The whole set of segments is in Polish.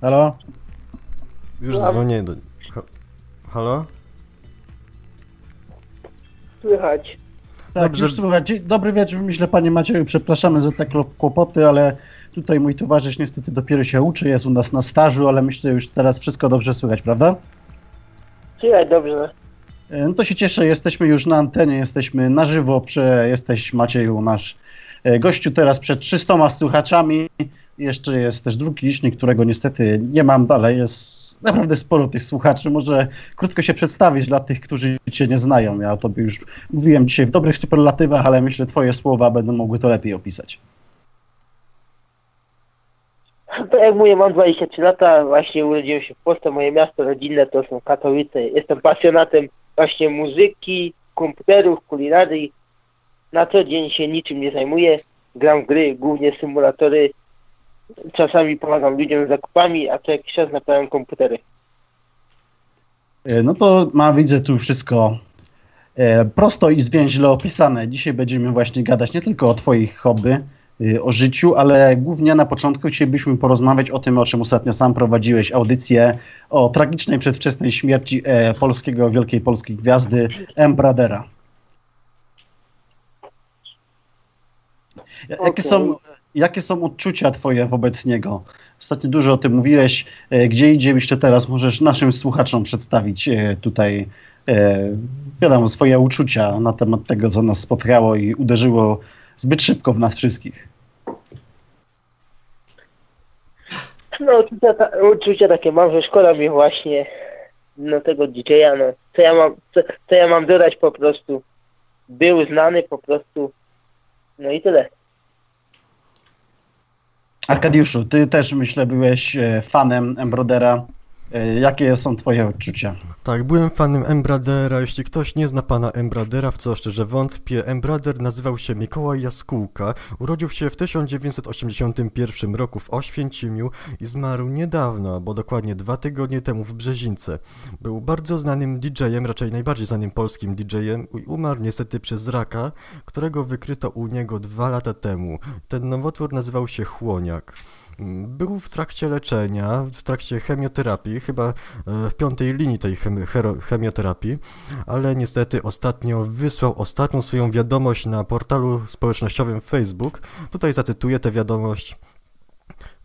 Halo? Już Słucham. dzwonię do... Ha- Halo? Słychać. Tak, Dobrze. już słychać. Dzień- Dobry wieczór, myślę panie Macieju, przepraszamy za te klo- kłopoty, ale tutaj mój towarzysz niestety dopiero się uczy, jest u nas na stażu, ale myślę, że już teraz wszystko dobrze słychać, prawda? Słychać dobrze. E, No to się cieszę, jesteśmy już na antenie, jesteśmy na żywo, prze, jesteś Macieju nasz e, gościu teraz przed 300 słuchaczami. Jeszcze jest też drugi licznik, którego niestety nie mam dalej. Jest naprawdę sporo tych słuchaczy. Może krótko się przedstawić dla tych, którzy cię nie znają. Ja o tobie już mówiłem dzisiaj w dobrych superlatywach, ale myślę, twoje słowa będą mogły to lepiej opisać. To jak mówię, mam 23 lata, właśnie urodziłem się w Polsce, moje miasto rodzinne to są Katowice. Jestem pasjonatem właśnie muzyki, komputerów, kulinarii. Na co dzień się niczym nie zajmuję. Gram w gry, głównie symulatory. Czasami pomagam ludziom z zakupami, a co jakiś czas naprawiam komputery. E, No to ma, widzę tu wszystko e, prosto i zwięźle opisane. Dzisiaj będziemy właśnie gadać nie tylko o Twoich hobby, y, o życiu, ale głównie na początku chcielibyśmy porozmawiać o tym, o czym ostatnio sam prowadziłeś audycję, o tragicznej przedwczesnej śmierci e, polskiego, wielkiej polskiej gwiazdy M. Bradera. Ja- Jakie są, jakie są odczucia Twoje wobec niego? Ostatnio dużo o tym mówiłeś. E, Gdzie idzie, myślę, teraz możesz naszym słuchaczom przedstawić e, tutaj, e, wiadomo, swoje uczucia na temat tego, co nas spotkało i uderzyło zbyt szybko w nas wszystkich. No uczucia, ta, uczucia takie mam, że szkoda mi właśnie no tego DJ-a, no. Co ja mam, co, co ja mam dodać po prostu. Był znany po prostu. No i tyle. Arkadiuszu, ty też, myślę, byłeś e, fanem Embrodera. E, Jakie są twoje odczucia? Tak, byłem fanem Embradera. Jeśli ktoś nie zna pana Embradera, w co szczerze wątpię, Embrader nazywał się Mikołaj Jaskółka. Urodził się w 1981 roku w Oświęcimiu i zmarł niedawno, bo dokładnie dwa tygodnie temu w Brzezince. Był bardzo znanym DJ-em, raczej najbardziej znanym polskim DJ-em i umarł niestety przez raka, którego wykryto u niego dwa lata temu. Ten nowotwór nazywał się chłoniak. Był w trakcie leczenia, w trakcie chemioterapii, chyba e, w piątej linii tej chemioterapii, ale niestety ostatnio wysłał ostatnią swoją wiadomość na portalu społecznościowym Facebook. Tutaj zacytuję tę wiadomość.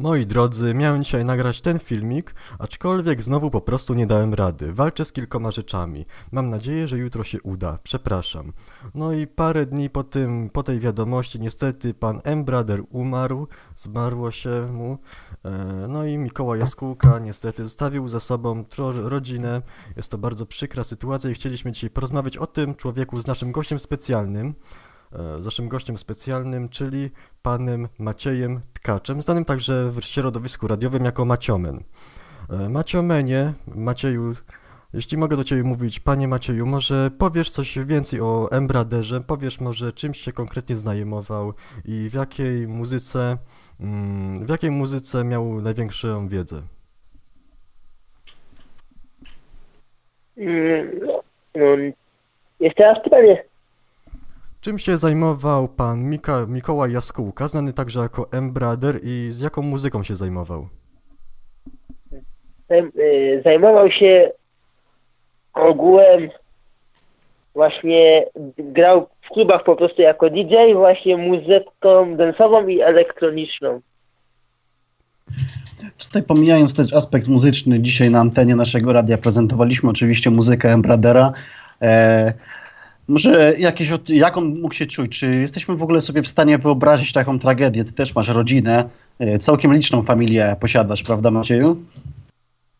Moi drodzy, miałem dzisiaj nagrać ten filmik, aczkolwiek znowu po prostu nie dałem rady. Walczę z kilkoma rzeczami. Mam nadzieję, że jutro się uda. Przepraszam. No i parę dni po tym, po tej wiadomości, niestety pan M. Brader umarł, zmarło się mu. E, No i Mikołaj Jaskółka niestety zostawił za sobą rodzinę. Jest to bardzo przykra sytuacja i chcieliśmy dzisiaj porozmawiać o tym człowieku z naszym gościem specjalnym. E, Z naszym gościem specjalnym, czyli panem Maciejem Tkaczem, znanym także w środowisku radiowym jako Maciomen. E, Maciomenie, Macieju, jeśli mogę do Ciebie mówić, Panie Macieju, może powiesz coś więcej o Embraderze, powiesz może czym się konkretnie znajomował i w jakiej muzyce, mm, w jakiej muzyce miał największą wiedzę? Mm, no, no, jeszcze raz pytanie. Czym się zajmował Pan Mika, Mikołaj Jaskółka, znany także jako Embrader i z jaką muzyką się zajmował? Zajm, y, zajmował się ogółem właśnie grał w klubach po prostu jako DJ właśnie muzyką densową i elektroniczną. Tutaj pomijając też aspekt muzyczny, dzisiaj na antenie naszego radia prezentowaliśmy oczywiście muzykę Embradera. E, może jakieś, jak on mógł się czuć? Czy jesteśmy w ogóle sobie w stanie wyobrazić taką tragedię? Ty też masz rodzinę, e, całkiem liczną familię posiadasz, prawda Macieju?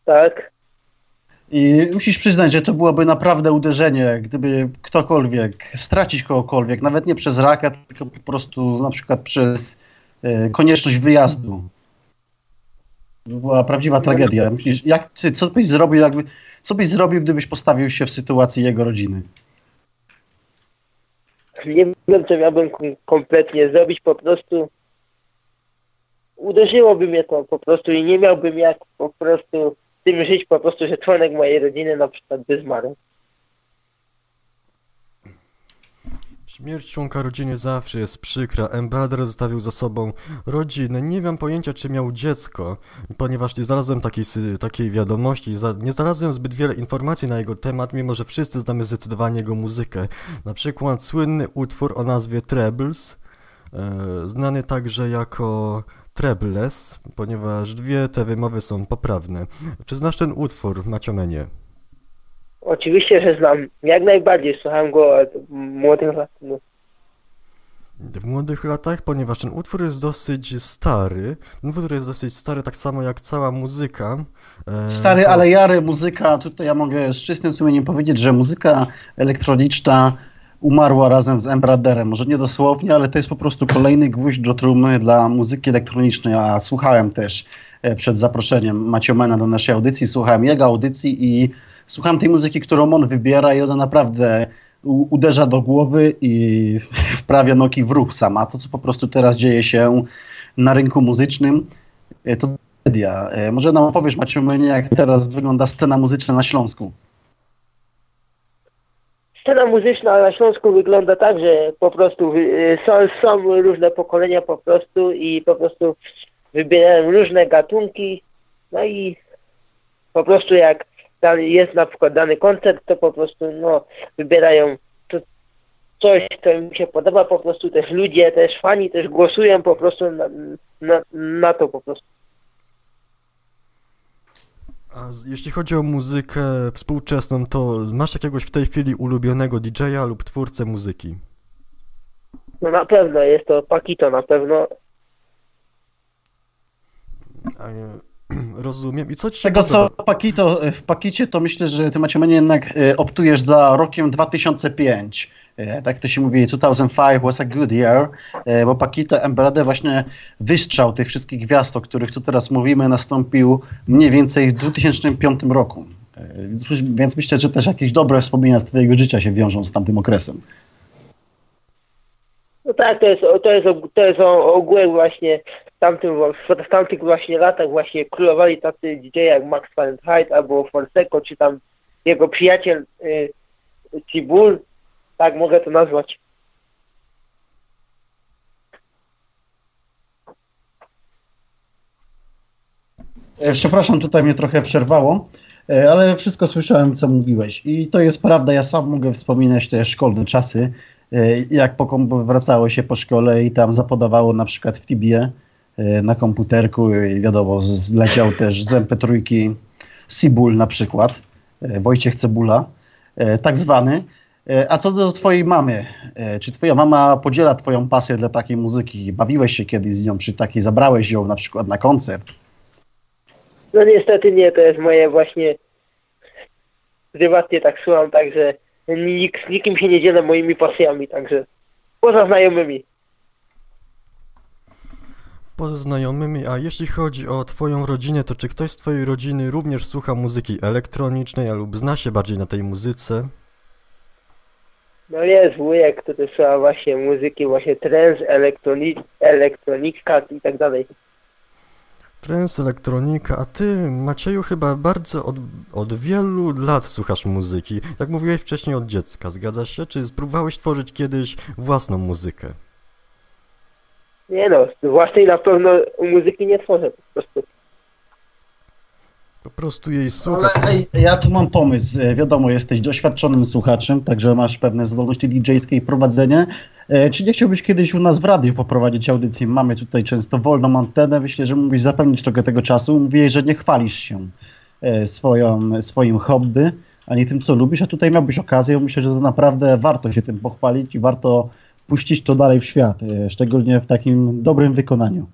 Tak. I musisz przyznać, że to byłoby naprawdę uderzenie, gdyby ktokolwiek stracić kogokolwiek, nawet nie przez raka, tylko po prostu na przykład przez e, konieczność wyjazdu. To była prawdziwa tragedia. Myślisz, jak, ty- co byś zrobił, jakby, co byś zrobił, gdybyś postawił się w sytuacji jego rodziny? Nie wiem, co miałbym kom- kompletnie zrobić, po prostu uderzyłoby mnie to po prostu i nie miałbym jak po prostu tym żyć, po prostu, że członek mojej rodziny na przykład by zmarł. Śmierć członka rodziny zawsze jest przykra. M. Brother zostawił za sobą rodzinę. Nie mam pojęcia, czy miał dziecko, ponieważ nie znalazłem takiej, takiej wiadomości. Nie znalazłem zbyt wiele informacji na jego temat, mimo że wszyscy znamy zdecydowanie jego muzykę. Na przykład słynny utwór o nazwie Trebles, e, znany także jako Trebles, ponieważ dwie te wymowy są poprawne. Czy znasz ten utwór, Maciomenie? Oczywiście, że znam. Jak najbardziej słucham go od młodych lat. No. W młodych latach, ponieważ ten utwór jest dosyć stary. Ten utwór jest dosyć stary, tak samo jak cała muzyka. e, Stary, to- ale jary, muzyka, tutaj ja mogę z czystym sumieniem powiedzieć, że muzyka elektroniczna umarła razem z Embraderem. Może nie dosłownie, ale to jest po prostu kolejny gwóźdź do trumny dla muzyki elektronicznej, a słuchałem też e, przed zaproszeniem Maciomena do naszej audycji, słuchałem jego audycji i słucham tej muzyki, którą on wybiera i ona naprawdę uderza do głowy i wprawia nogi w ruch sama. To, co po prostu teraz dzieje się na rynku muzycznym, e, to tragedia. E, Może nam opowiesz, Maciomenie, jak teraz wygląda scena muzyczna na Śląsku? Scena muzyczna na Śląsku wygląda tak, że po prostu y, są, są różne pokolenia po prostu i po prostu wybierają różne gatunki. No i po prostu jak jest na przykład dany koncert, to po prostu no, wybierają to, coś, co im się podoba, po prostu też ludzie, też fani też głosują po prostu na, na, na to po prostu. A jeśli chodzi o muzykę współczesną, to masz jakiegoś w tej chwili ulubionego DJ-a lub twórcę muzyki? No na pewno jest to Pakito, na pewno A, rozumiem. I co ci tego co? Pakito, w pakicie, to myślę, że ty Maciomenie jednak e, optujesz za rokiem 2005. E, Tak to się mówi, 2005 was a good year, e, bo Pakito Embrade właśnie wystrzał tych wszystkich gwiazd, o których tu teraz mówimy, nastąpił mniej więcej w 2005 roku. E, Więc myślę, że też jakieś dobre wspomnienia z twojego życia się wiążą z tamtym okresem. No tak, to jest, to jest, to jest o- ogółem właśnie tamtym, w tamtych właśnie latach właśnie królowali tacy DJ jak Max Fahrenheit albo Fonseco, czy tam jego przyjaciel y, tak mogę to nazwać. E, Przepraszam, tutaj mnie trochę przerwało, e, ale wszystko słyszałem, co mówiłeś. I to jest prawda, ja sam mogę wspominać te szkolne czasy, e, jak po wracało się po szkole i tam zapodawało na przykład w Tibie na komputerku i wiadomo, z- leciał też z MP3 Sibul na przykład, e, Wojciech Cebula, e, tak zwany. A co do twojej mamy, czy twoja mama podziela twoją pasję dla takiej muzyki? Bawiłeś się kiedyś z nią przy takiej, zabrałeś ją na przykład na koncert? No niestety nie, to jest moje właśnie prywatnie tak słucham, także nikt, z nikim się nie dzielę moimi pasjami, także poza znajomymi. Poza znajomymi, a jeśli chodzi o twoją rodzinę, to czy ktoś z twojej rodziny również słucha muzyki elektronicznej lub zna się bardziej na tej muzyce? No jest wujek, który słucha właśnie muzyki, właśnie trance, elektronik, elektronika i tak dalej. Trance, elektronika, a ty, Macieju, chyba bardzo od, od wielu lat słuchasz muzyki. Jak mówiłeś wcześniej od dziecka, zgadza się? Czy spróbowałeś tworzyć kiedyś własną muzykę? Nie no, własnej na pewno muzyki nie tworzę po prostu. Po prostu jej Ale słuchasz. ej, ja tu mam pomysł. E, Wiadomo, jesteś doświadczonym słuchaczem, także masz pewne zdolności DJ-skie i prowadzenie. E, Czy nie chciałbyś kiedyś u nas w radiu poprowadzić audycję? Mamy tutaj często wolną antenę. Myślę, że mógłbyś zapewnić trochę tego czasu. Mówiłeś, że nie chwalisz się e, swoją, swoim hobby, ani tym, co lubisz, a tutaj miałbyś okazję. Myślę, że to naprawdę warto się tym pochwalić i warto puścić to dalej w świat, e, szczególnie w takim dobrym wykonaniu.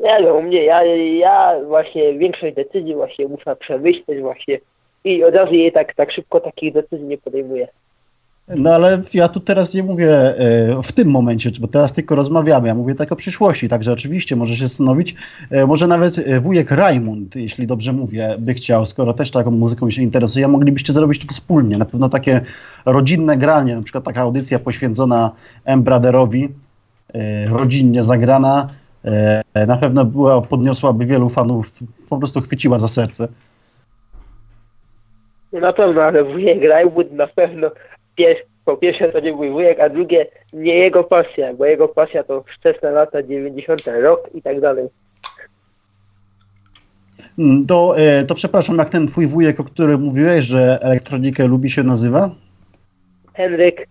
Nie no, u mnie, ja, ja właśnie większość decyzji właśnie muszę przemyśleć właśnie i od razu jej tak, tak szybko takich decyzji nie podejmuję. No ale ja tu teraz nie mówię e, w tym momencie, bo teraz tylko rozmawiamy, ja mówię tak o przyszłości, także oczywiście może się zastanowić, e, może nawet e, wujek Rajmund, jeśli dobrze mówię, by chciał, skoro też taką muzyką się interesuje, moglibyście zrobić to wspólnie, na pewno takie rodzinne granie, na przykład taka audycja poświęcona M. Braderowi, e, rodzinnie zagrana, na pewno była, podniosłaby wielu fanów, po prostu chwyciła za serce. No na pewno, ale wujek Rajwood na pewno pies, po pierwsze to nie mój wujek, a drugie nie jego pasja, bo jego pasja to wczesne lata 90. rok i tak dalej. Mm, To, e, to przepraszam, jak ten twój wujek, o którym mówiłeś, że elektronikę lubi się nazywa? Henryk,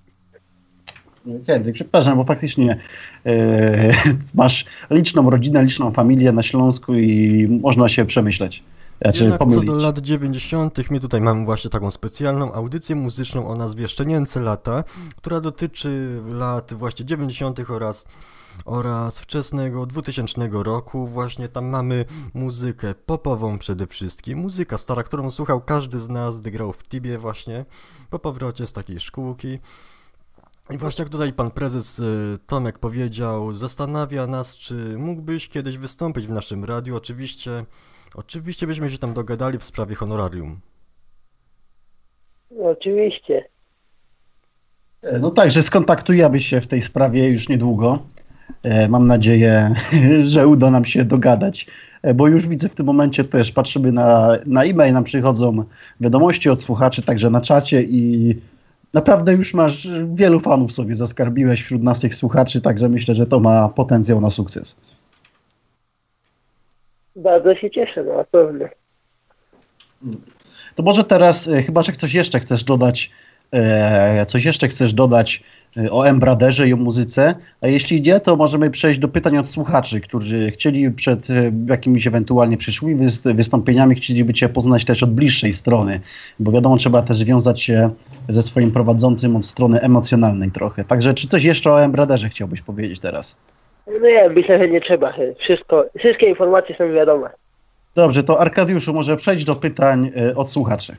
Henryk, przepraszam, bo faktycznie e, masz liczną rodzinę, liczną familię na Śląsku i można się przemyśleć. Znaczy Jednak co pomylić. do lat 90. my tutaj mamy właśnie taką specjalną audycję muzyczną o nazwie Szczenięce lata, która dotyczy lat właśnie 90. oraz oraz wczesnego 2000 roku. Właśnie tam mamy muzykę popową przede wszystkim. Muzyka stara, którą słuchał każdy z nas, gdy grał w Tibie właśnie po powrocie z takiej szkółki. I właśnie jak tutaj pan prezes y, Tomek powiedział, zastanawia nas, czy mógłbyś kiedyś wystąpić w naszym radiu. Oczywiście, oczywiście byśmy się tam dogadali w sprawie honorarium. no, oczywiście. E, No tak, że skontaktujemy się w tej sprawie już niedługo. E, Mam nadzieję, że uda nam się dogadać, e, bo już widzę w tym momencie też, patrzymy na, na e-mail, nam przychodzą wiadomości od słuchaczy, także na czacie i naprawdę już masz wielu fanów sobie zaskarbiłeś wśród naszych słuchaczy, także myślę, że to ma potencjał na sukces. Bardzo się cieszę, no na pewno. To może teraz, e, chyba że coś jeszcze chcesz dodać, e, coś jeszcze chcesz dodać e, o Embraderze i o muzyce, a jeśli nie, to możemy przejść do pytań od słuchaczy, którzy chcieli przed e, jakimiś ewentualnie przyszłymi wyst- wystąpieniami, chcieliby Cię poznać też od bliższej strony, bo wiadomo, trzeba też wiązać się ze swoim prowadzącym od strony emocjonalnej trochę. Także czy coś jeszcze o Embraderze chciałbyś powiedzieć teraz? No ja myślę, że nie trzeba. Wszystko, wszystkie informacje są wiadome. Dobrze, to Arkadiuszu, może przejdź do pytań e, od słuchaczy.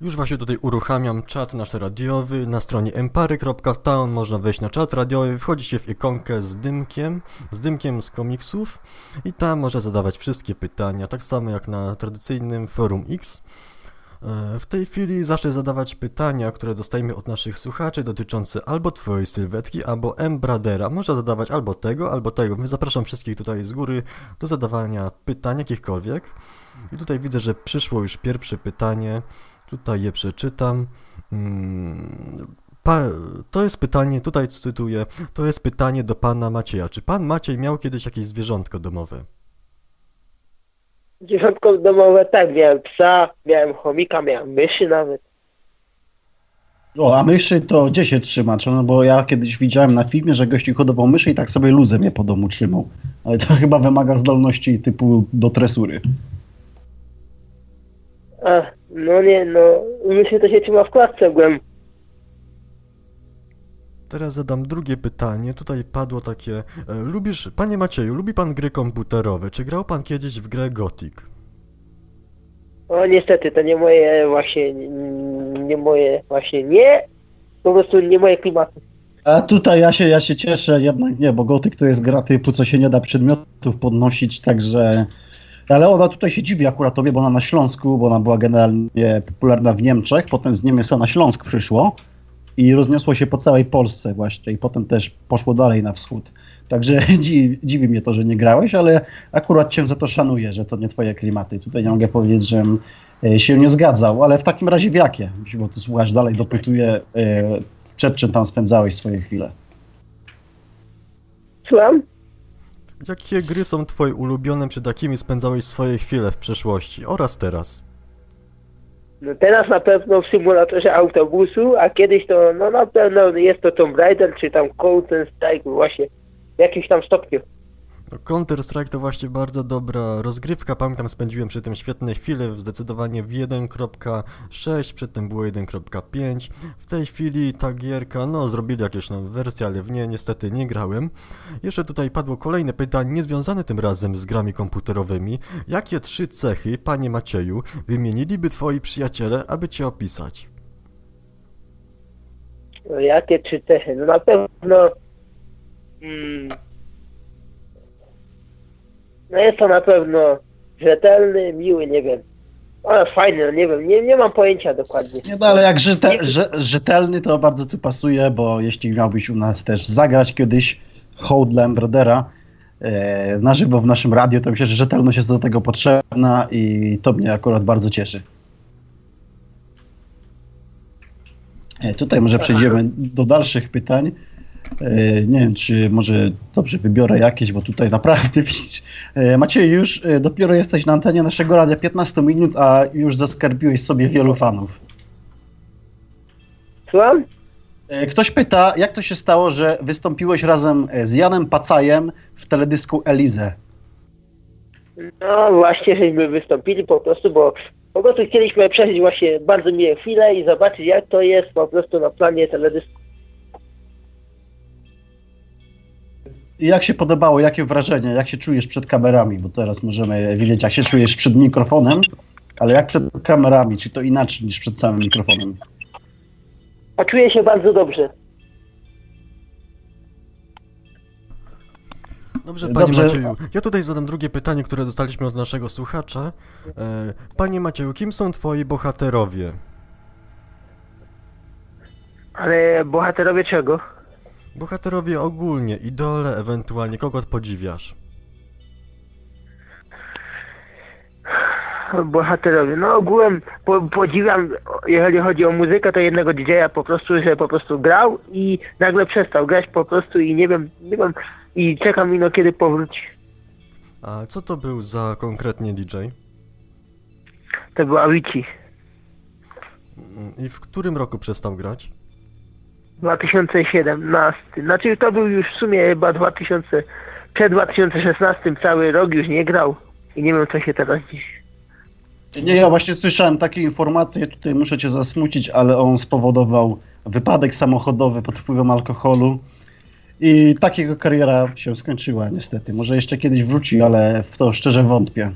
Już właśnie tutaj uruchamiam czat nasz radiowy. Na stronie empary.town można wejść na czat radiowy, wchodzi się w ikonkę z dymkiem, z dymkiem z komiksów i tam można zadawać wszystkie pytania, tak samo jak na tradycyjnym forum X. E, W tej chwili zacznę zadawać pytania, które dostajemy od naszych słuchaczy dotyczące albo twojej sylwetki, albo M-Bradera. Można zadawać albo tego, albo tego. Zapraszam wszystkich tutaj z góry do zadawania pytań jakichkolwiek. I tutaj widzę, że przyszło już pierwsze pytanie. Tutaj je przeczytam. Mm, to jest pytanie, tutaj cytuję, to jest pytanie do pana Macieja. Czy pan Maciej miał kiedyś jakieś zwierzątko domowe? Dziesiątko domowe, tak, miałem psa, miałem chomika, miałem myszy nawet. O, a myszy to gdzie się trzyma? No bo ja kiedyś widziałem na filmie, że gościu hodował myszy i tak sobie luzem je po domu trzymał. Ale to chyba wymaga zdolności typu do tresury. A, no nie, no, myszy to się trzyma w klatce byłem. Teraz zadam drugie pytanie. Tutaj padło takie. E, lubisz, panie Macieju, lubi pan gry komputerowe? Czy grał pan kiedyś w grę Gothic? O, niestety, to nie moje właśnie, nie moje właśnie, nie, po prostu nie moje klimaty. A tutaj ja się, ja się cieszę, jednak nie, bo gotyk to jest gra typu, co się nie da przedmiotów podnosić, także... Ale ona tutaj się dziwi akurat tobie, bo ona na Śląsku, bo ona była generalnie popularna w Niemczech, potem z Niemiec na Śląsk przyszło i rozniosło się po całej Polsce właśnie i potem też poszło dalej na wschód. Także dziwi, dziwi mnie to, że nie grałeś, ale akurat cię za to szanuję, że to nie twoje klimaty. Tutaj nie mogę powiedzieć, żebym e, się nie zgadzał, ale w takim razie w jakie? Bo tu słuchasz dalej, dopytuję, e, przed czym tam spędzałeś swoje chwile. Słucham? Jakie gry są twoje ulubione, przed jakimi spędzałeś swoje chwile w przeszłości oraz teraz? No teraz na pewno w symulatorze autobusu, a kiedyś to, no na pewno jest to Tomb Raider, czy tam Counter Strike właśnie, w jakimś tam stopniu. No, Counter-Strike to właśnie bardzo dobra rozgrywka. Pamiętam, spędziłem przy tym świetne chwile, zdecydowanie w 1.6, przedtem było 1.5. W tej chwili ta gierka, no zrobili jakieś nowe wersje, ale w nie niestety nie grałem. Jeszcze tutaj padło kolejne pytanie, niezwiązane tym razem z grami komputerowymi. Jakie trzy cechy, panie Macieju, wymieniliby twoi przyjaciele, aby cię opisać? No, jakie trzy cechy? No na pewno... Mm, no jest to na pewno rzetelny, miły, nie wiem. Ale fajny, no nie wiem, nie, nie mam pojęcia dokładnie. Nie, no ale jak rze, rzetelny to bardzo tu pasuje, bo jeśli miałbyś u nas też zagrać kiedyś hołd dla Embradera e, na żywo w naszym radiu, to myślę, że rzetelność jest do tego potrzebna i to mnie akurat bardzo cieszy. E, Tutaj może przejdziemy do dalszych pytań. E, Nie wiem, czy może dobrze wybiorę jakieś, bo tutaj naprawdę widzisz. E, Maciej, już e, dopiero jesteś na antenie naszego radia 15 minut, a już zaskarbiłeś sobie wielu fanów. Słucham? Ktoś pyta, jak to się stało, że wystąpiłeś razem z Janem Pacajem w teledysku Elizę? No właśnie, żeśmy wystąpili po prostu, bo po prostu chcieliśmy przeżyć właśnie bardzo miłe chwile i zobaczyć jak to jest po prostu na planie teledysku. Jak się podobało, jakie wrażenia, jak się czujesz przed kamerami? Bo teraz możemy wiedzieć, jak się czujesz przed mikrofonem, ale jak przed kamerami? Czy to inaczej niż przed samym mikrofonem? A czuję się bardzo dobrze. Dobrze, panie Dobrze. Macieju. Ja tutaj zadam drugie pytanie, które dostaliśmy od naszego słuchacza. E, Panie Macieju, kim są twoi bohaterowie? Ale bohaterowie czego? Bohaterowie ogólnie, idole, ewentualnie kogo podziwiasz? Bohaterowie. No ogółem po, podziwiam, jeżeli chodzi o muzykę, to jednego DJ-a po prostu, że po prostu grał i nagle przestał grać po prostu i nie wiem, nie wiem, i czekam ino kiedy powróci. A co to był za konkretnie DJ? To był Avicii. Mm, I w którym roku przestał grać? 2017. Znaczy to był już w sumie chyba 2000, przed 2016 cały rok już nie grał. I nie wiem co się teraz dziś. Nie, ja właśnie słyszałem takie informacje, tutaj muszę cię zasmucić, ale on spowodował wypadek samochodowy pod wpływem alkoholu i tak jego kariera się skończyła niestety. Może jeszcze kiedyś wróci, ale w to szczerze wątpię.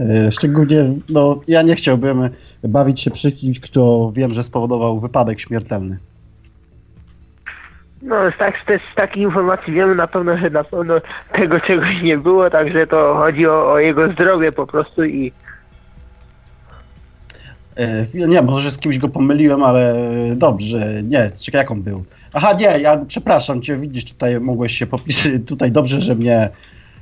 E, Szczególnie, no ja nie chciałbym bawić się przy kimś, kto wiem, że spowodował wypadek śmiertelny. No z, tak, z, takich informacji wiemy na pewno, że na pewno tego czegoś nie było, także to chodzi o, o jego zdrowie po prostu i E, Nie, może z kimś go pomyliłem, ale dobrze, nie, czekaj, jak on był? Aha, nie, ja przepraszam cię, widzisz, tutaj mogłeś się popisać, tutaj dobrze, że mnie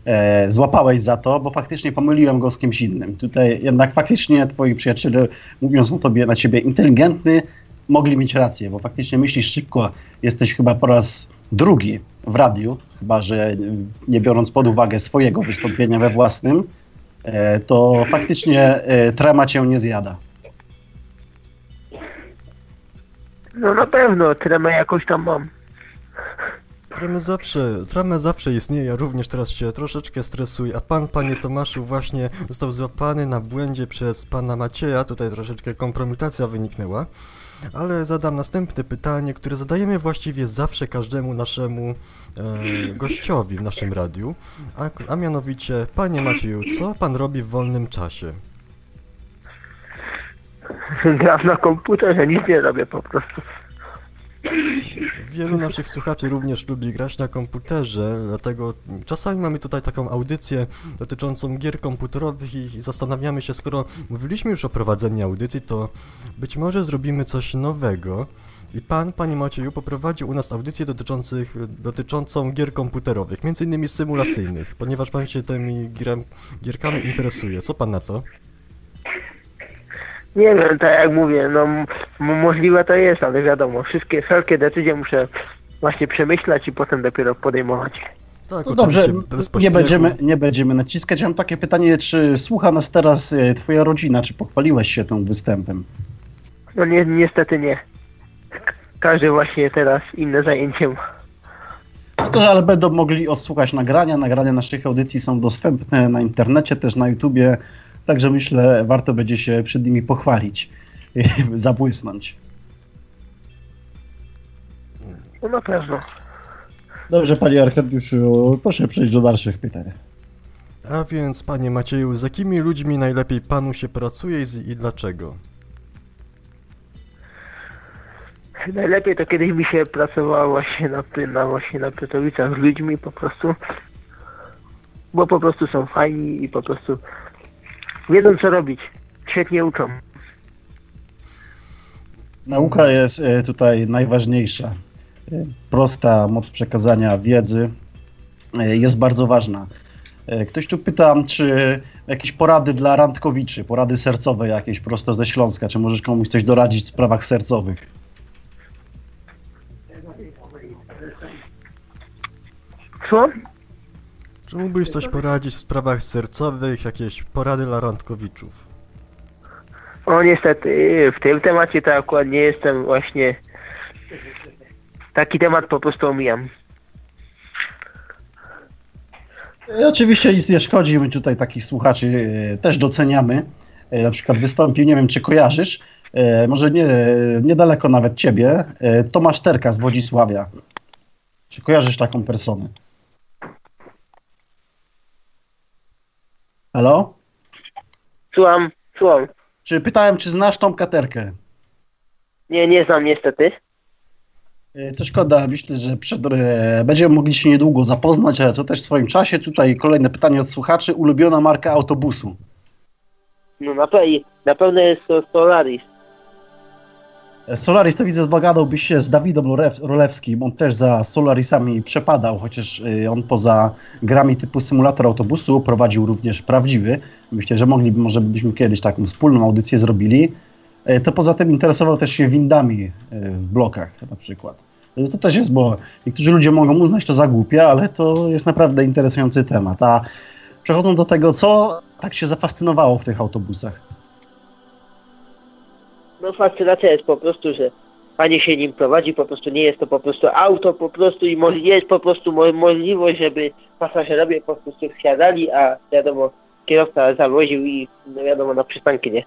e, złapałeś za to, bo faktycznie pomyliłem go z kimś innym. Tutaj jednak faktycznie twoi przyjaciele, mówiąc na tobie, na ciebie inteligentny, mogli mieć rację, bo faktycznie myślisz szybko, jesteś chyba po raz drugi w radiu, chyba że nie biorąc pod uwagę swojego wystąpienia we własnym, e, to faktycznie e, trema cię nie zjada. no na pewno tremę jakoś tam mam. Tremę zawsze, tremę zawsze istnieje, ja również teraz się troszeczkę stresuję, a pan, panie Tomaszu, właśnie został złapany na błędzie przez pana Macieja, tutaj troszeczkę kompromitacja wyniknęła, ale zadam następne pytanie, które zadajemy właściwie zawsze każdemu naszemu e, gościowi w naszym radiu, a, a mianowicie, panie Macieju, co pan robi w wolnym czasie? Gram na komputerze, nic nie robię po prostu. Wielu naszych słuchaczy również lubi grać na komputerze, dlatego czasami mamy tutaj taką audycję dotyczącą gier komputerowych i zastanawiamy się, skoro mówiliśmy już o prowadzeniu audycji, to być może zrobimy coś nowego. I pan, panie Macieju, poprowadził u nas audycję dotyczących, dotyczącą gier komputerowych, między innymi symulacyjnych, ponieważ pan się tymi gierem, gierkami interesuje. Co pan na to? Nie wiem, tak jak mówię, no możliwe to jest, ale wiadomo, wszystkie, wszelkie decyzje muszę właśnie przemyśleć i potem dopiero podejmować. Tak, No dobrze, nie będziemy, nie będziemy naciskać. Ja mam takie pytanie, czy słucha nas teraz e, twoja rodzina, czy pochwaliłeś się tym występem? No nie, niestety nie. Każdy właśnie teraz inne zajęcie ma. No to, ale będą mogli odsłuchać nagrania. Nagrania naszych audycji są dostępne na internecie, też na YouTubie. Także myślę, warto będzie się przed nimi pochwalić, zabłysnąć. No na pewno. Dobrze, panie Arkadiuszu, proszę przejść do dalszych pytań. A więc, panie Macieju, z jakimi ludźmi najlepiej panu się pracuje i, dlaczego? Najlepiej to kiedyś mi się pracowało właśnie na, na, właśnie na Pytowicach z ludźmi po prostu. Bo po prostu są fajni i po prostu wiedzą co robić, świetnie uczą. Nauka jest e, tutaj najważniejsza. E, prosta moc przekazania wiedzy e, jest bardzo ważna. Ktoś tu pyta, czy jakieś porady dla randkowiczy, porady sercowe jakieś prosto ze Śląska, czy możesz komuś coś doradzić w sprawach sercowych? Co? Czy mógłbyś coś poradzić w sprawach sercowych, jakieś porady dla randkowiczów? O niestety, w tym temacie to akurat nie jestem właśnie... Taki temat po prostu omijam. E, Oczywiście nic nie szkodzi, my tutaj takich słuchaczy e, też doceniamy. E, Na przykład wystąpił, nie wiem czy kojarzysz, e, może nie, niedaleko nawet ciebie, e, Tomasz Terka z Wodzisławia. Czy kojarzysz taką personę? Halo? Słucham, słucham. Czy pytałem, czy znasz Tomka Terkę? Nie, nie znam niestety. E, To szkoda, myślę, że przed, e, będziemy mogli się niedługo zapoznać, ale to też w swoim czasie. Tutaj kolejne pytanie od słuchaczy. Ulubiona marka autobusu? No na, pe- na pewno jest to Solaris. Solaris to widzę, dogadałbyś się z Dawidem Rolew- Rolewskim. On też za Solarisami przepadał, chociaż e, on poza grami typu symulator autobusu prowadził również prawdziwy. Myślę, że mogliby, może byśmy kiedyś taką wspólną audycję zrobili. E, To poza tym interesował też się windami e, w blokach na przykład. To też jest, bo niektórzy ludzie mogą uznać to za głupie, ale to jest naprawdę interesujący temat. A przechodząc do tego, co tak się zafascynowało w tych autobusach? No fascynacja jest po prostu, że panie się nim prowadzi, po prostu nie jest to po prostu auto po prostu i jest po prostu mo- możliwość, żeby pasażerowie po prostu wsiadali, a wiadomo, kierowca zawoził i no wiadomo na przystanki, nie?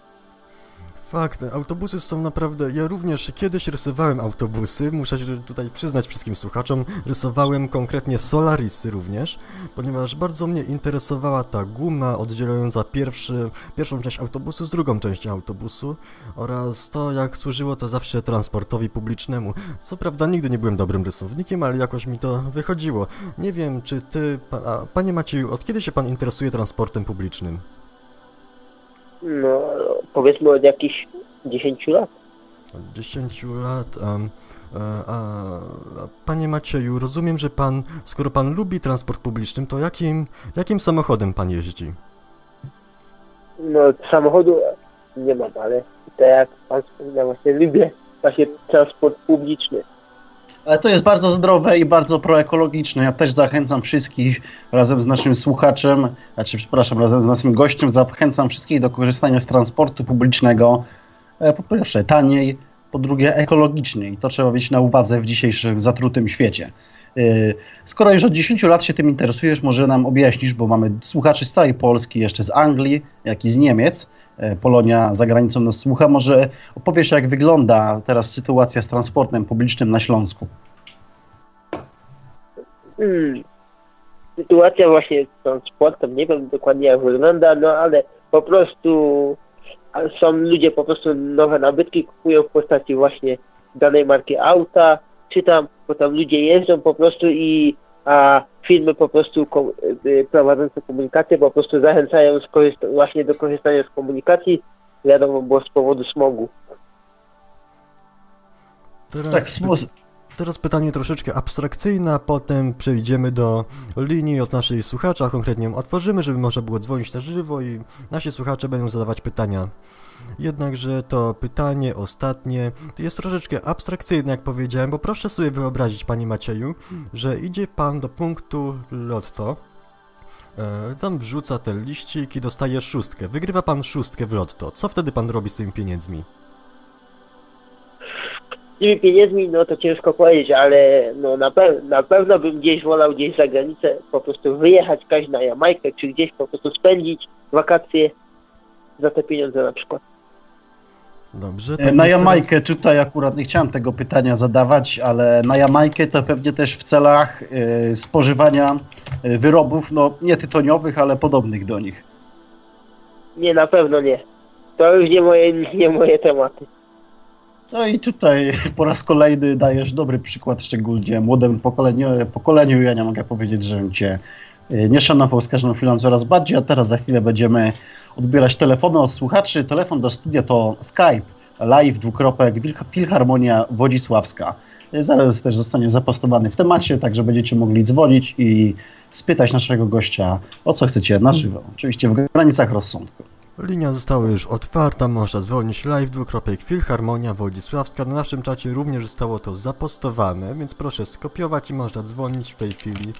Fakt, autobusy są naprawdę. Ja również kiedyś rysowałem autobusy, muszę się tutaj przyznać wszystkim słuchaczom. Rysowałem konkretnie Solarisy również, ponieważ bardzo mnie interesowała ta guma oddzielająca pierwszy, pierwszą część autobusu z drugą częścią autobusu oraz to, jak służyło to zawsze transportowi publicznemu. Co prawda, nigdy nie byłem dobrym rysownikiem, ale jakoś mi to wychodziło. Nie wiem, czy ty, pa, a, panie Macieju, od kiedy się pan interesuje transportem publicznym? No powiedzmy od jakichś 10 lat. Od 10 lat. e, a, a, panie Macieju, rozumiem, że pan, skoro pan lubi transport publiczny, to jakim, jakim samochodem pan jeździ? No samochodu nie mam, ale tak jak pan wspomniał, właśnie lubię właśnie transport publiczny. Ale to jest bardzo zdrowe i bardzo proekologiczne. Ja też zachęcam wszystkich razem z naszym słuchaczem, znaczy przepraszam, razem z naszym gościem zachęcam wszystkich do korzystania z transportu publicznego. E, Po pierwsze taniej, po drugie ekologicznie i to trzeba mieć na uwadze w dzisiejszym zatrutym świecie. E, Skoro już od 10 lat się tym interesujesz, może nam objaśnisz, bo mamy słuchaczy z całej Polski, jeszcze z Anglii, jak i z Niemiec. E, Polonia za granicą nas słucha. Może opowiesz, jak wygląda teraz sytuacja z transportem publicznym na Śląsku? Hmm. Sytuacja właśnie z transportem, nie wiem dokładnie jak wygląda, no ale po prostu są ludzie po prostu nowe nabytki kupują w postaci właśnie danej marki auta, czy tam, bo tam ludzie jeżdżą po prostu i a firmy po prostu ko- y, prowadzące komunikację po prostu zachęcają właśnie do korzystania z komunikacji, wiadomo, bo z powodu smogu. Teraz, Tak, py- smus- teraz pytanie troszeczkę abstrakcyjne, a potem przejdziemy do linii od naszej słuchacza, konkretnie ją otworzymy, żeby można było dzwonić na żywo i nasi słuchacze będą zadawać pytania. Jednakże to pytanie ostatnie jest troszeczkę abstrakcyjne, jak powiedziałem, bo proszę sobie wyobrazić, panie Macieju, że idzie pan do punktu lotto, e, tam wrzuca te liścik i dostaje szóstkę. Wygrywa pan szóstkę w lotto. Co wtedy pan robi z tymi pieniędzmi? Z tymi pieniędzmi, no to ciężko powiedzieć, ale no na, pe- na pewno bym gdzieś wolał gdzieś za granicę po prostu wyjechać, kaś na Jamajkę, czy gdzieś po prostu spędzić wakacje za te pieniądze na przykład. Dobrze. E, to Na Jamajkę tutaj akurat nie chciałem tego pytania zadawać, ale na Jamajkę to pewnie też w celach e, spożywania e, wyrobów, no nie tytoniowych, ale podobnych do nich. Nie, na pewno nie. To już nie moje, nie moje tematy. No i tutaj po raz kolejny dajesz dobry przykład, szczególnie młodemu pokoleniu. pokoleniu. Ja nie mogę powiedzieć, żebym cię nie szanował z każdą chwilą coraz bardziej, a teraz za chwilę będziemy odbierać telefony od słuchaczy. Telefon do studia to Skype, live, dwukropek, Filharmonia Wodzisławska. Zaraz też zostanie zapostowany w temacie, także będziecie mogli dzwonić i spytać naszego gościa, o co chcecie na żywo. Oczywiście w granicach rozsądku. Linia została już otwarta, można zwolnić live dwukropek Filharmonia Wodzisławska. Na naszym czacie również zostało to zapostowane, więc proszę skopiować i można dzwonić w tej chwili.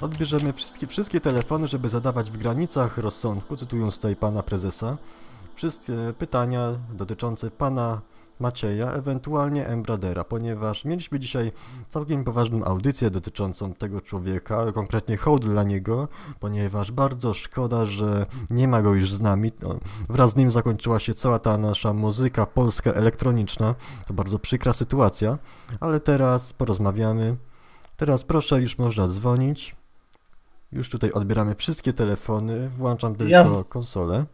Odbierzemy wszystkie, wszystkie telefony, żeby zadawać w granicach rozsądku, cytując tutaj pana prezesa, wszystkie pytania dotyczące pana Macieja, ewentualnie Embradera, ponieważ mieliśmy dzisiaj całkiem poważną audycję dotyczącą tego człowieka, konkretnie hołd dla niego, ponieważ bardzo szkoda, że nie ma go już z nami. No, wraz z nim zakończyła się cała ta nasza muzyka polska elektroniczna. To bardzo przykra sytuacja, ale teraz porozmawiamy. Teraz proszę, już można dzwonić. Już tutaj odbieramy wszystkie telefony, włączam tylko Ja- konsolę.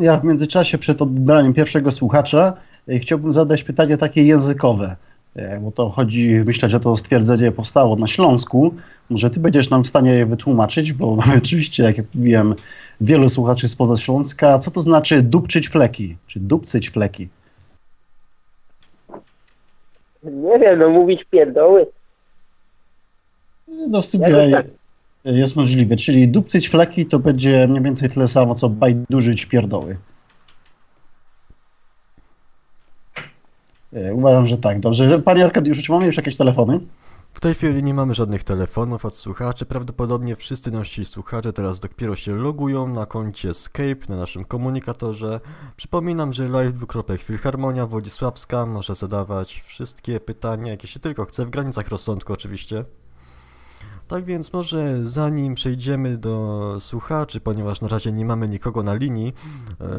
Ja w międzyczasie przed odbraniem pierwszego słuchacza chciałbym zadać pytanie takie językowe, e, bo to chodzi, myślę, że to stwierdzenie powstało na Śląsku. Może ty będziesz nam w stanie je wytłumaczyć, bo mamy oczywiście, jak ja mówiłem, wielu słuchaczy spoza Śląska. Co to znaczy dupczyć fleki, czy dupcyć fleki? Nie wiem, no mówić pierdoły. No w sumie tak. jest możliwe, czyli dupcyć fleki to będzie mniej więcej tyle samo, co bajdurzyć pierdoły. Uważam, że tak. Dobrze. Panie Arkadiuszu, czy mamy już jakieś telefony? W tej chwili nie mamy żadnych telefonów od słuchaczy. Prawdopodobnie wszyscy nasi słuchacze teraz dopiero się logują na koncie Skype na naszym komunikatorze. Przypominam, że live dwukropek Filharmonia Wodzisławska może zadawać wszystkie pytania, jakie się tylko chce, w granicach rozsądku oczywiście. Tak więc może zanim przejdziemy do słuchaczy, ponieważ na razie nie mamy nikogo na linii,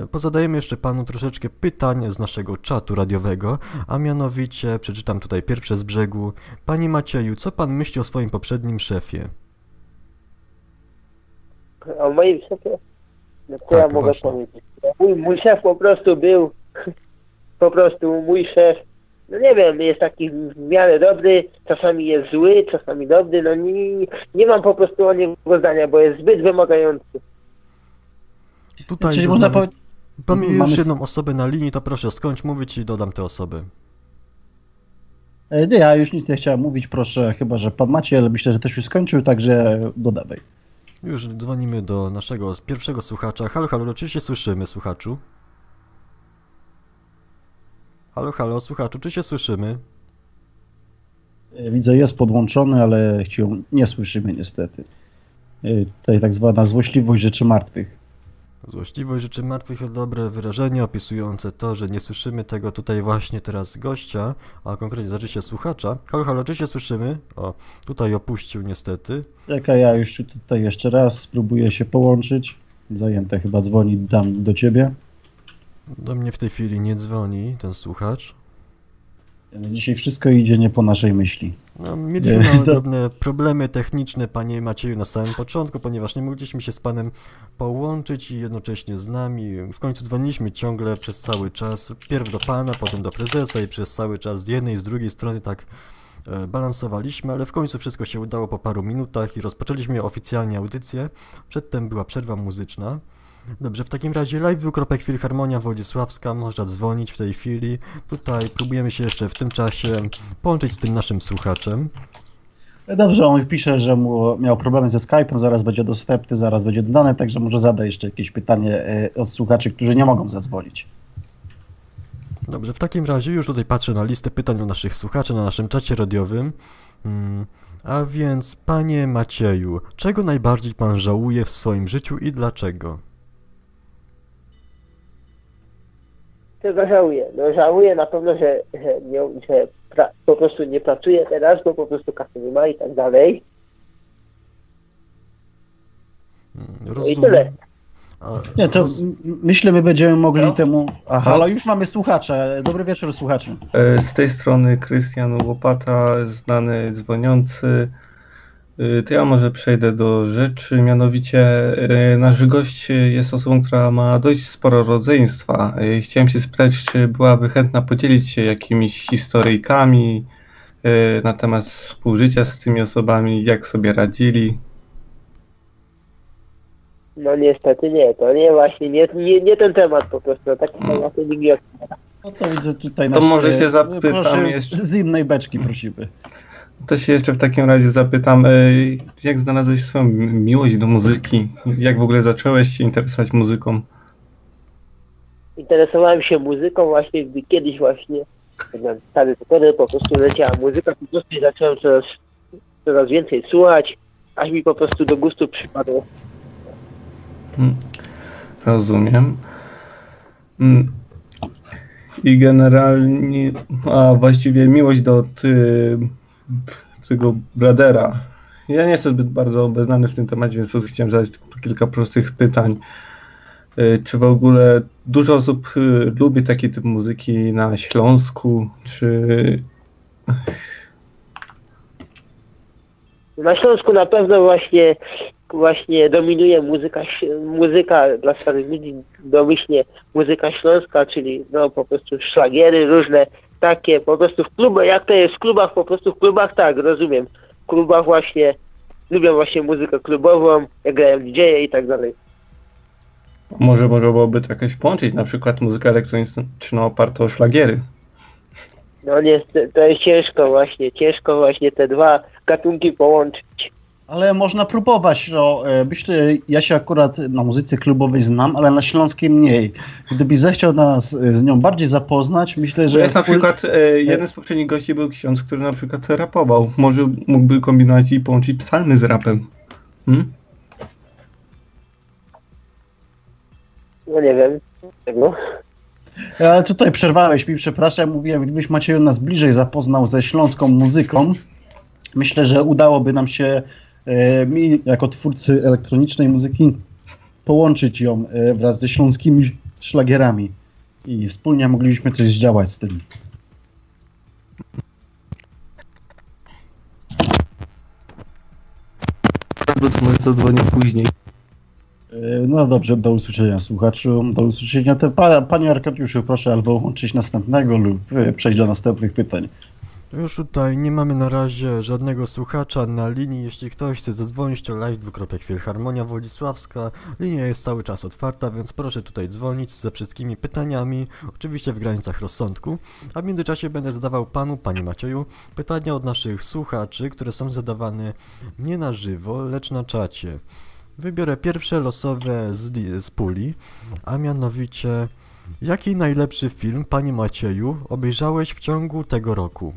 e, pozadajemy jeszcze panu troszeczkę pytań z naszego czatu radiowego, a mianowicie przeczytam tutaj pierwsze z brzegu. Panie Macieju, co pan myśli o swoim poprzednim szefie? O moim szefie, no co Tak, ja mogę właśnie. powiedzieć? Mój, mój szef po prostu był, po prostu mój szef, no nie wiem, jest taki w miarę dobry, czasami jest zły, czasami dobry, no nie, nie mam po prostu o niego zdania, bo jest zbyt wymagający. Tutaj Czyli można mamy, już mamy jedną osobę na linii, to proszę skończ mówić i dodam te osoby. E, Nie, ja już nic nie chciałem mówić, proszę, chyba że pan ale myślę, że też już skończył, także dodawaj. Już dzwonimy do naszego pierwszego słuchacza. Halo, halo, czy się słyszymy, słuchaczu? Halo, halo, słuchaczu, czy się słyszymy? E, Widzę, jest podłączony, ale cię nie słyszymy niestety. E, Tutaj tak zwana złośliwość rzeczy martwych. Złośliwość rzeczy martwych to dobre wyrażenie opisujące to, że nie słyszymy tego tutaj właśnie teraz gościa, a konkretnie znaczy się słuchacza. Halo, halo, czy się słyszymy? O, tutaj opuścił niestety. Czekaj, ja już tutaj jeszcze raz spróbuję się połączyć. Zajęte chyba dzwoni dam do ciebie. Do mnie w tej chwili nie dzwoni ten słuchacz. Dzisiaj wszystko idzie nie po naszej myśli. No, mieliśmy małe drobne problemy techniczne, panie Macieju, na samym początku, ponieważ nie mogliśmy się z panem połączyć i jednocześnie z nami. W końcu dzwoniliśmy ciągle przez cały czas, pierw do pana, potem do prezesa i przez cały czas z jednej i z drugiej strony tak e, balansowaliśmy, ale w końcu wszystko się udało po paru minutach i rozpoczęliśmy oficjalnie audycję. Przedtem była przerwa muzyczna. Dobrze, w takim razie live dwukropek Filharmonia Wodzisławska, można dzwonić w tej chwili. Tutaj próbujemy się jeszcze w tym czasie połączyć z tym naszym słuchaczem. Dobrze, on pisze, że mu miał problemy ze Skype'em, zaraz będzie dostępny, zaraz będzie dodane, także może zada jeszcze jakieś pytanie e, od słuchaczy, którzy nie mogą zadzwonić. Dobrze, w takim razie już tutaj patrzę na listę pytań u naszych słuchaczy na naszym czacie radiowym. Mm, A więc, panie Macieju, czego najbardziej pan żałuje w swoim życiu i dlaczego? Czego żałuję? No żałuję na pewno, że, że, nie, że pra, po prostu nie pracuję teraz, bo po prostu kasy nie ma i tak dalej. Mm, No i tyle. A, Nie, to myślę, my będziemy mogli Halo? temu... Aha, ale już mamy słuchacza. Dobry wieczór, słuchacze. E, Z tej strony Krystian Łopata, znany dzwoniący. E, To ja może przejdę do rzeczy, mianowicie e, nasz gość jest osobą, która ma dość sporo rodzeństwa. E, Chciałem się spytać, czy byłaby chętna podzielić się jakimiś historyjkami e, na temat współżycia z tymi osobami, jak sobie radzili. No niestety nie, to nie właśnie, nie, nie, nie ten temat po prostu, no taki Mm. temat nikt nie No to widzę tutaj To nasz, może się e, zapytam proszę, z, z innej beczki prosimy. To się jeszcze w takim razie zapytam, e, jak znalazłeś swoją miłość do muzyki? Jak w ogóle zacząłeś się interesować muzyką? interesowałem się muzyką właśnie, gdy kiedyś właśnie stare tory po prostu leciała muzyka, po prostu zacząłem coraz, coraz więcej słuchać, aż mi po prostu do gustu przypadło. Mm, Rozumiem. Mm. I generalnie, a właściwie miłość do ty, tego Bradera. Ja nie jestem zbyt bardzo obeznany w tym temacie, więc po prostu chciałem zadać kilka prostych pytań. Y, Czy w ogóle dużo osób y, lubi taki typ muzyki na Śląsku? Czy Na Śląsku na pewno właśnie właśnie dominuje muzyka, muzyka dla starych ludzi, domyślnie muzyka śląska, czyli no po prostu szlagiery różne takie, po prostu w klubach, jak to jest w klubach, po prostu w klubach tak, rozumiem. W klubach właśnie lubią właśnie muzykę klubową, jak grają DJ i tak dalej. może można byłoby to jakoś połączyć, na przykład muzykę elektroniczną opartą o szlagiery? No niestety, to jest ciężko właśnie, ciężko właśnie te dwa gatunki połączyć. Ale można próbować. No, e, myślę, ja się akurat na muzyce klubowej znam, ale na śląskiej mniej. Gdybyś zechciał nas e, z nią bardziej zapoznać, myślę, Że jest na przykład e, jeden z poprzednich gości był ksiądz, który na przykład rapował. Może mógłby kombinować i połączyć psalmy z rapem. Hmm? No nie wiem, tego. Ja tutaj przerwałeś mi, przepraszam, mówiłem, gdybyś Macieju nas bliżej zapoznał ze śląską muzyką, myślę, że udałoby nam się e, mi, jako twórcy elektronicznej muzyki, połączyć ją e, wraz ze śląskimi szlagierami i wspólnie moglibyśmy coś zdziałać z tym. Albo co może zadzwonię później. E, No dobrze, do usłyszenia słuchaczu, do usłyszenia. Te, pa, panie Arkadiuszu, proszę albo łączyć następnego lub e, przejść do następnych pytań. Już tutaj nie mamy na razie żadnego słuchacza na linii. Jeśli ktoś chce zadzwonić, to live dwukropek Filharmonia Wodzisławska. Linia jest cały czas otwarta, więc proszę tutaj dzwonić ze wszystkimi pytaniami, oczywiście w granicach rozsądku. A w międzyczasie będę zadawał panu, panie Macieju, pytania od naszych słuchaczy, które są zadawane nie na żywo, lecz na czacie. Wybiorę pierwsze losowe z, z puli, a mianowicie... Jaki najlepszy film, panie Macieju, obejrzałeś w ciągu tego roku?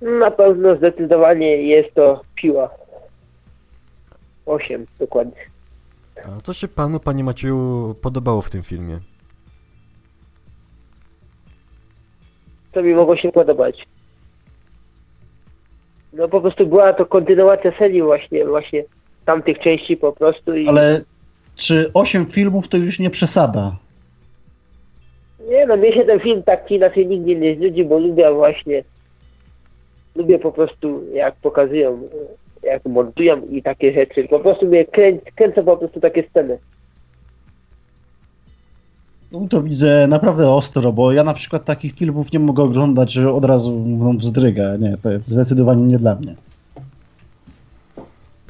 Na pewno zdecydowanie jest to piła. 8 dokładnie. A co się panu, panie Macieju, podobało w tym filmie? Co mi mogło się podobać? No po prostu była to kontynuacja serii właśnie, właśnie tamtych części po prostu i Ale czy 8 filmów to już nie przesada? nie no, mnie się ten film tak inaczej nigdy nie znudzi, bo lubię właśnie lubię po prostu jak pokazują, jak montują i takie rzeczy. Po prostu mnie kręc, kręcą po prostu takie sceny. No to widzę naprawdę ostro, bo ja na przykład takich filmów nie mogę oglądać, że od razu wzdryga. Nie, to zdecydowanie nie dla mnie.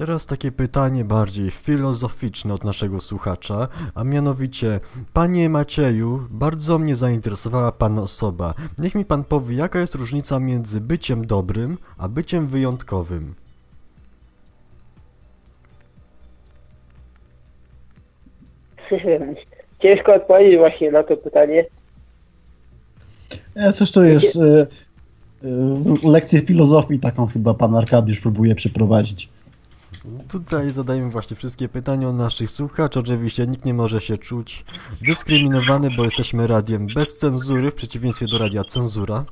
Teraz takie pytanie bardziej filozoficzne od naszego słuchacza, a mianowicie, panie Macieju, bardzo mnie zainteresowała pana osoba. Niech mi pan powie, jaka jest różnica między byciem dobrym, a byciem wyjątkowym? Ciężko odpowiedzieć właśnie na to pytanie. E, Coś to jest e, e, lekcję filozofii taką chyba pan Arkadiusz próbuje przeprowadzić. Tutaj zadajemy właśnie wszystkie pytania o naszych słuchaczy. Oczywiście nikt nie może się czuć dyskryminowany, bo jesteśmy radiem bez cenzury, w przeciwieństwie do radia Cenzura,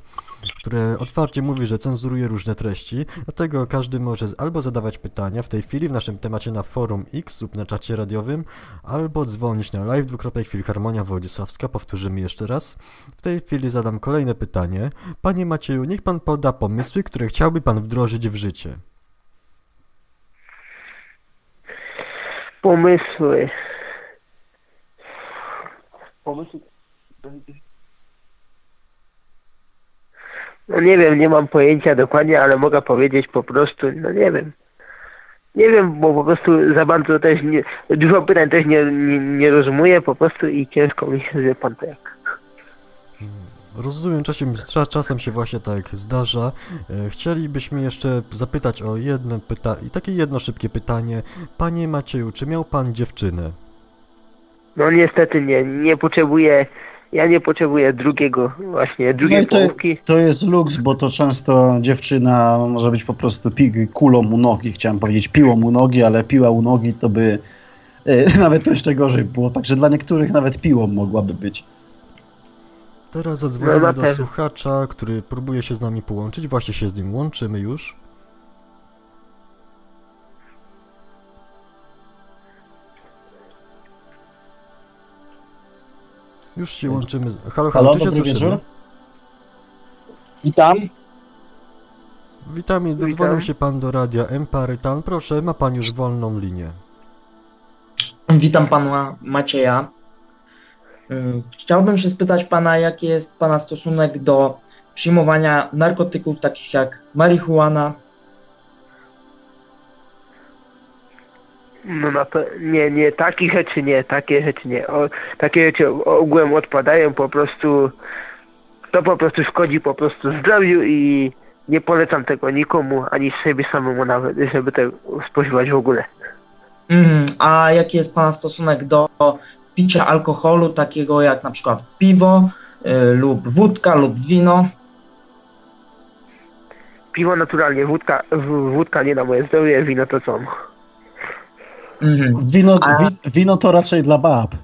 które otwarcie mówi, że cenzuruje różne treści. Dlatego każdy może albo zadawać pytania w tej chwili w naszym temacie na forum X lub na czacie radiowym, albo dzwonić na live dwukropek Filharmonia Władysławska. Powtórzymy jeszcze raz. W tej chwili zadam kolejne pytanie. Panie Macieju, niech pan poda pomysły, które chciałby pan wdrożyć w życie. Pomysły. Pomysły. No nie wiem, nie mam pojęcia dokładnie, ale mogę powiedzieć po prostu, no nie wiem. Nie wiem, bo po prostu za bardzo też nie, dużo pytań też nie, nie, nie rozumuję po prostu i ciężko mi się, wie pan to jak. Rozumiem, czasem, cza- czasem się właśnie tak zdarza. E, Chcielibyśmy jeszcze zapytać o jedno pytanie, i takie jedno szybkie pytanie. Panie Macieju, czy miał pan dziewczynę? No niestety nie, nie potrzebuję, ja nie potrzebuję drugiego, właśnie No drugiej i to, połówki. to jest luks, bo to często dziewczyna może być po prostu pig, kulą u nogi, chciałem powiedzieć piłą u nogi, ale piła u nogi to by e, nawet to jeszcze gorzej było, także dla niektórych nawet piłą mogłaby być. Teraz No, zadzwonimy na do słuchacza, który próbuje się z nami połączyć. Właśnie się z nim łączymy już. Już się łączymy. z- Halo, halo, Halo, czy się dobry słyszymy? wieczór. Witam. Witam, dozwonił Witam. się pan do radia Emparytan. Proszę, ma pan już wolną linię. Witam pana Macieja. Chciałbym się spytać pana, jaki jest pana stosunek do przyjmowania narkotyków takich jak marihuana. No na pe- nie, nie, takich rzeczy nie, takie rzeczy nie. O, takie rzeczy ogółem odpadają po prostu, to po prostu szkodzi po prostu zdrowiu i nie polecam tego nikomu, ani sobie samemu nawet, żeby tego spożywać w ogóle. Mhm. A jaki jest pana stosunek do picia alkoholu, takiego jak na przykład piwo y, lub wódka lub wino? Piwo naturalnie, wódka, wódka nie na moje zdrowie, wino to co? Mhm. Wino, A- wi, wino to raczej dla bab.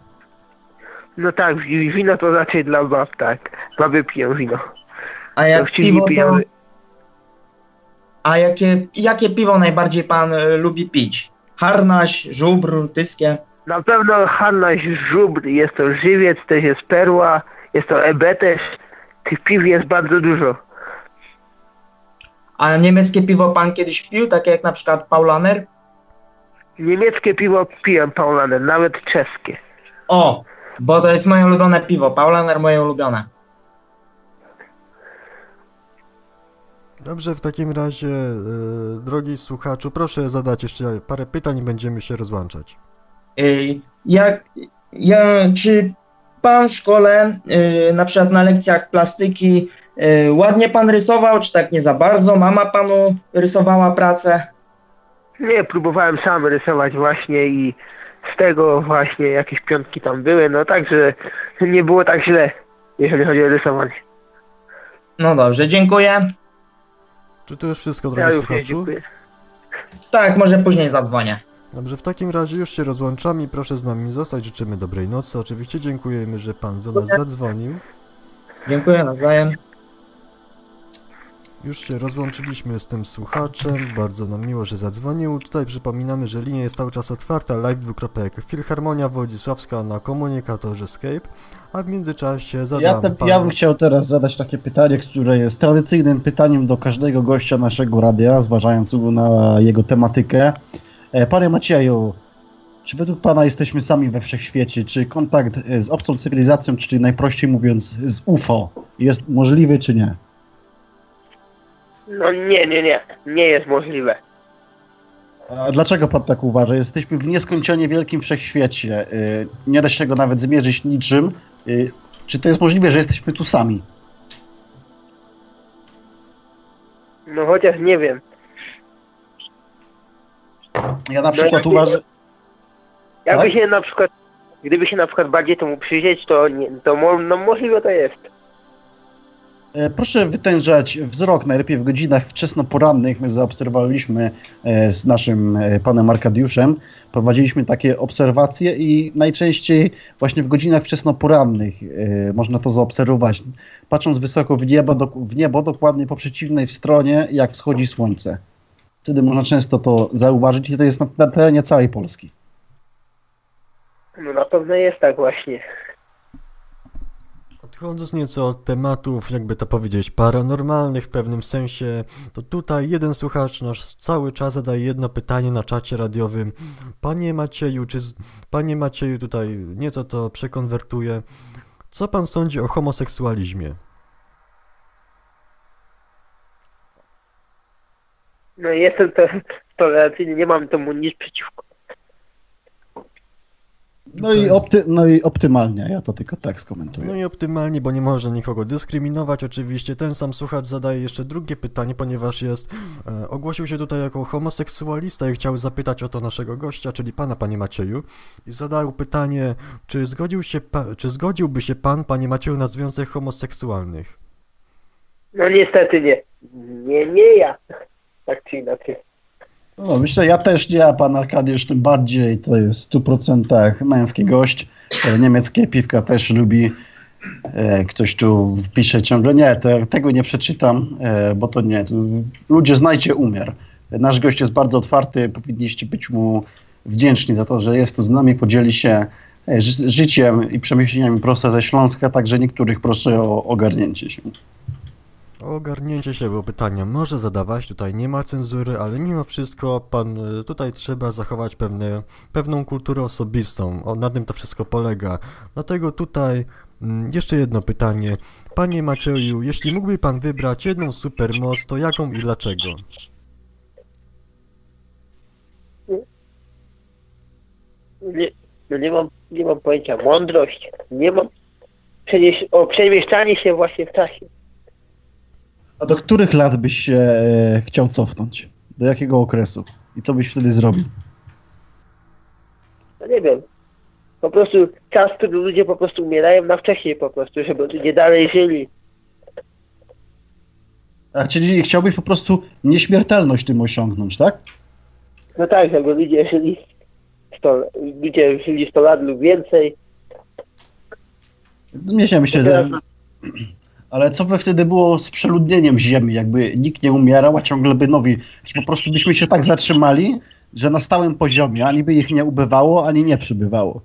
No tak, wi- wino to raczej dla bab, tak. Baby piją wino. A jak Chcieli piwo to, piją, A jakie, jakie piwo najbardziej pan y, lubi pić? Harnaś, żubr, tyskie? Na pewno Hanna Żubr, jest to żywiec, też jest perła, jest to EB też. Tych piw jest bardzo dużo. A niemieckie piwo pan kiedyś pił, takie jak na przykład Paulaner? Niemieckie piwo piję Paulaner, nawet czeskie. O, bo to jest moje ulubione piwo. Paulaner moje ulubione. Dobrze, w takim razie, e, drogi słuchaczu, proszę zadać jeszcze parę pytań i będziemy się rozłączać. Jak, ja, czy pan w szkole, y, na przykład na lekcjach plastyki, y, ładnie pan rysował, czy tak nie za bardzo? Mama panu rysowała pracę? Nie, próbowałem sam rysować właśnie i z tego właśnie jakieś piątki tam były, no także nie było tak źle, jeżeli chodzi o rysowanie. No dobrze, dziękuję. Czy to już wszystko, Ja drogi już nie słuchaczu? dziękuję. Tak, może później zadzwonię. Dobrze, w takim razie już się rozłączamy. Proszę z nami zostać. Życzymy dobrej nocy. Oczywiście dziękujemy, że pan do nas zadzwonił. Dziękuję, nawzajem. Już się rozłączyliśmy z tym słuchaczem. Bardzo nam miło, że zadzwonił. Tutaj przypominamy, że linia jest cały czas otwarta. Live dwukropek Filharmonia Wodzisławska na komunikatorze Skype. A w międzyczasie zadam Ja, te, panu... ja bym chciał teraz zadać takie pytanie, które jest tradycyjnym pytaniem do każdego gościa naszego radia, zważając na jego tematykę. E, Panie Macieju, czy według Pana jesteśmy sami we wszechświecie? Czy kontakt e, z obcą cywilizacją, czyli najprościej mówiąc z UFO, jest możliwy czy nie? No nie, nie, nie, nie jest możliwe. A dlaczego Pan tak uważa? Jesteśmy w nieskończenie wielkim wszechświecie. E, Nie da się tego nawet zmierzyć niczym. Czy to jest możliwe, że jesteśmy tu sami? No chociaż nie wiem. Ja na No przykład ja- uważam... Jakby Tak? się na przykład, gdyby się na przykład bardziej temu przyjrzeć, to, nie, to no możliwe to jest. E, Proszę wytężać wzrok, najlepiej w godzinach wczesnoporannych. My zaobserwowaliśmy e, z naszym e, panem Arkadiuszem, prowadziliśmy takie obserwacje i najczęściej właśnie w godzinach wczesnoporannych można to zaobserwować. Patrząc wysoko w niebo, w niebo, dokładnie po przeciwnej stronie, jak wschodzi słońce. Wtedy można często to zauważyć i to jest na, na terenie całej Polski. No na pewno jest tak właśnie. Odchodząc nieco od tematów, jakby to powiedzieć, paranormalnych w pewnym sensie, to tutaj jeden słuchacz nasz cały czas zadaje jedno pytanie na czacie radiowym. Panie Macieju, czy z... Panie Macieju tutaj nieco to przekonwertuję. Co pan sądzi o homoseksualizmie? No jestem to, tolerancyjny, nie mam temu nic przeciwko. No i, opty, no i optymalnie, ja to tylko tak skomentuję. No i optymalnie, bo nie można nikogo dyskryminować. Oczywiście ten sam słuchacz zadaje jeszcze drugie pytanie, ponieważ jest e, ogłosił się tutaj jako homoseksualista i chciał zapytać o to naszego gościa, czyli pana, panie Macieju. I zadał pytanie, czy, zgodził się pa, czy zgodziłby się pan, panie Macieju, na związek homoseksualnych? No niestety nie. Nie, nie ja. Tak czy inaczej. No, myślę, ja też nie, a pan Arkadiusz tym bardziej, to jest w 100% męski gość. E, Niemieckie piwka też lubi. E, Ktoś tu pisze ciągle, nie, to, tego nie przeczytam, e, bo to nie. Ludzie, znajcie umiar. Nasz gość jest bardzo otwarty, powinniście być mu wdzięczni za to, że jest tu z nami, podzieli się ży- życiem i przemyśleniami prosto ze Śląska, także niektórych proszę o ogarnięcie się. Ogarnięcie się, bo pytania może zadawać, tutaj nie ma cenzury, ale mimo wszystko pan y, tutaj trzeba zachować pewne, pewną kulturę osobistą. O, na tym to wszystko polega. Dlatego tutaj mm, jeszcze jedno pytanie. Panie Macieju, jeśli mógłby pan wybrać jedną supermoc, to jaką i dlaczego? Nie, no nie mam, nie mam pojęcia. Mądrość. Nie mam. Przenieś, o przemieszczanie się właśnie w czasie. A do których lat byś się e, chciał cofnąć? Do jakiego okresu? I co byś wtedy zrobił? No nie wiem. Po prostu czas, w którym ludzie po prostu umierają na wcześniej po prostu, żeby ludzie dalej żyli. A, czyli chciałbyś po prostu nieśmiertelność tym osiągnąć, tak? No tak, żeby ludzie żyli 100, ludzie żyli 100 lat lub więcej. Nie się myślę, że... Teraz- Ale co by wtedy było z przeludnieniem Ziemi, jakby nikt nie umierał, a ciągle by nowi... Czy po prostu byśmy się tak zatrzymali, że na stałym poziomie ani by ich nie ubywało, ani nie przybywało.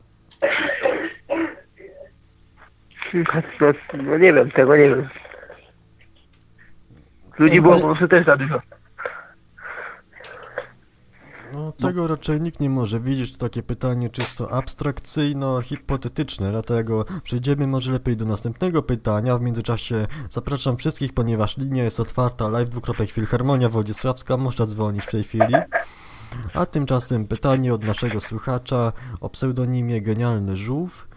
No, no nie wiem, tego nie wiem. Ludzi było po prostu też za dużo. No, tego raczej nikt nie może widzieć. To takie pytanie czysto abstrakcyjno-hipotetyczne, dlatego przejdziemy może lepiej do następnego pytania. W międzyczasie zapraszam wszystkich, ponieważ linia jest otwarta. Live dwukropek Filharmonia Wodzisławska. Można dzwonić w tej chwili. A tymczasem pytanie od naszego słuchacza o pseudonimie Genialny Żółw.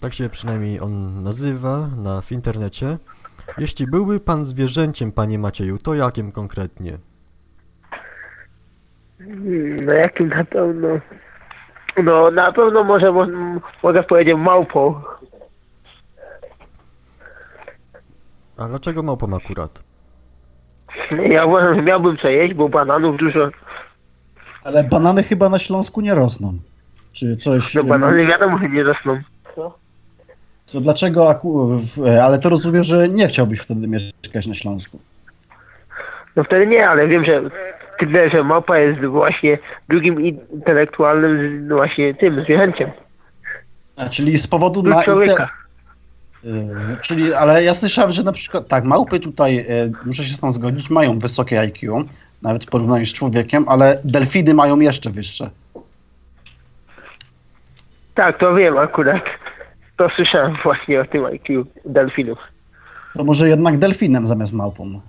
Tak się przynajmniej on nazywa na w internecie. Jeśli byłby pan zwierzęciem, panie Macieju, to jakim konkretnie? No jakim na pewno... No na pewno może mo- mogę powiedzieć małpą. A dlaczego małpą akurat? Ja uważam, że miałbym co jeść, bo bananów dużo. Ale banany chyba na Śląsku nie rosną. Czy coś... No banany wiadomo, że nie rosną. To dlaczego aku... Ale to rozumiem, że nie chciałbyś wtedy mieszkać na Śląsku. No wtedy nie, ale wiem, że tyle, że małpa jest właśnie drugim intelektualnym no właśnie tym zwierzęciem. A, czyli z powodu na... człowieka. Yy, Czyli, ale ja słyszałem, że na przykład, tak, małpy tutaj, yy, muszę się z tym zgodzić, mają wysokie IQ, nawet w porównaniu z człowiekiem, ale delfiny mają jeszcze wyższe. Tak, to wiem akurat. To słyszałem właśnie o tym IQ delfinów. To może jednak delfinem zamiast małpą.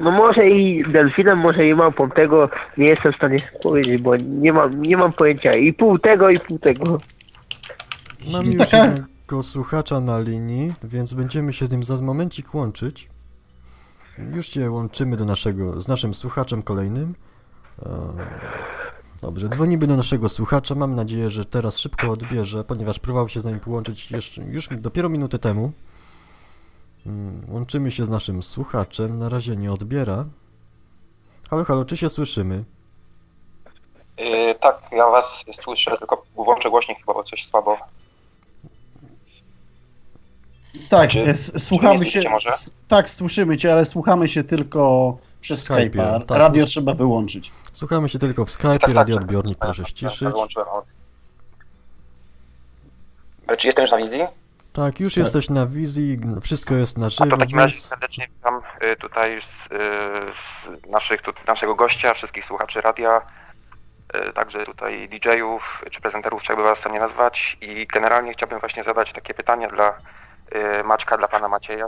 No może i delfinem, może i małpą. Tego nie jestem w stanie powiedzieć, bo nie mam, nie mam pojęcia. I pół tego, i pół tego. Mam Czyli już taka- jednego słuchacza na linii, więc będziemy się z nim za momencik łączyć. Już się łączymy do naszego, z naszym słuchaczem kolejnym. E, Dobrze, dzwonimy do naszego słuchacza. Mam nadzieję, że teraz szybko odbierze, ponieważ próbował się z nami połączyć jeszcze, już dopiero minutę temu. Mm, Łączymy się z naszym słuchaczem. Na razie nie odbiera. Halo, halo, czy się słyszymy? Yy, tak, ja was słyszę, tylko włączę głośnik chyba, bo coś słabo. Tak, Czy- słuchamy czy się, może? tak, słyszymy cię, ale słuchamy się tylko przez Skype'ie, Skype'a. tak. Radio trzeba wyłączyć. Słuchamy się tylko w Skype, Tak, tak, radioodbiornik tak, proszę tak, ściszyć. tak, Wyłączyłem. E, Czy jestem już na wizji? Tak, już Tak. jesteś na wizji, wszystko jest na A żywo, to w takim razie więc serdecznie witam y, tutaj z, y, z naszych, tu, naszego gościa, wszystkich słuchaczy radia, y, także tutaj DJ-ów czy prezenterów, jakby was sam nie nazwać. I generalnie chciałbym właśnie zadać takie pytanie dla Maćka, dla pana Macieja.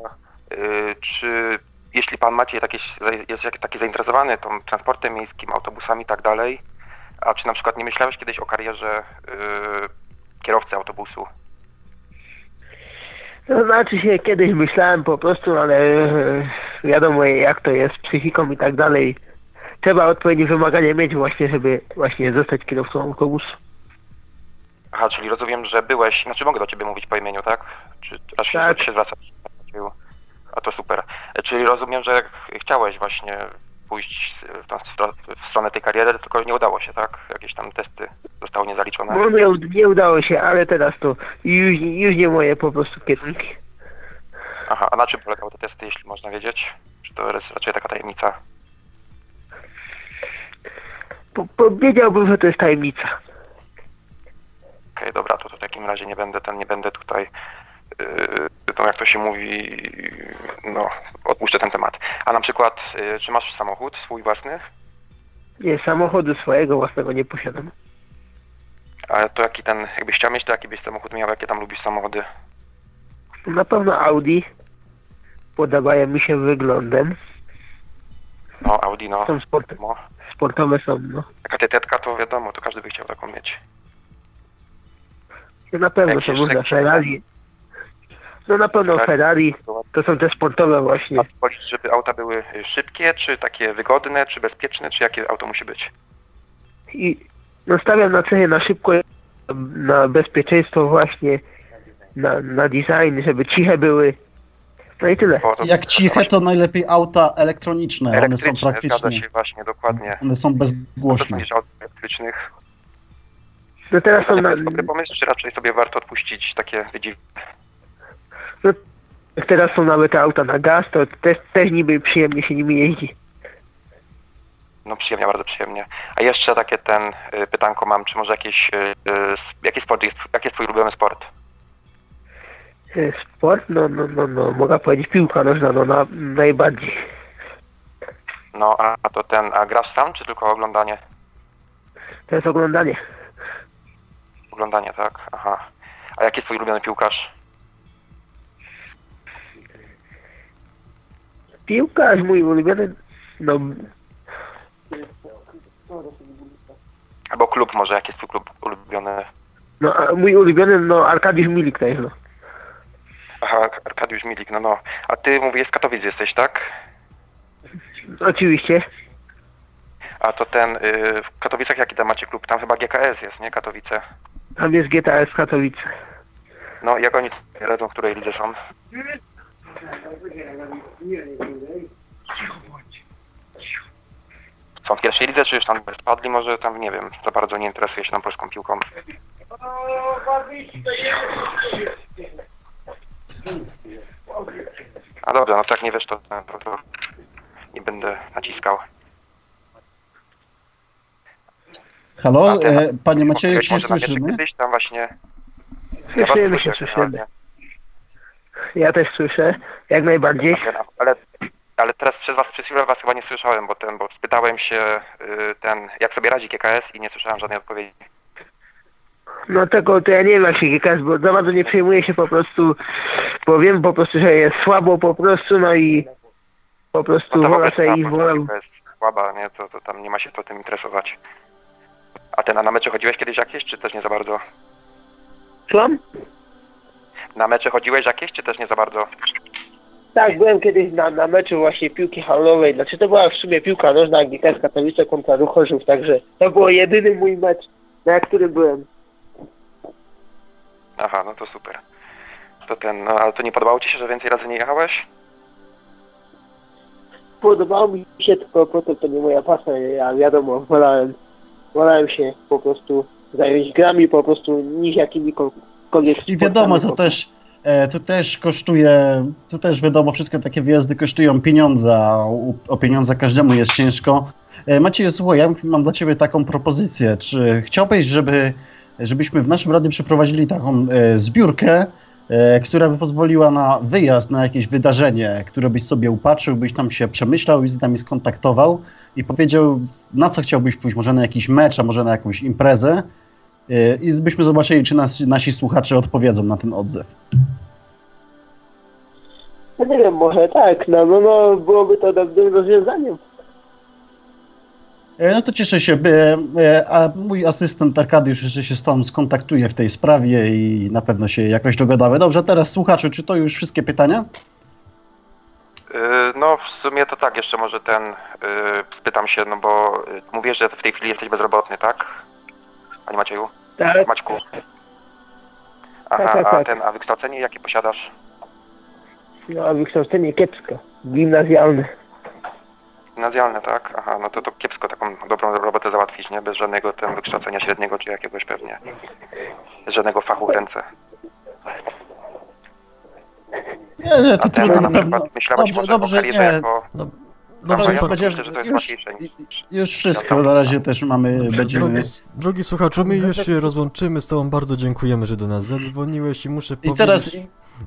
Czy jeśli pan Maciej jakieś, jest taki zainteresowany tą transportem miejskim, autobusami i tak dalej, A czy na przykład nie myślałeś kiedyś o karierze kierowcy autobusu? To znaczy się kiedyś myślałem po prostu, ale e, wiadomo jak to jest z psychiką i tak dalej. Trzeba odpowiednie wymagania mieć właśnie, żeby właśnie zostać kierowcą autobusu. Aha, czyli rozumiem, że byłeś, znaczy mogę do ciebie mówić po imieniu, tak? Czy aż się, Tak. się zwracasz? A to super. E, Czyli rozumiem, że chciałeś właśnie pójść w, tą, stro- w stronę tej kariery, tylko nie udało się, tak? Jakieś tam testy zostały niezaliczone. No nie, nie udało się, ale teraz to już, już nie moje po prostu kierunki. Aha, a na czym polegały te testy, jeśli można wiedzieć? Czy to jest raczej taka tajemnica? Po, powiedziałbym, że to jest tajemnica. Okej, dobra, to, to w takim razie nie będę ten, nie będę tutaj, to jak to się mówi, no, odpuszczę ten temat. A na przykład, yy, czy masz samochód swój własny? Nie, samochodu swojego własnego nie posiadam. A to jaki ten, jakbyś chciał mieć, to jaki byś samochód miał, jakie tam lubisz samochody? Na pewno Audi. Podobają mi się wyglądem. No, Audi, no, Są sport, no. sportowe są, no. Taka tetetka to wiadomo, to każdy by chciał taką mieć. No na pewno są różne Ferrari. No na pewno Ferrari. Ferrari. To są te sportowe właśnie. A wolisz, żeby auta były szybkie, czy takie wygodne, czy bezpieczne, czy jakie auto musi być? I no stawiam na cechę na szybko, na bezpieczeństwo właśnie, na, na design, żeby ciche były. No i tyle. To- Jak ciche, to najlepiej auta elektroniczne. One są Elektryczne, zgadza praktycznie. się właśnie, dokładnie. One są bezgłośne. sądzisz o autach elektrycznych? No teraz są To na, jest dobry pomysł, czy raczej sobie warto odpuścić takie wydzi... teraz są nawet auta na gaz, to też, też niby przyjemnie się nimi jeździ. No przyjemnie, bardzo przyjemnie. A jeszcze takie ten y, pytanko mam, czy może jakieś, y, y, jaki sport jest, jaki jest twój ulubiony sport? E, Sport, no, no, no, no, mogę powiedzieć piłka nożna, no na, najbardziej. No a a to ten, a grasz sam, czy tylko oglądanie? To jest oglądanie. Oglądanie, tak? Aha. A jaki jest twój ulubiony piłkarz? Piłkarz mój ulubiony, no Albo klub może, jaki jest twój klub ulubiony? No, mój ulubiony, no, Arkadiusz Milik to jest, no. Aha, Arkadiusz Milik, no no. A ty mówisz z Katowic jesteś, tak? Oczywiście. A to ten, y, w Katowicach jaki tam macie klub? Tam chyba GKS jest, nie? Katowice. Tam jest GTS Katowice. No, jak oni radzą, w której lidze są? Są w pierwszej lidze, czy już tam spadli? Może tam, nie wiem, za bardzo nie interesuje się tam polską piłką. A dobra, no tak nie wiesz, to, to, to nie będę naciskał. Halo, ty, e, panie Macieju, czy się słyszymy? Kiedyś tam właśnie... Ja was Słyszymy się, słyszymy. Ja też słyszę, jak najbardziej. Ale, ale teraz przez was, przez chwilę was chyba nie słyszałem, bo ten, bo spytałem się y, ten, jak sobie radzi GKS i nie słyszałem żadnej odpowiedzi. No tego to ja nie wiem jak się GKS, bo za bardzo nie przejmuję się po prostu, bo wiem po prostu, że jest słabo po prostu, no i po prostu No wola sobie cała i polska wolę. piłka jest słaba, nie? To, to tam nie ma się to tym interesować. A ten, a na mecze chodziłeś kiedyś jakieś, czy też nie za bardzo? Słucham? Na mecze chodziłeś jakieś, czy też nie za bardzo? Tak, byłem kiedyś na, na meczu właśnie piłki handlowej, znaczy to była w sumie piłka nożna GKS Katowice kontra Ruch Chorzów, także to był jedyny mój mecz, na którym byłem. Aha, no to super. To ten, no ale to nie podobało ci się, że więcej razy nie jechałeś? Podobało mi się, tylko potem to nie moja pasja, ja wiadomo, wolałem, wolałem się po prostu zająć grami po prostu niż jakimikolwiek I wiadomo, to też, to też kosztuje, to też wiadomo, wszystkie takie wyjazdy kosztują pieniądze, a o, pieniądze każdemu jest ciężko. E, Maciej, słuchaj, ja mam dla Ciebie taką propozycję. Czy chciałbyś, żeby, żebyśmy w naszym radiu przeprowadzili taką e, zbiórkę, e, która by pozwoliła na wyjazd, na jakieś wydarzenie, które byś sobie upatrzył, byś tam się przemyślał i z nami skontaktował i powiedział, na co chciałbyś pójść, może na jakiś mecz, a może na jakąś imprezę, E, i byśmy zobaczyli, czy nas, nasi słuchacze odpowiedzą na ten odzew. No nie wiem, może tak, no, no, no byłoby to dobrym rozwiązaniem. E, No to cieszę się, by, e, a mój asystent Arkadiusz jeszcze się z Tobą skontaktuje w tej sprawie i na pewno się jakoś dogadamy. Dobrze, teraz słuchaczu, czy to już wszystkie pytania? Yy, No w sumie to tak, jeszcze może ten, spytam się, no bo mówię, że w tej chwili jesteś bezrobotny, tak? Panie Macieju? Tak, Maćku? Aha, Tak, tak, a tak. ten, a wykształcenie jakie posiadasz? no a wykształcenie kiepsko. Gimnazjalne. Gimnazjalne, tak? Aha, no to to kiepsko taką dobrą robotę załatwić, nie? Bez żadnego tam wykształcenia średniego czy jakiegoś pewnie. Bez żadnego fachu w ręce. Nie, nie, to A ten trudno na przykład myślałeś Dobrze, może dobrze, o karierze nie. jako... No, Dobrze, dobrze, ja myślę, że to jest już- łatwiejsze niż... Już wszystko, na razie też mamy, będziemy... drogi, drogi słuchaczu, my już się rozłączymy z tobą, bardzo dziękujemy, że do nas zadzwoniłeś i muszę I powiedzieć... teraz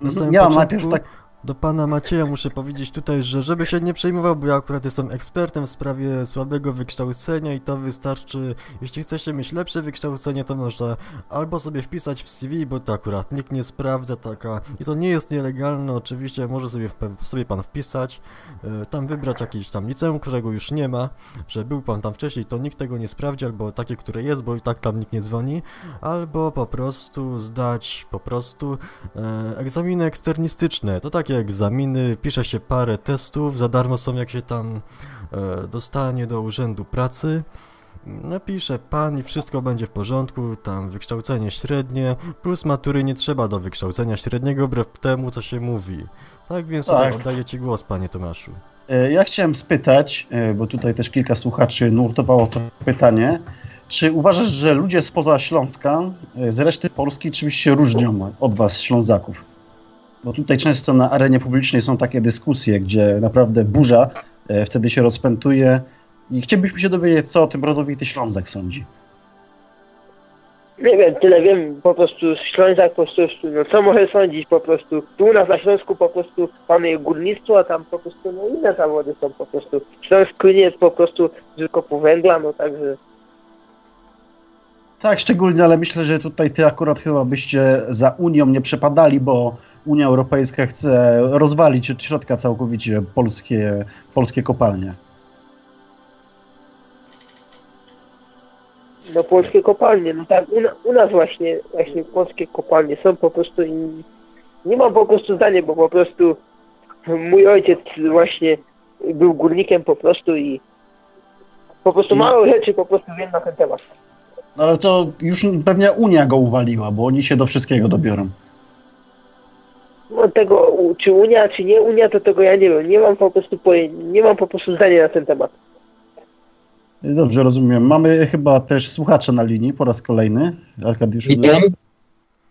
na samym ja mam początku najpierw tak... Do pana Macieja muszę powiedzieć tutaj, że żeby się nie przejmował, bo ja akurat jestem ekspertem w sprawie słabego wykształcenia i to wystarczy, jeśli chcecie mieć lepsze wykształcenie, to można albo sobie wpisać w CV, bo to akurat nikt nie sprawdza, taka, i to nie jest nielegalne, oczywiście może sobie, sobie pan wpisać, e, tam wybrać jakieś tam liceum, którego już nie ma, że był pan tam wcześniej, to nikt tego nie sprawdzi, albo takie, które jest, bo i tak tam nikt nie dzwoni, albo po prostu zdać po prostu e, egzaminy eksternistyczne. To takie egzaminy, pisze się parę testów, za darmo są jak się tam e, dostanie do urzędu pracy. Napisze pan i wszystko będzie w porządku, tam wykształcenie średnie, plus matury nie trzeba do wykształcenia średniego, wbrew temu co się mówi. Tak więc tutaj Tak. oddaję ci głos, panie Tomaszu. E, Ja chciałem spytać, e, bo tutaj też kilka słuchaczy nurtowało to pytanie, czy uważasz, że ludzie spoza Śląska, e, z reszty Polski, czymś się różnią od was, Ślązaków? Bo tutaj często na arenie publicznej są takie dyskusje, gdzie naprawdę burza e, wtedy się rozpętuje i chcielibyśmy się dowiedzieć, co o tym rodowity Ślązak sądzi. Nie wiem, tyle wiem, po prostu Ślązak po prostu, no co może sądzić po prostu. Tu u nas na Śląsku po prostu panuje górnictwo, a tam po prostu no inne zawody są po prostu. Śląsk płynie po prostu z wykopu węgla, no także Tak, szczególnie, ale myślę, że tutaj ty akurat chyba byście za Unią nie przepadali, bo Unia Europejska chce rozwalić od środka całkowicie polskie, polskie kopalnie. no polskie kopalnie, no tak, u, u nas właśnie, właśnie polskie kopalnie są po prostu i nie mam po prostu zdania, bo po prostu mój ojciec właśnie był górnikiem po prostu i po prostu mało rzeczy po prostu wiem na ten temat. No ale to już pewnie Unia go uwaliła, bo oni się do wszystkiego dobiorą. No tego, czy Unia, czy nie Unia, to tego ja nie wiem. Nie mam po prostu poje, nie mam po prostu zdania na ten temat. Dobrze, rozumiem. Mamy chyba też słuchacza na linii po raz kolejny. Arkadiusz. Witam.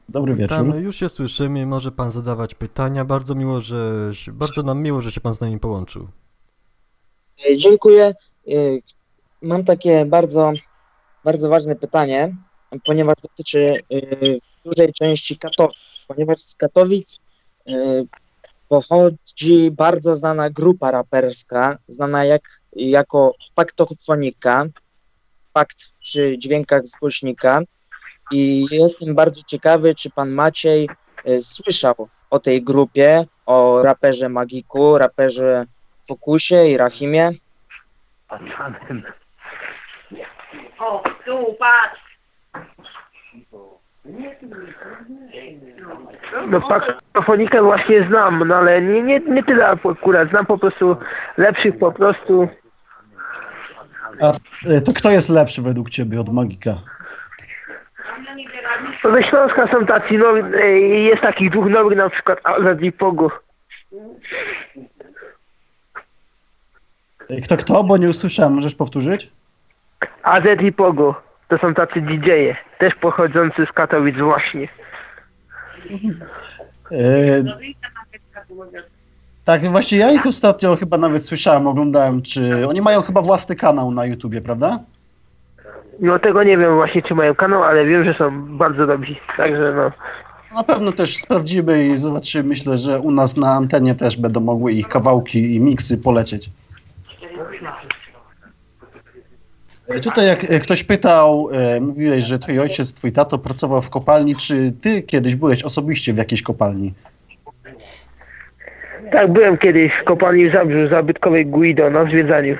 Dobry wieczór. Tam już się słyszymy, może pan zadawać pytania. Bardzo miło, że bardzo nam miło, że się pan z nami połączył. E, Dziękuję. E, Mam takie bardzo, bardzo ważne pytanie, ponieważ dotyczy e, w dużej części Katowic, ponieważ z Katowic pochodzi bardzo znana grupa raperska, znana jak, jako Paktofonika, pakt przy dźwiękach z głośnika i jestem bardzo ciekawy, czy pan Maciej e, słyszał o tej grupie, o raperze Magiku, raperze Fokusie i Rahimie. O, tu, patrz. No paktofonikę właśnie znam, no ale nie, nie, nie tyle akurat. Znam po prostu lepszych po prostu. A e, to kto jest lepszy według ciebie od Magika? Ze Śląska są tacy, no e, jest takich dwóch nowych na przykład Azad i Pogo. E, Kto kto? Bo nie usłyszałem. Możesz powtórzyć? AZ i Pogo. To są tacy DJ-e, też pochodzący z Katowic właśnie. E, tak, właśnie ja ich ostatnio chyba nawet słyszałem, oglądałem, czy oni mają chyba własny kanał na YouTubie, prawda? No tego nie wiem właśnie czy mają kanał, ale wiem, że są bardzo dobrzy. Także no. Na pewno też sprawdzimy i zobaczymy. Myślę, że u nas na antenie też będą mogły ich kawałki i miksy polecieć. E, Tutaj jak e, ktoś pytał, e, mówiłeś, że twój ojciec, twój tato pracował w kopalni. Czy ty kiedyś byłeś osobiście w jakiejś kopalni? Tak, byłem kiedyś w kopalni w Zabrzu, zabytkowej Guido na zwiedzaniu.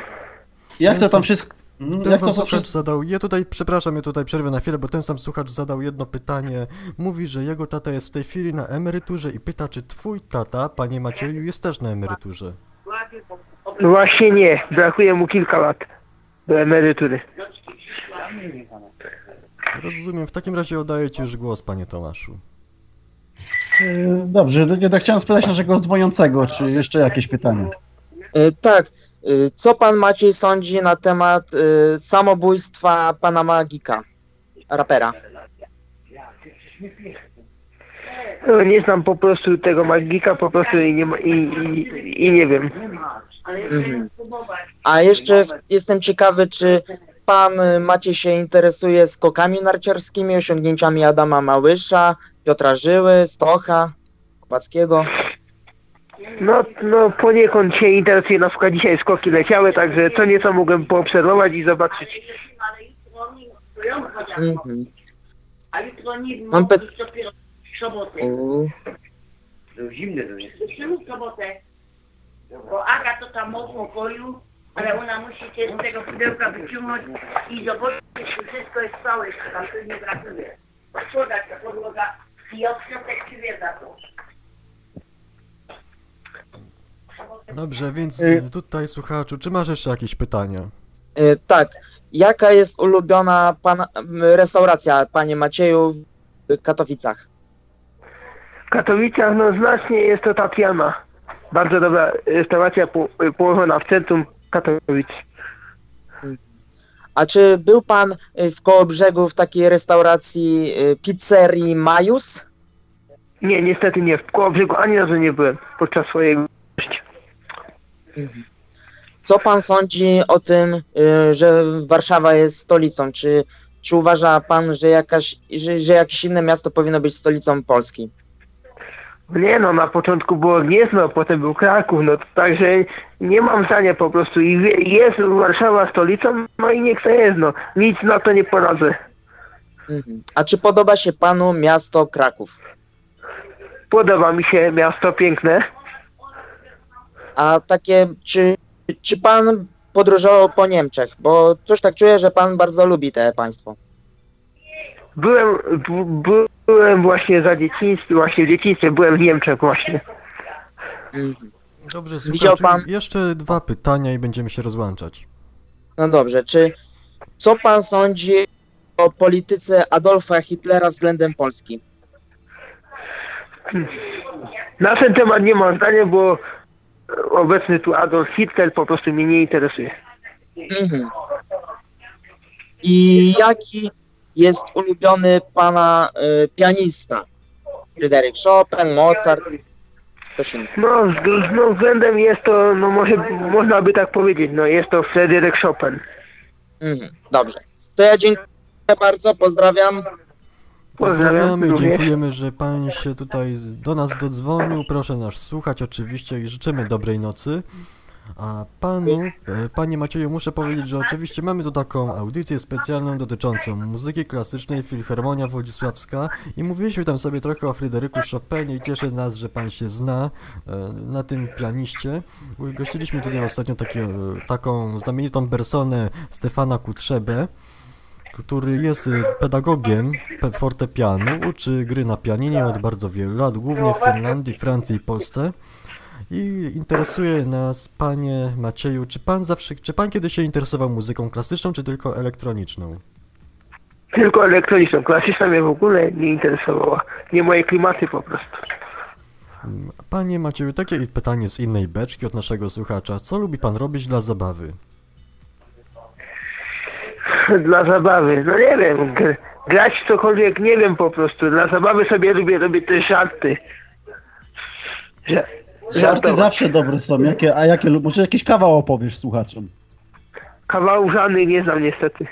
Jak to tam wszystko, Ten Jak sam to słuchacz zawsze... zadał, ja tutaj, przepraszam, ja tutaj przerwę na chwilę, bo ten sam słuchacz zadał jedno pytanie. Mówi, że jego tata jest w tej chwili na emeryturze i pyta, czy twój tata, panie Macieju, jest też na emeryturze. Właśnie nie, brakuje mu kilka lat do emerytury. Rozumiem, w takim razie oddaję ci już głos, panie Tomaszu. E, Dobrze, to- to chciałem spytać naszego dzwoniącego, czy jeszcze jakieś pytania? Y, Tak. Y, Co pan Maciej sądzi na temat samobójstwa pana Magika, rapera? No, nie znam po prostu tego magika, po prostu i nie, ma- i, i, i nie wiem. Mhm. A jeszcze jestem ciekawy, czy pan y, Maciej się interesuje skokami narciarskimi, osiągnięciami Adama Małysza, Piotra Żyły, Stocha, Kubackiego? No, no poniekąd się interesuje, na przykład dzisiaj skoki leciały, także co nieco mogłem poobserwować i zobaczyć. Mhm. A jutro nie Mam mogę py- dopiero w sobotę. U, Czemu w sobotę? Bo Aga to tam mocno boju, ale ona musi się z tego pudełka wyciągnąć i zobaczyć, czy wszystko jest całe, że tam coś nie brakuje. Podłoga, ta podłoga i odsetek przywiedza to. Dobrze, więc Y- tutaj słuchaczu, czy masz jeszcze jakieś pytania? y, tak. Jaka jest ulubiona pana, restauracja, panie Macieju, w Katowicach? W Katowicach, no znacznie jest to Tatiana. Bardzo dobra restauracja po, położona w centrum Katowic. A czy był pan y, w Kołobrzegu w takiej restauracji y, pizzerii Majus? Nie, niestety nie. W Kołobrzegu ani razu nie byłem podczas swojego życia. Co pan sądzi o tym, y, że Warszawa jest stolicą? Czy, czy uważa pan, że, jakaś, że, że jakieś inne miasto powinno być stolicą Polski? Nie no, na początku było Gniezno, potem był Kraków, no także nie mam zdania po prostu. I jest Warszawa stolicą, no i niech to jest, no. Nic na to nie poradzę. Mhm. A czy podoba się panu miasto Kraków? Podoba mi się miasto piękne. A takie, czy, czy pan podróżował po Niemczech? Bo coś tak czuję, że pan bardzo lubi te państwo. Byłem, b- byłem właśnie za dzieciństwie, właśnie w dzieciństwie byłem w Niemczech właśnie. Mhm. Dobrze, Widział pan- jeszcze dwa pytania i będziemy się rozłączać. No dobrze, czy co pan sądzi o polityce Adolfa Hitlera względem Polski? Na ten temat nie mam zdania, bo obecny tu Adolf Hitler po prostu mnie nie interesuje. Mhm. I jaki jest ulubiony pana y, pianista? Fryderyk Chopin, Mozart, ktoś inny. No, wzg- no względem jest to, no może, można by tak powiedzieć, no jest to Fryderyk Chopin. Mhm. Dobrze. To ja dziękuję bardzo, pozdrawiam. Pozdrawiam Pozdrawiamy, dziękujemy, że pan się tutaj z- do nas dodzwonił. Proszę nas słuchać oczywiście i życzymy dobrej nocy. A panu, e, panie Macieju, muszę powiedzieć, że oczywiście mamy tu taką audycję specjalną dotyczącą muzyki klasycznej Filharmonia Włodzisławska i mówiliśmy tam sobie trochę o Fryderyku Chopinie i cieszy nas, że pan się zna e, na tym pianiście. Gościliśmy tutaj ostatnio takie, e, taką znamienitą personę Stefana Kutrzebę, który jest pedagogiem pe- fortepianu, uczy gry na pianinie od bardzo wielu lat, głównie w Finlandii, Francji i Polsce. I interesuje nas, panie Macieju, czy pan zawsze, czy pan kiedyś się interesował muzyką klasyczną, czy tylko elektroniczną? Tylko elektroniczną, klasyczna mnie w ogóle nie interesowała. Nie moje klimaty po prostu. Panie Macieju, takie pytanie z innej beczki od naszego słuchacza. Co lubi pan robić dla zabawy? Dla zabawy, no nie wiem, gr- grać w cokolwiek, nie wiem po prostu. Dla zabawy sobie lubię robić te żarty. Że, Żarty zawsze dobre są. Jakie, a jakie, może jakiś kawał opowiesz słuchaczom? Kawałów żadnych nie znam niestety.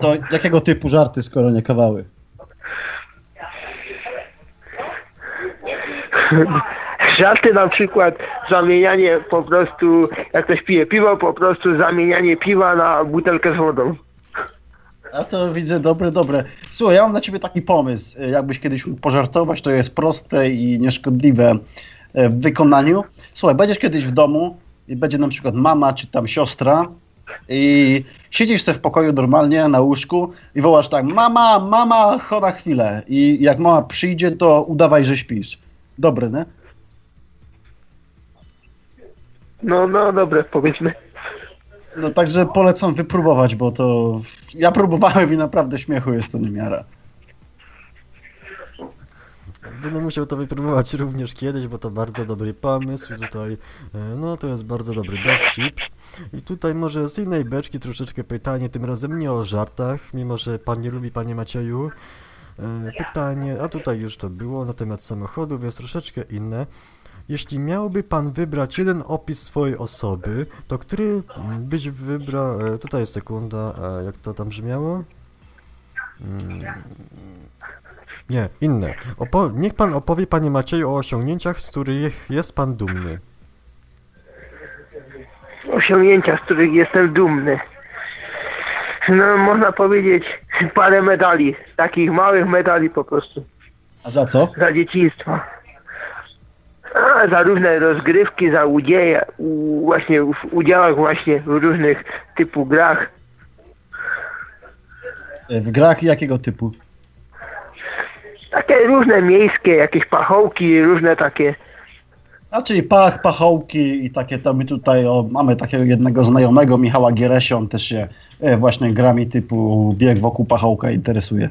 To jakiego typu żarty, skoro nie kawały? Żarty na przykład zamienianie po prostu, jak ktoś pije piwo, po prostu zamienianie piwa na butelkę z wodą. A to widzę, dobre, dobre. Słuchaj, ja mam na ciebie taki pomysł. E, Jakbyś kiedyś mógł pożartować, to jest proste i nieszkodliwe e, w wykonaniu. Słuchaj, będziesz kiedyś w domu i będzie na przykład mama czy tam siostra i siedzisz sobie w pokoju normalnie na łóżku i wołasz tak, mama, mama, chodź na chwilę. I jak mama przyjdzie, to udawaj, że śpisz. Dobry, nie? No, no, dobre, powiedzmy. No także polecam wypróbować, bo to ja próbowałem i naprawdę śmiechu jest to niemiara. Będę musiał to wypróbować również kiedyś, bo to bardzo dobry pomysł. Tutaj, e, no to jest bardzo dobry dowcip. I tutaj może z innej beczki troszeczkę pytanie, tym razem nie o żartach, mimo że pan nie lubi, panie Macieju. E, Pytanie, a tutaj już to było na temat samochodów, jest troszeczkę inne. Jeśli miałby pan wybrać jeden opis swojej osoby, to który byś wybrał... e, Tutaj jest sekunda, a jak to tam brzmiało? Mm, Nie, inne. Opo niech pan opowie, panie Macieju, o osiągnięciach, z których jest pan dumny. Osiągnięcia, z których jestem dumny. No, można powiedzieć parę medali, takich małych medali po prostu, A za co? za dzieciństwa. A, za różne rozgrywki, za udzieje, u, właśnie w udziałach właśnie w różnych typu grach. W grach jakiego typu? Takie różne miejskie, jakieś pachołki, różne takie. A czyli pach, pachołki i takie to my tutaj o, mamy takiego jednego znajomego, Michała Gieresia, on też się e, właśnie grami typu bieg wokół pachołka interesuje.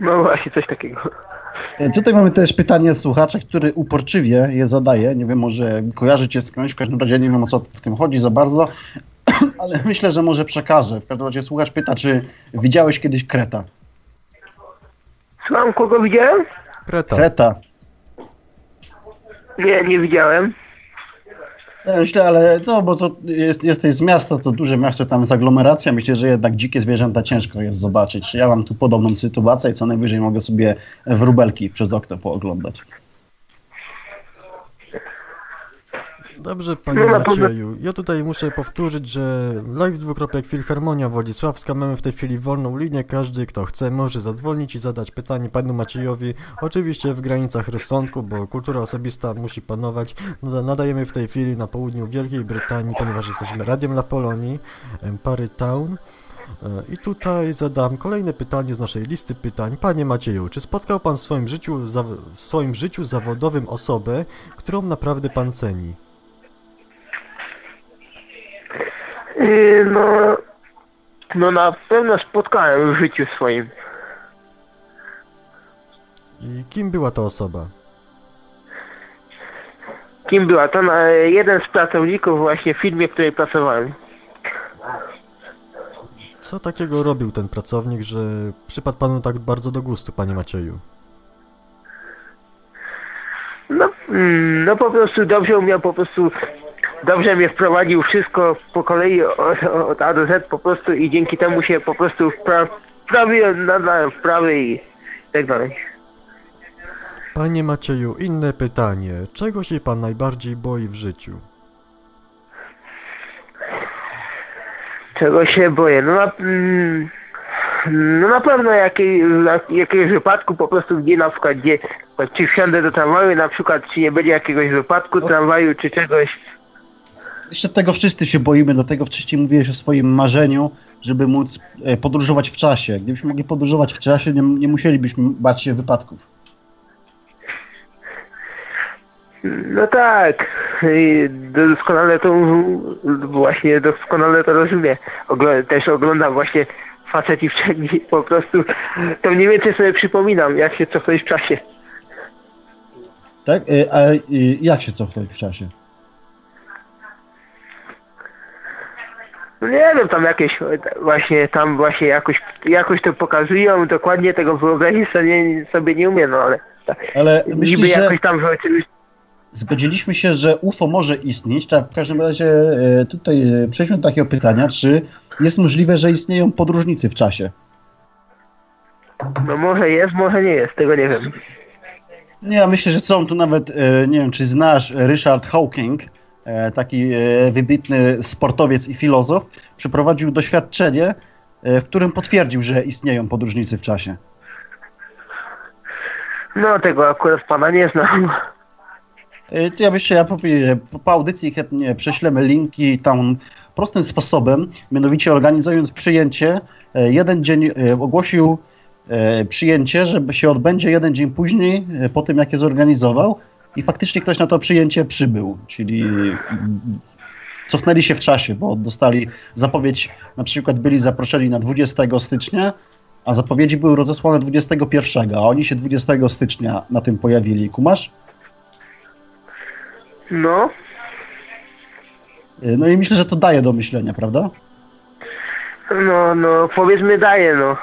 No właśnie, coś takiego. E, Tutaj mamy też pytanie słuchacza, który uporczywie je zadaje. Nie wiem, może kojarzycie skądś, w każdym razie nie wiem o co w tym chodzi za bardzo, ale myślę, że może przekażę. W każdym razie słuchacz pyta, czy widziałeś kiedyś Kreta? Słucham, kogo widziałem? Kreta. Kreta. Nie, nie widziałem. Ja myślę, ale no, bo to jest, jesteś z miasta, to duże miasto, tam jest aglomeracja. Myślę, że jednak dzikie zwierzęta ciężko jest zobaczyć. Ja mam tu podobną sytuację i co najwyżej mogę sobie wróbelki przez okno pooglądać. Dobrze, panie Macieju. Ja tutaj muszę powtórzyć, że live dwukropek Filharmonia Władysławska. Mamy w tej chwili wolną linię. Każdy, kto chce, może zadzwonić i zadać pytanie panu Maciejowi. Oczywiście w granicach rozsądku, bo kultura osobista musi panować. Nada- Nadajemy w tej chwili na południu Wielkiej Brytanii, ponieważ jesteśmy radiem dla Polonii, Pary Town. E, I tutaj zadam kolejne pytanie z naszej listy pytań. Panie Macieju, czy spotkał pan w swoim życiu, w swoim życiu zawodowym osobę, którą naprawdę pan ceni? Yy, no, no na pewno spotkałem w życiu swoim. I kim była ta osoba? Kim była? To na, jeden z pracowników właśnie w firmie, w której pracowałem. Co takiego robił ten pracownik, że przypadł panu tak bardzo do gustu, panie Macieju? No, mm, no po prostu dobrze umiał, po prostu dobrze mnie wprowadził wszystko po kolei od, A do Z po prostu i dzięki temu się po prostu wpra wprawiłem, nadałem wprawy i tak dalej. Panie Macieju, inne pytanie. Czego się pan najbardziej boi w życiu? Czego się boję? No na, mm, no na pewno jakiej, jak- jakiegoś wypadku po prostu gdzie na przykład gdzie czy wsiądę do tramwaju na przykład czy nie będzie jakiegoś wypadku tramwaju czy czegoś. Myślę, tego wszyscy się boimy, dlatego wcześniej mówiłeś o swoim marzeniu, żeby móc e, podróżować w czasie. Gdybyśmy mogli podróżować w czasie, nie, nie musielibyśmy bać się wypadków. No tak, i doskonale to właśnie doskonale to rozumiem. Ogl- też oglądam właśnie faceci w czerni, po prostu to mniej więcej sobie przypominam, jak się cofnąć w czasie. Tak? E, A e, jak się cofnąć w czasie? Nie wiem, tam jakieś właśnie tam właśnie jakoś, jakoś to pokazują, dokładnie tego wyobrazić sobie, sobie nie umiem, no ale tak. Ale myślisz, że jakoś tam zgodziliśmy się, że UFO może istnieć. Tak, w każdym razie e, tutaj e, przejdźmy do takiego pytania, czy jest możliwe, że istnieją podróżnicy w czasie? no może jest, może nie jest, tego nie wiem. Nie, ja myślę, że są tu nawet, e, nie wiem, czy znasz Richard Hawking, taki e, wybitny sportowiec i filozof, przeprowadził doświadczenie, e, w którym potwierdził, że istnieją podróżnicy w czasie. No tego akurat pana nie znam. E, to Ja myślę, ja po, po audycji chętnie prześlemy linki, tam prostym sposobem, mianowicie organizując przyjęcie, e, jeden dzień e, ogłosił e, przyjęcie, że się odbędzie jeden dzień później, e, po tym jak je zorganizował i faktycznie ktoś na to przyjęcie przybył, czyli cofnęli się w czasie, bo dostali zapowiedź, na przykład byli zaproszeni na 20 stycznia, a zapowiedzi były rozesłane 21, a oni się 20 stycznia na tym pojawili. Kumasz? No, E, No i myślę, że to daje do myślenia, prawda? no, no, powiedzmy daje, no.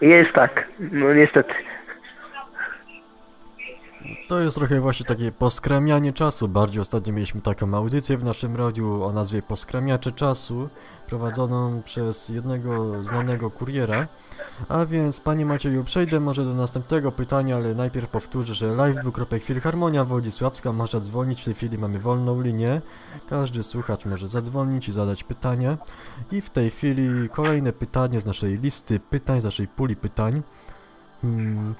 Jest tak, no niestety. To jest trochę właśnie takie poskramianie czasu. Bardziej ostatnio mieliśmy taką audycję w naszym radiu o nazwie Poskramiacze Czasu, prowadzoną przez jednego znanego kuriera. A więc, panie Macieju, przejdę może do następnego pytania, ale najpierw powtórzę, że live dwukropek Filharmonia Wodzisławska może dzwonić. W tej chwili mamy wolną linię. Każdy słuchacz może zadzwonić i zadać pytanie. I w tej chwili kolejne pytanie z naszej listy pytań, z naszej puli pytań. Hmm.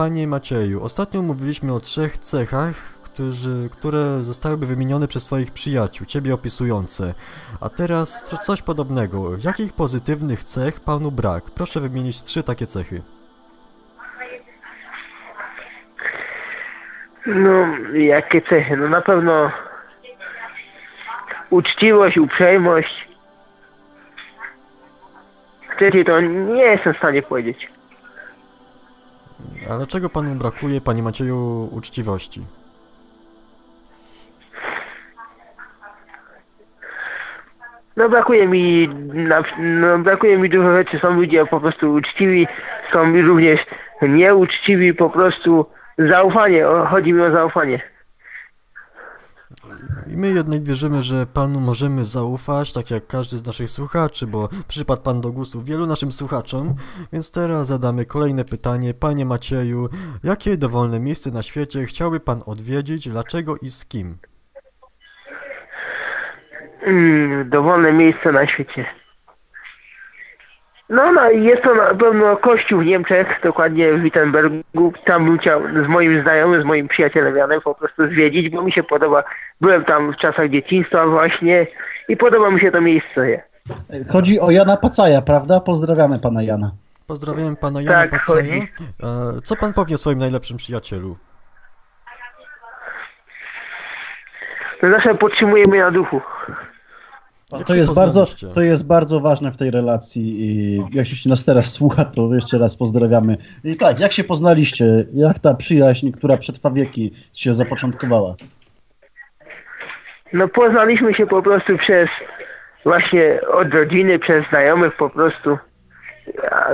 Panie Macieju, ostatnio mówiliśmy o trzech cechach, którzy, które zostałyby wymienione przez Twoich przyjaciół, Ciebie opisujące. A teraz co- coś podobnego. Jakich pozytywnych cech Panu brak? Proszę wymienić trzy takie cechy. No, jakie cechy? No na pewno uczciwość, uprzejmość. Trzeciej to nie jestem w stanie powiedzieć. Ale czego Panu brakuje, Panie Macieju, uczciwości? No brakuje mi, no, brakuje mi dużo rzeczy. Są ludzie po prostu uczciwi, są również nieuczciwi, po prostu zaufanie. Chodzi mi o zaufanie. I my jednak wierzymy, że Panu możemy zaufać, tak jak każdy z naszych słuchaczy, bo przypadł Pan do gustu wielu naszym słuchaczom. Więc teraz zadamy kolejne pytanie. Panie Macieju, jakie dowolne miejsce na świecie chciałby Pan odwiedzić, dlaczego i z kim? Mm, dowolne miejsce na świecie. No, no jest to na pewno kościół w Niemczech, dokładnie w Wittenbergu. Tam bym chciał z moim znajomym, z moim przyjacielem Janem po prostu zwiedzić, bo mi się podoba. Byłem tam w czasach dzieciństwa właśnie i podoba mi się to miejsce. Chodzi o Jana Pacaja, prawda? Pozdrawiamy pana Jana. Pozdrawiam Pana Jana Tak, Pacaja. chodzi. E, Co Pan powie o swoim najlepszym przyjacielu? To zawsze podtrzymuje mnie na duchu. Jak To jest, bardzo, to jest bardzo ważne w tej relacji i jak się nas teraz słucha, to jeszcze raz pozdrawiamy. I tak, jak się poznaliście? Jak ta przyjaźń, która przetrwa wieki się zapoczątkowała? No poznaliśmy się po prostu przez właśnie od rodziny, przez znajomych po prostu. A,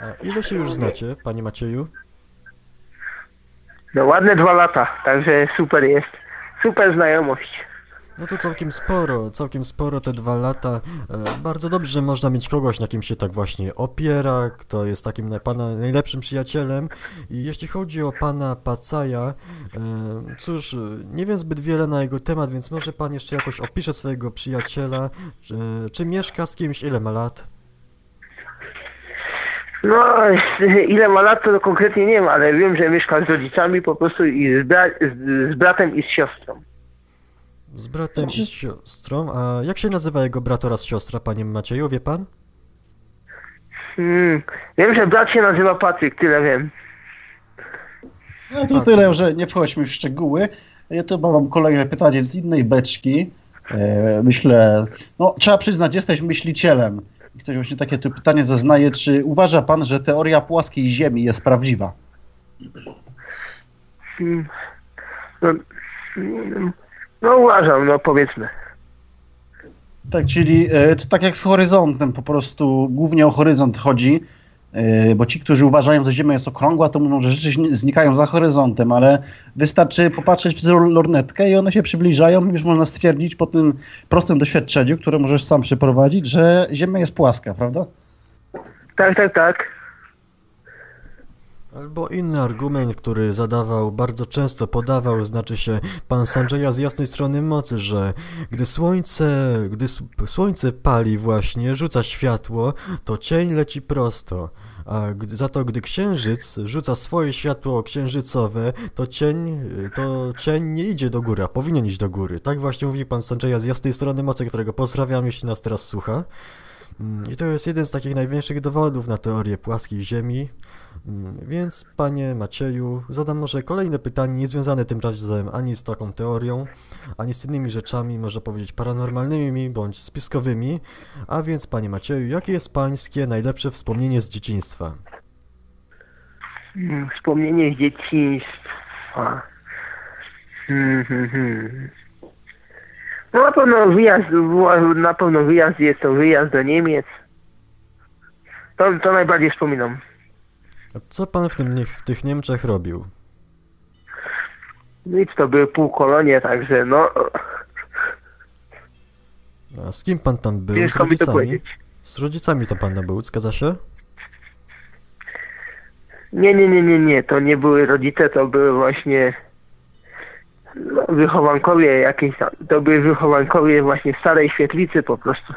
A ile się już znacie, Panie Macieju? No ładne dwa lata, także super jest. Super znajomość. No to całkiem sporo, całkiem sporo te dwa lata. E, bardzo dobrze, że można mieć kogoś, na kim się tak właśnie opiera, kto jest takim na pana najlepszym przyjacielem. I jeśli chodzi o pana Pacaja, e, cóż, e, nie wiem zbyt wiele na jego temat, więc może pan jeszcze jakoś opisze swojego przyjaciela. Czy, czy mieszka z kimś, ile ma lat? No, ile ma lat to konkretnie nie wiem, ale wiem, że mieszka z rodzicami po prostu i z, bra- z, bratem i z siostrą. Z bratem i z siostrą. A jak się nazywa jego brat oraz siostra, panie Macieju, wie pan? Hmm. Wiem, że brat się nazywa Patryk, tyle wiem. No to tyle, że nie wchodźmy w szczegóły. Ja tu mam kolejne pytanie z innej beczki. E, myślę, no trzeba przyznać, jesteś myślicielem. I Ktoś właśnie takie tu pytanie zaznaje, czy uważa pan, że teoria płaskiej Ziemi jest prawdziwa? Hmm. No, no uważam, no powiedzmy. Tak, czyli e, to tak jak z horyzontem, po prostu głównie o horyzont chodzi, bo ci, którzy uważają, że Ziemia jest okrągła, to mówią, że rzeczy znikają za horyzontem, ale wystarczy popatrzeć przez lor- lornetkę i one się przybliżają już można stwierdzić po tym prostym doświadczeniu, które możesz sam przeprowadzić, że Ziemia jest płaska, prawda? Tak, tak, tak. Albo inny argument, który zadawał, bardzo często podawał, znaczy się pan Sanjaya z jasnej strony mocy, że gdy słońce, gdy słońce pali właśnie, rzuca światło, to cień leci prosto. A gdy, za to, gdy księżyc rzuca swoje światło księżycowe, to cień, to cień nie idzie do góry, a powinien iść do góry. Tak właśnie mówi pan Sanjaya z jasnej strony mocy, którego pozdrawiam, jeśli nas teraz słucha. Mm, I to jest jeden z takich największych dowodów na teorię płaskiej Ziemi. Mm, Więc, panie Macieju, zadam może kolejne pytanie, niezwiązane tym razem ani z taką teorią, ani z innymi rzeczami, można powiedzieć paranormalnymi bądź spiskowymi. A więc, panie Macieju, jakie jest pańskie najlepsze wspomnienie z dzieciństwa? Mm, Wspomnienie z dzieciństwa. Hmm, hmm, hmm. No na pewno wyjazd, na pewno wyjazd jest to wyjazd do Niemiec. To, to najbardziej wspominam. A co pan w, tym, w tych Niemczech robił? Nic, to były półkolonie, także no, A z kim pan tam był? Z ciężko to rodzicami? Z rodzicami tam pan był, zgadza się? Nie, nie, nie, nie, nie, to nie były rodzice, to były właśnie no, wychowankowie jakieś tam, to były wychowankowie właśnie starej świetlicy po prostu.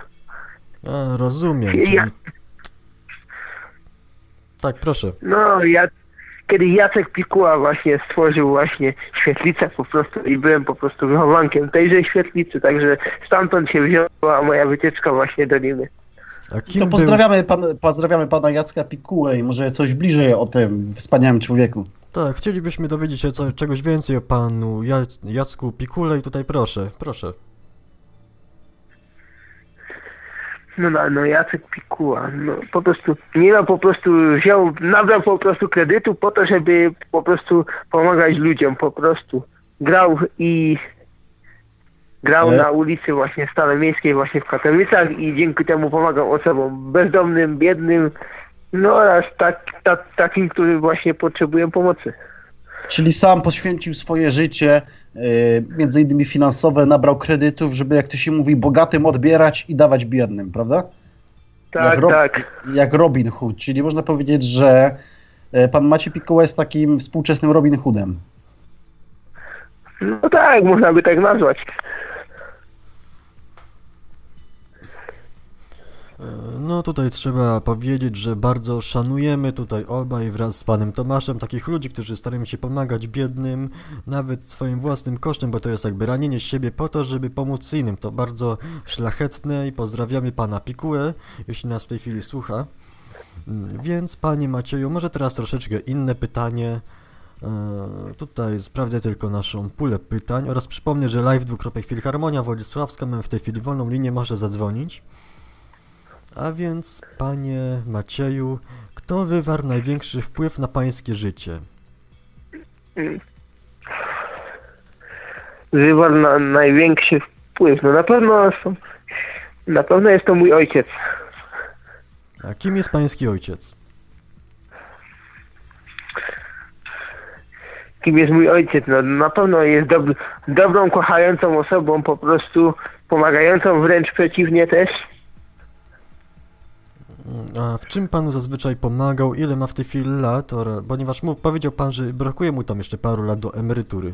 A, rozumiem. Ja- Czyli... Tak, proszę. No, ja, kiedy Jacek Pikuła właśnie stworzył właśnie świetlicę po prostu i byłem po prostu wychowankiem tejże świetlicy, także stamtąd się wzięła moja wycieczka właśnie do kim To był... pozdrawiamy, pan, pozdrawiamy pana Jacka Pikułę i może coś bliżej o tym wspaniałym człowieku. Tak, chcielibyśmy dowiedzieć się co, czegoś więcej o panu ja, Jacku Pikule i tutaj proszę, proszę. No, no, no Jacek Pikuła, no po prostu, nie no po prostu wziął, nabrał po prostu kredytu po to, żeby po prostu pomagać ludziom, po prostu. Grał i grał Ale- na ulicy właśnie Staromiejskiej właśnie w Katowicach i dzięki temu pomagał osobom bezdomnym, biednym, no oraz tak, tak, takim, którzy właśnie potrzebują pomocy. Czyli sam poświęcił swoje życie, yy, między innymi finansowe, nabrał kredytów, żeby jak to się mówi, bogatym odbierać i dawać biednym, prawda? Tak, Jak Rob- tak. Jak Robin Hood, czyli można powiedzieć, że e, pan Maciej Pikuła jest takim współczesnym Robin Hoodem. No tak, można by tak nazwać. No tutaj trzeba powiedzieć, że bardzo szanujemy tutaj obaj wraz z panem Tomaszem takich ludzi, którzy starają się pomagać biednym, nawet swoim własnym kosztem, bo to jest jakby ranienie siebie po to, żeby pomóc innym. To bardzo szlachetne i pozdrawiamy pana Pikułę, jeśli nas w tej chwili słucha. Mm, Więc panie Macieju, może teraz troszeczkę inne pytanie. E, Tutaj sprawdzę tylko naszą pulę pytań oraz przypomnę, że live dwukropek Filharmonia Władysławska mamy w tej chwili wolną linię, może zadzwonić. A więc, panie Macieju, kto wywarł największy wpływ na pańskie życie? Wywarł na największy wpływ. No na pewno są, na pewno jest to mój ojciec. A kim jest pański ojciec? Kim jest mój ojciec? No na pewno jest dob dobrą, kochającą osobą, po prostu pomagającą wręcz przeciwnie też. A w czym panu zazwyczaj pomagał? Ile ma w tej chwili lat? Ponieważ mu, powiedział pan, że brakuje mu tam jeszcze paru lat do emerytury.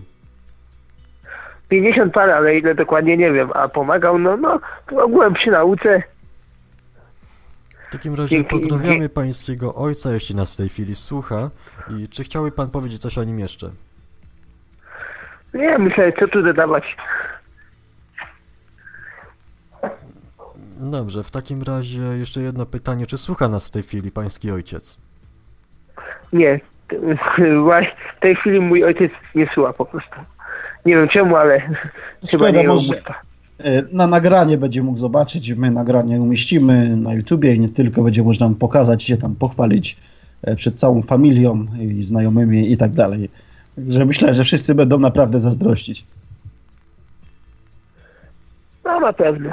50 parę, ale ile dokładnie nie wiem, a pomagał, no, no, ogółem przy nauce. W takim razie pozdrawiamy pańskiego ojca, jeśli nas w tej chwili słucha. I czy chciałby pan powiedzieć coś o nim jeszcze? Nie, myślę, co tu dodawać. Dobrze, w takim razie jeszcze jedno pytanie. Czy słucha nas w tej chwili pański ojciec? Nie, właśnie w tej chwili mój ojciec nie słucha po prostu. Nie wiem czemu, ale chyba Szkoda, nie może może... e, na nagranie będzie mógł zobaczyć, my nagranie umieścimy na YouTubie i nie tylko, będzie można mu pokazać, się tam pochwalić e, przed całą familią i znajomymi i tak dalej. Także myślę, że wszyscy będą naprawdę zazdrościć. No na pewno.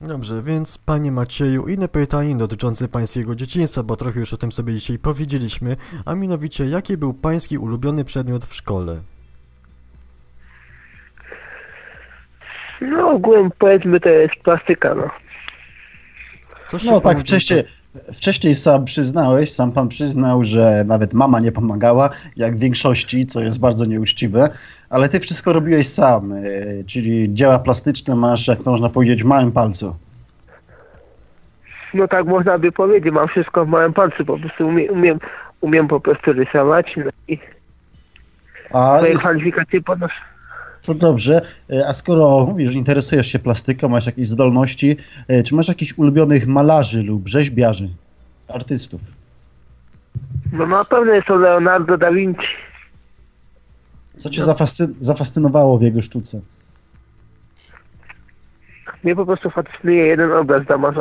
Dobrze, więc panie Macieju, inne pytanie dotyczące pańskiego dzieciństwa, bo trochę już o tym sobie dzisiaj powiedzieliśmy, a mianowicie, jaki był pański ulubiony przedmiot w szkole? No ogółem powiedzmy to jest plastyka, no. Co się No tak wcześniej, Wcześniej sam przyznałeś, sam pan przyznał, że nawet mama nie pomagała, jak w większości, co jest bardzo nieuczciwe, ale ty wszystko robiłeś sam, e, czyli dzieła plastyczne masz, jak to można powiedzieć, w małym palcu. No tak można by powiedzieć, mam wszystko w małym palcu, po prostu umiem, umiem, umiem po prostu rysować no i A swoje jest, kwalifikacje podnoszę. To dobrze, e, a skoro mówisz, interesujesz się plastyką, masz jakieś zdolności, e, czy masz jakichś ulubionych malarzy lub rzeźbiarzy, artystów? No na pewno jest to Leonardo da Vinci. Co cię zafascy- zafascynowało w jego sztuce? Mnie po prostu fascynuje jeden obraz Dama z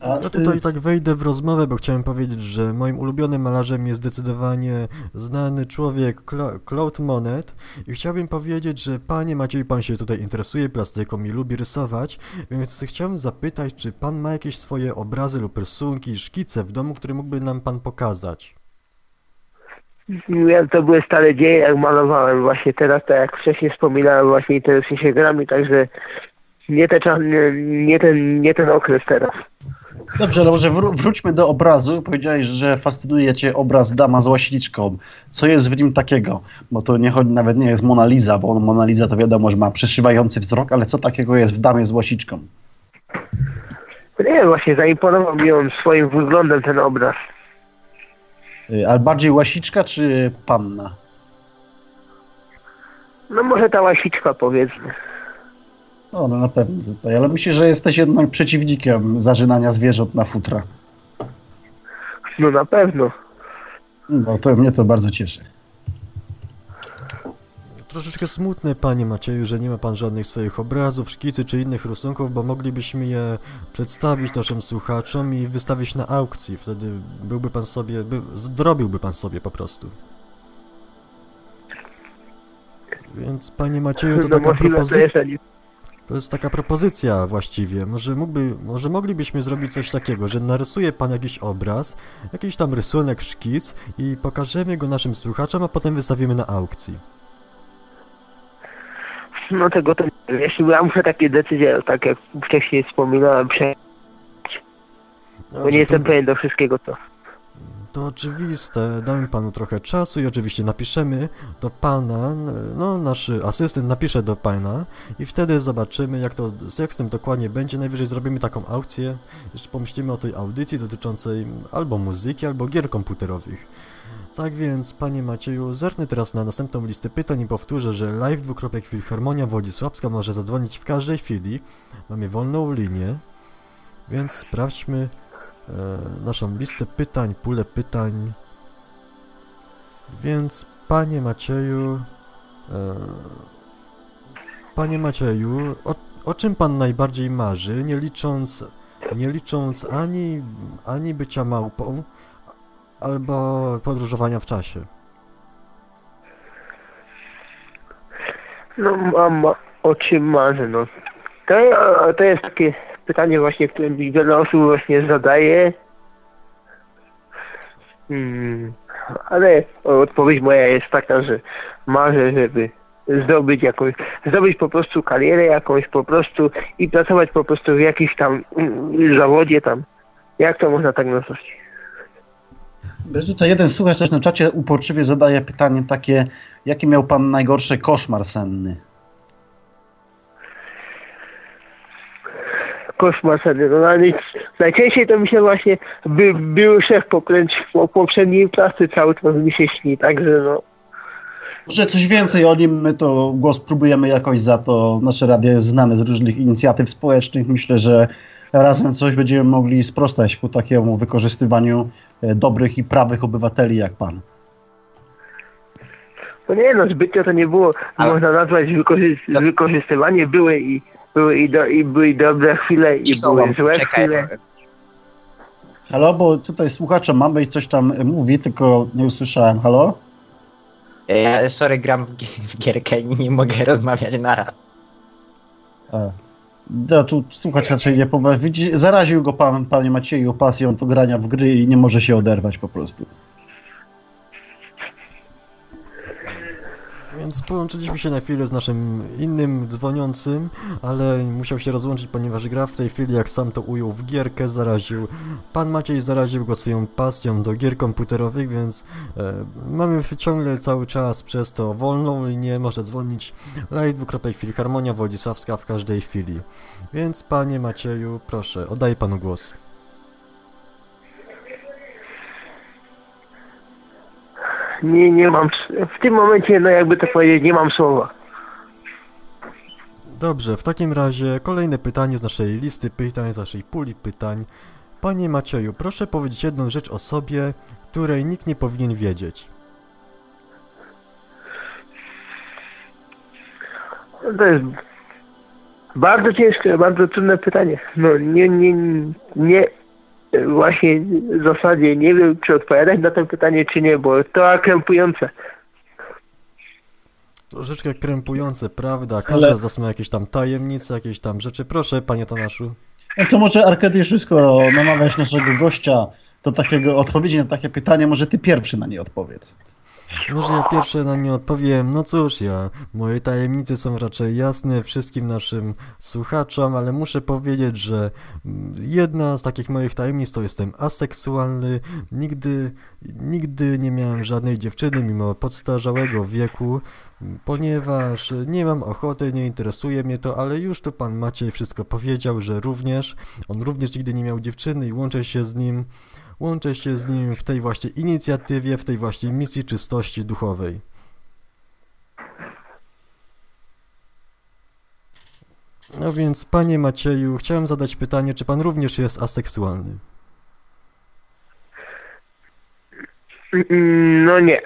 A No ty- tutaj tak wejdę w rozmowę, bo chciałem powiedzieć, że moim ulubionym malarzem jest zdecydowanie znany człowiek Cla- Claude Monet i chciałbym powiedzieć, że panie Maciej, pan się tutaj interesuje plastyką i lubi rysować, więc chciałem zapytać, czy pan ma jakieś swoje obrazy lub rysunki, szkice w domu, które mógłby nam pan pokazać? Ja, to były stare dzieje, jak malowałem właśnie teraz, tak jak wcześniej wspominałem, właśnie interesuję się grami, także nie, te czas, nie, nie, ten, nie ten okres teraz. Dobrze, ale może wró- wróćmy do obrazu. Powiedziałeś, że fascynuje cię obraz dama z łasiczką. Co jest w nim takiego? Bo to nie chodzi, nawet nie jest Mona Lisa, bo Mona Lisa to wiadomo, że ma przeszywający wzrok, ale co takiego jest w damie z łasiczką? Nie wiem, właśnie zaimponował mi on swoim wyglądem ten obraz. Y, Ale bardziej łasiczka czy panna? No może ta łasiczka powiedzmy. No, no na pewno tutaj, ale myślę, że jesteś jednak przeciwnikiem zażynania zwierząt na futra. No na pewno. No to mnie to bardzo cieszy. Troszeczkę smutne, panie Macieju, że nie ma pan żadnych swoich obrazów, szkicy czy innych rysunków, bo moglibyśmy je przedstawić naszym słuchaczom i wystawić na aukcji. Wtedy byłby pan sobie, by, zdrobiłby pan sobie po prostu. Więc panie Macieju, to No taka propozycja. To jest taka propozycja właściwie. Może mógłby, może moglibyśmy zrobić coś takiego, że narysuje pan jakiś obraz, jakiś tam rysunek, szkic i pokażemy go naszym słuchaczom, a potem wystawimy na aukcji. No tego to. Jeśli ja muszę takie decyzje, tak jak wcześniej wspominałem, prze... bo nie jestem pewien do wszystkiego co. To oczywiste, damy panu trochę czasu i oczywiście napiszemy do pana, no nasz asystent napisze do pana i wtedy zobaczymy jak to, jak z tym dokładnie będzie. Najwyżej zrobimy taką aukcję, jeszcze pomyślimy o tej audycji dotyczącej albo muzyki, albo gier komputerowych. Tak więc, panie Macieju, zerknę teraz na następną listę pytań i powtórzę, że live dwukropek Filharmonia Wodzisławska może zadzwonić w każdej chwili. Mamy wolną linię, więc sprawdźmy naszą listę pytań, pulę pytań. Więc, panie Macieju, e, panie Macieju, o, o czym pan najbardziej marzy, nie licząc, nie licząc ani, ani bycia małpą, albo podróżowania w czasie? No mam o czym marzę, no. To, to jest takie pytanie właśnie, które mi wiele osób właśnie zadaje. Hmm, ale odpowiedź moja jest taka, że marzę, żeby zdobyć jakąś, zdobyć po prostu karierę jakąś po prostu i pracować po prostu w jakimś tam mm, zawodzie tam. Jak to można tak nazwać? Tutaj jeden słuchacz też na czacie uporczywie zadaje pytanie takie, jaki miał pan najgorszy koszmar senny? Koszmar sobie. No, ale najczęściej to mi się właśnie by, był szef pokręć po poprzedniej pracy cały czas mi się śni, także no. Może coś więcej o nim, my to głos próbujemy jakoś za to. Nasze radio jest znane z różnych inicjatyw społecznych. Myślę, że razem coś będziemy mogli sprostać ku takiemu wykorzystywaniu e, dobrych i prawych obywateli jak pan. No nie no, zbytnio to nie było, Ale- można nazwać wykorzy- wykorzystywanie, były i były i, do, i były dobre chwile i były złe chwile. Halo, bo tutaj słuchacza mamy i coś tam mówi, tylko nie usłyszałem. Halo? Ja, sorry, gram w, w gierkę i nie mogę rozmawiać na rad. E, No, tu słuchacz raczej nie powie. Widzi, zaraził go pan, panie Macieju, pasją do grania w gry i nie może się oderwać po prostu. Więc połączyliśmy się na chwilę z naszym innym dzwoniącym, ale musiał się rozłączyć, ponieważ gra w tej chwili, jak sam to ujął, w gierkę zaraził. Pan Maciej zaraził go swoją pasją do gier komputerowych, więc e, mamy ciągle cały czas przez to wolną linię, może dzwonić live dwukropek Filharmonia Władysławska w każdej chwili. Więc panie Macieju, proszę, oddaję panu głos. Nie, nie mam, w tym momencie, no jakby to powiedzieć, nie mam słowa. Dobrze, w takim razie kolejne pytanie z naszej listy pytań, z naszej puli pytań. Panie Macieju, proszę powiedzieć jedną rzecz o sobie, której nikt nie powinien wiedzieć. To jest bardzo ciężkie, bardzo trudne pytanie. No nie, nie, nie, właśnie w zasadzie nie wiem, czy odpowiadać na to pytanie, czy nie, bo to krępujące. Troszeczkę krępujące, prawda? Każda Ale- z nas ma jakieś tam tajemnice, jakieś tam rzeczy. Proszę, panie Tomaszu. No to może Arkadiusz, skoro namawiałeś naszego gościa do takiego odpowiedzi na takie pytanie, może ty pierwszy na nie odpowiedz. Może ja pierwsze na nie odpowiem. No cóż, ja, moje tajemnice są raczej jasne wszystkim naszym słuchaczom, ale muszę powiedzieć, że mm, jedna z takich moich tajemnic to jestem aseksualny. Nigdy, nigdy nie miałem żadnej dziewczyny mimo podstarzałego wieku, m, ponieważ nie mam ochoty, nie interesuje mnie to, ale już tu pan Maciej wszystko powiedział, że również, on również nigdy nie miał dziewczyny i łączę się z nim Łączę się z nim w tej właśnie inicjatywie, w tej właśnie misji czystości duchowej. No więc, panie Macieju, chciałem zadać pytanie, czy pan również jest aseksualny? No nie.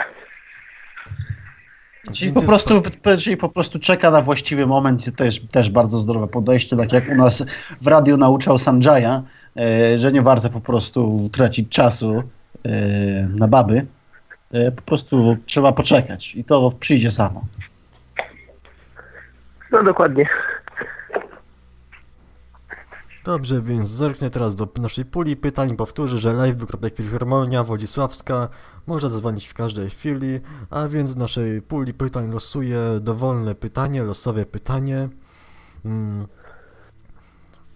Czyli po, prostu, czyli po prostu czeka na właściwy moment i to jest też bardzo zdrowe podejście, tak jak u nas w radiu nauczał Sanjaya, że nie warto po prostu tracić czasu e, na baby, e, po prostu trzeba poczekać i to przyjdzie samo. No dokładnie. Dobrze, więc zerknę teraz do naszej puli pytań. Powtórzę, że live.filharmonia Wodzisławska można zadzwonić w każdej chwili, a więc z naszej puli pytań losuję dowolne pytanie, losowe pytanie. Mm.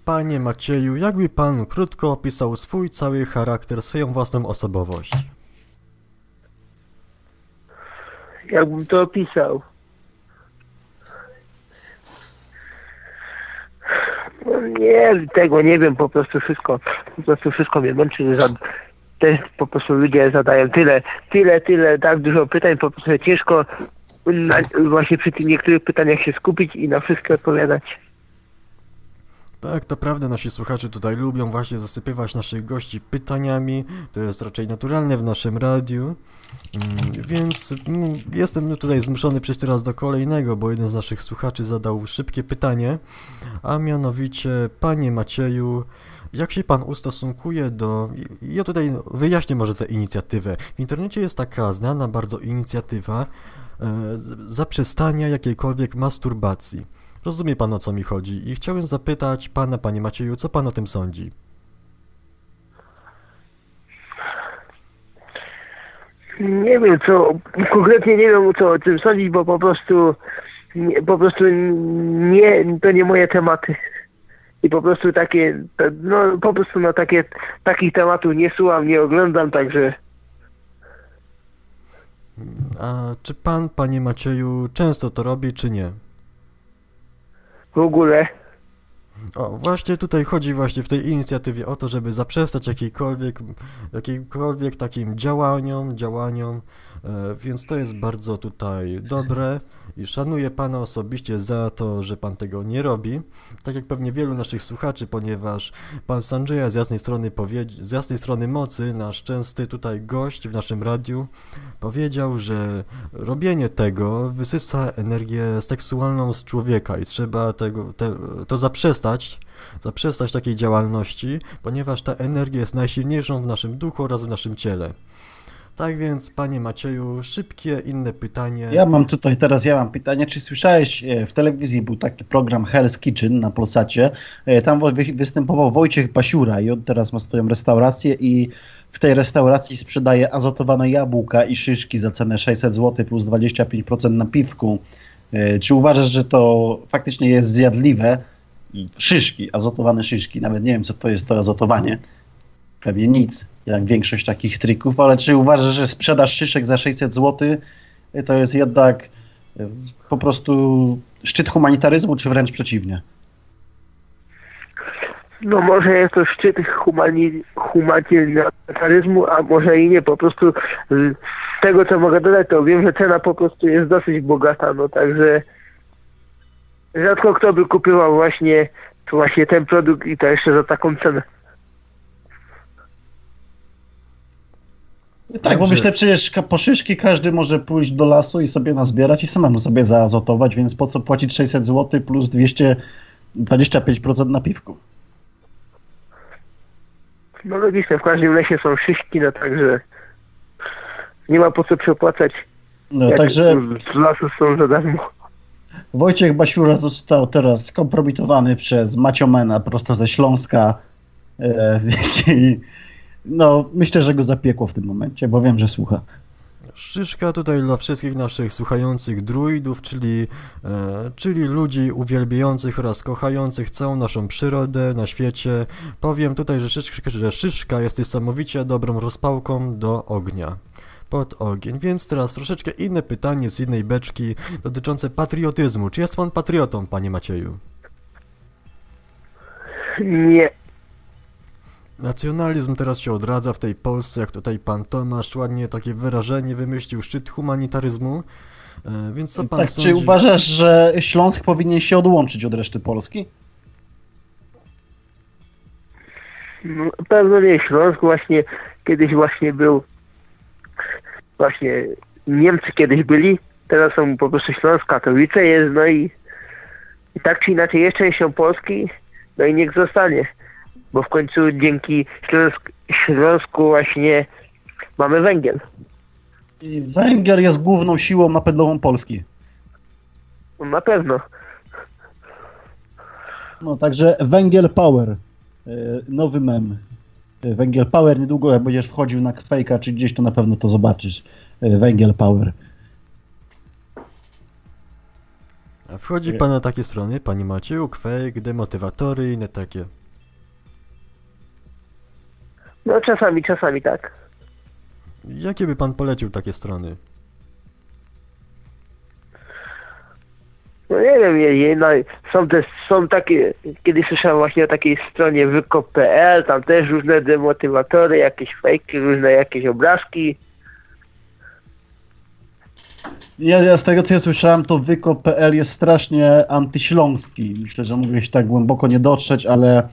Panie Macieju, jakby pan krótko opisał swój cały charakter, swoją własną osobowość? Jakbym to opisał. No nie, tego nie wiem, po prostu wszystko, po prostu wszystko mnie męczy, że za, też po prostu ludzie zadają tyle, tyle, tyle, tak dużo pytań, po prostu ciężko na, właśnie przy tych niektórych pytaniach się skupić i na wszystkie odpowiadać. Tak, to prawda, nasi słuchacze tutaj lubią właśnie zasypywać naszych gości pytaniami. To jest raczej naturalne w naszym radiu. Mm, Więc mm, jestem tutaj zmuszony przejść teraz do kolejnego, bo jeden z naszych słuchaczy zadał szybkie pytanie, a mianowicie, panie Macieju, jak się pan ustosunkuje do. Ja tutaj wyjaśnię może tę inicjatywę. W internecie jest taka znana bardzo inicjatywa e, zaprzestania jakiejkolwiek masturbacji. Rozumie pan o co mi chodzi i chciałem zapytać pana, panie Macieju, co pan o tym sądzi? Nie wiem co, konkretnie nie wiem co o tym sądzić, bo po prostu, nie, po prostu nie, to nie moje tematy. I po prostu takie, no po prostu no takie, takich tematów nie słucham, nie oglądam, także A czy pan, panie Macieju, często to robi, czy nie? W ogóle. O, właśnie tutaj chodzi właśnie w tej inicjatywie o to, żeby zaprzestać jakiejkolwiek, jakiejkolwiek takim działaniom, działaniom, więc to jest bardzo tutaj dobre i szanuję pana osobiście za to, że pan tego nie robi. Tak jak pewnie wielu naszych słuchaczy, ponieważ pan Sanjaya z jasnej strony z jasnej strony mocy, nasz częsty tutaj gość w naszym radiu, powiedział, że robienie tego wysysa energię seksualną z człowieka i trzeba tego, te, to zaprzestać, zaprzestać takiej działalności, ponieważ ta energia jest najsilniejszą w naszym duchu oraz w naszym ciele. Tak więc, panie Macieju, szybkie inne pytanie. Ja mam tutaj teraz, ja mam pytanie, czy słyszałeś, e, w telewizji był taki program Hell's Kitchen na Polsacie, e, tam występował Wojciech Basiura i on teraz ma swoją restaurację i w tej restauracji sprzedaje azotowane jabłka i szyszki za cenę 600 zł plus 25% na piwku. E, Czy uważasz, że to faktycznie jest zjadliwe? Szyszki, azotowane szyszki, nawet nie wiem, co to jest to azotowanie. Pewnie nic, jak większość takich trików, ale czy uważasz, że sprzedaż szyszek za 600 zł to jest jednak e, po prostu szczyt humanitaryzmu, czy wręcz przeciwnie? No może jest to szczyt humani, humanitaryzmu, a może i nie. Po prostu z tego, co mogę dodać, to wiem, że cena po prostu jest dosyć bogata, no także rzadko kto by kupował właśnie, właśnie ten produkt i to jeszcze za taką cenę. Tak, bo Także- myślę, przecież po szyszki każdy może pójść do lasu i sobie nazbierać i samemu sobie zaazotować, więc po co płacić 600 zł plus 225% na piwku? No logiczne, w każdym lesie są szyszki, no także nie ma po co przepłacać. No, także z lasu są za darmo. Wojciech Basiura został teraz skompromitowany przez Maciomena prosto ze Śląska. E, i, no, myślę, że go zapiekło w tym momencie, bo wiem, że słucha. Szyszka tutaj dla wszystkich naszych słuchających druidów, czyli, e, czyli ludzi uwielbiających oraz kochających całą naszą przyrodę na świecie. Powiem tutaj, że szyszka, że szyszka jest niesamowicie dobrą rozpałką do ognia. Pod ogień. Więc teraz troszeczkę inne pytanie z innej beczki dotyczące patriotyzmu. Czy jest pan patriotą, panie Macieju? Nie, Nacjonalizm teraz się odradza w tej Polsce, jak tutaj pan Tomasz ładnie takie wyrażenie wymyślił, szczyt humanitaryzmu. E, Więc co pan Tak, sądzi? czy uważasz, że Śląsk powinien się odłączyć od reszty Polski? no, pewno nie Śląsk właśnie kiedyś właśnie był właśnie Niemcy kiedyś byli, teraz są po prostu Śląsk, Katowice jest, no i, i tak czy inaczej jest częścią Polski, no i niech zostanie, bo w końcu dzięki Śląsk, Śląsku właśnie mamy węgiel. I Węgiel jest główną siłą napędową Polski. Na pewno. No, także Węgiel Power. E, Nowy mem. E, Węgiel Power, niedługo jak będziesz wchodził na Kwejka czy gdzieś, to na pewno to zobaczysz. E, Węgiel Power. A wchodzi pan na takie strony, panie Macieju, kwejk, demotywatory i inne takie. No czasami, czasami tak. Jakie by pan polecił takie strony? No nie wiem, je, no, są też, są takie, kiedyś słyszałem właśnie o takiej stronie wykop.pl, tam też różne demotywatory, jakieś fejki, różne jakieś obrazki. Ja, ja z tego co ja słyszałem, to wykop.pl jest strasznie antyśląski. Myślę, że mógłbyś tak głęboko nie dotrzeć, ale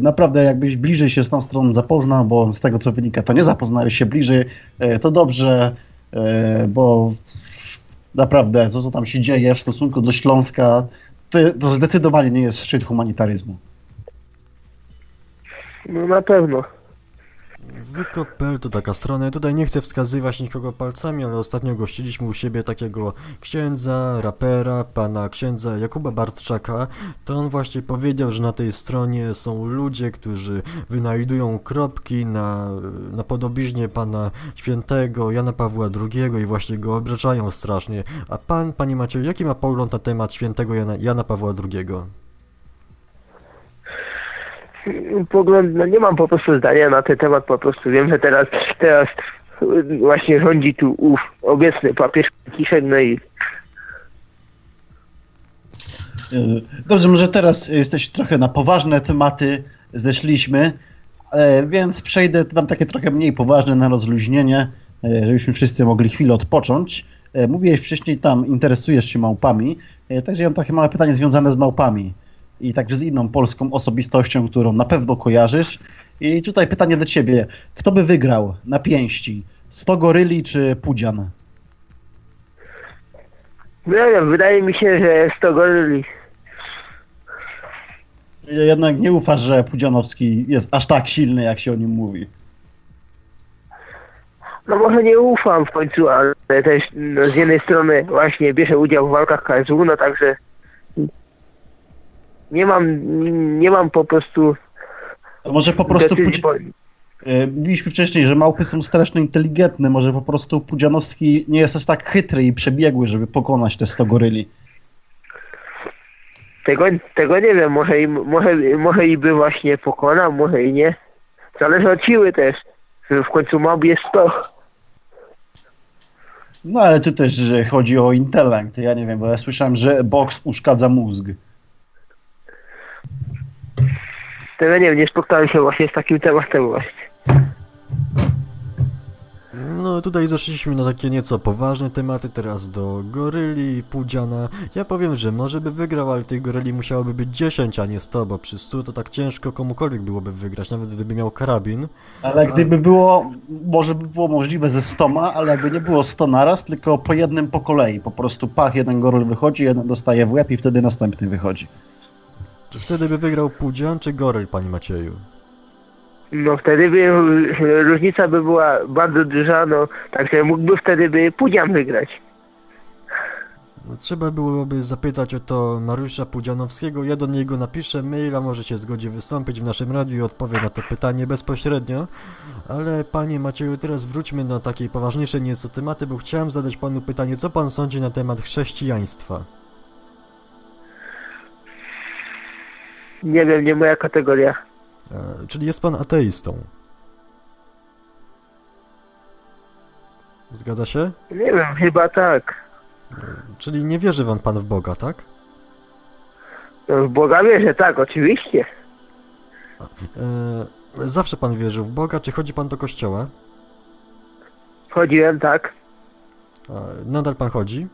naprawdę jakbyś bliżej się z tą stroną zapoznał, bo z tego co wynika, to nie zapoznałeś się bliżej, e, to dobrze, e, bo naprawdę to co tam się dzieje w stosunku do Śląska, to, to zdecydowanie nie jest szczyt humanitaryzmu. No na pewno. Wykop.pl to taka strona, tutaj nie chcę wskazywać nikogo palcami, ale ostatnio gościliśmy u siebie takiego księdza, rapera, pana księdza Jakuba Bartczaka. To on właśnie powiedział, że na tej stronie są ludzie, którzy wynajdują kropki na, na podobiznie pana świętego Jana Pawła II i właśnie go obrażają strasznie. A pan, panie Macieju, jaki ma pogląd na temat świętego Jana, Jana Pawła II? Pogląd, no nie mam po prostu zdania na ten temat, po prostu wiem, że teraz, teraz właśnie rządzi tu ów obecny papież Kiszek, no i E, Dobrze, może teraz jesteś trochę na poważne tematy, zeszliśmy, e, więc przejdę tam takie trochę mniej poważne na rozluźnienie, e, żebyśmy wszyscy mogli chwilę odpocząć. Mówiłeś wcześniej tam, interesujesz się małpami, także ja mam takie małe pytanie związane z małpami i także z inną polską osobistością, którą na pewno kojarzysz. I tutaj pytanie do ciebie, kto by wygrał na pięści? 100 goryli czy Pudzian? no nie wiem, wydaje mi się, że jest to goryli. Jednak nie ufasz, że Pudzianowski jest aż tak silny, jak się o nim mówi. No może nie ufam w końcu, ale też no, z jednej strony właśnie bierze udział w walkach KSW, no także nie mam, nie mam po prostu To może po prostu decyzji, E, Mówiliśmy wcześniej, że małpy są strasznie inteligentne. Może po prostu Pudzianowski nie jest aż tak chytry i przebiegły, żeby pokonać te 100 goryli. Tego, tego nie wiem, może i, może, może i by właśnie pokonał, może i nie. Zależy od siły też, że w końcu mob jest 100. No ale tu też że chodzi o intelekt. Ja nie wiem, bo ja słyszałem, że boks uszkadza mózg. Tego nie wiem, nie spotkałem się właśnie z takim tematem właśnie. No tutaj zeszliśmy na takie nieco poważne tematy, teraz do goryli, pudziana. Ja powiem, że może by wygrał, ale tych goryli musiałoby być 10, a nie 100, bo przy 100 to tak ciężko komukolwiek byłoby wygrać, nawet gdyby miał karabin. Ale gdyby było, może by było możliwe ze 100, ale jakby nie było 100 naraz, tylko po jednym po kolei. Po prostu pach, jeden goryl wychodzi, jeden dostaje w łeb i wtedy następny wychodzi. Czy wtedy by wygrał pudzian czy goryl, panie Macieju? No wtedy by e, różnica by była bardzo duża, no także mógłby wtedy by Pudzian wygrać. No, Trzeba byłoby zapytać o to Mariusza Pudzianowskiego. Ja do niego napiszę maila, może się zgodzi wystąpić w naszym radiu i odpowie na to pytanie bezpośrednio. Ale panie Macieju, teraz wróćmy na takie poważniejsze nieco tematy, bo chciałem zadać panu pytanie, co pan sądzi na temat chrześcijaństwa? Nie wiem, nie moja kategoria. E, czyli jest pan ateistą? Zgadza się? Nie wiem, chyba tak. Czyli nie wierzy wam pan w Boga, tak? No, w Boga wierzę, tak, oczywiście. E, zawsze pan wierzył w Boga, czy chodzi pan do kościoła? Chodziłem, tak. E, nadal pan chodzi?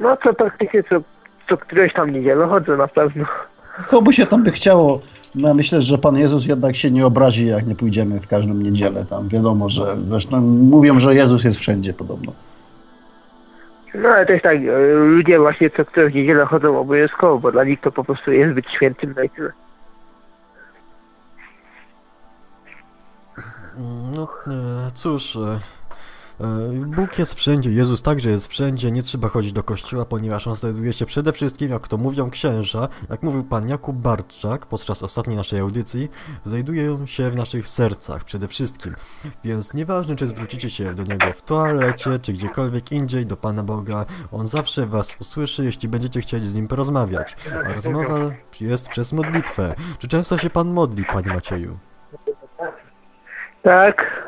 No to praktycznie co, co któreś tam niedzielę chodzę na pewno. Komu się tam by chciało, no myślę, że Pan Jezus jednak się nie obrazi, jak nie pójdziemy w każdą niedzielę tam. Wiadomo, że zresztą mówią, że Jezus jest wszędzie podobno. No ale też tak, e, ludzie właśnie co któreś niedzielę chodzą obowiązkowo, bo dla nich to po prostu jest być świętym, no i tyle. No e, cóż, e, Bóg jest wszędzie, Jezus także jest wszędzie, nie trzeba chodzić do kościoła, ponieważ on znajduje się przede wszystkim, jak to mówią księża, jak mówił pan Jakub Bartczak podczas ostatniej naszej audycji, znajdują się w naszych sercach przede wszystkim. Więc nieważne, czy zwrócicie się do niego w toalecie, czy gdziekolwiek indziej, do Pana Boga, on zawsze was usłyszy, jeśli będziecie chcieli z nim porozmawiać. A rozmowa jest przez modlitwę. Czy często się pan modli, panie Macieju? Tak,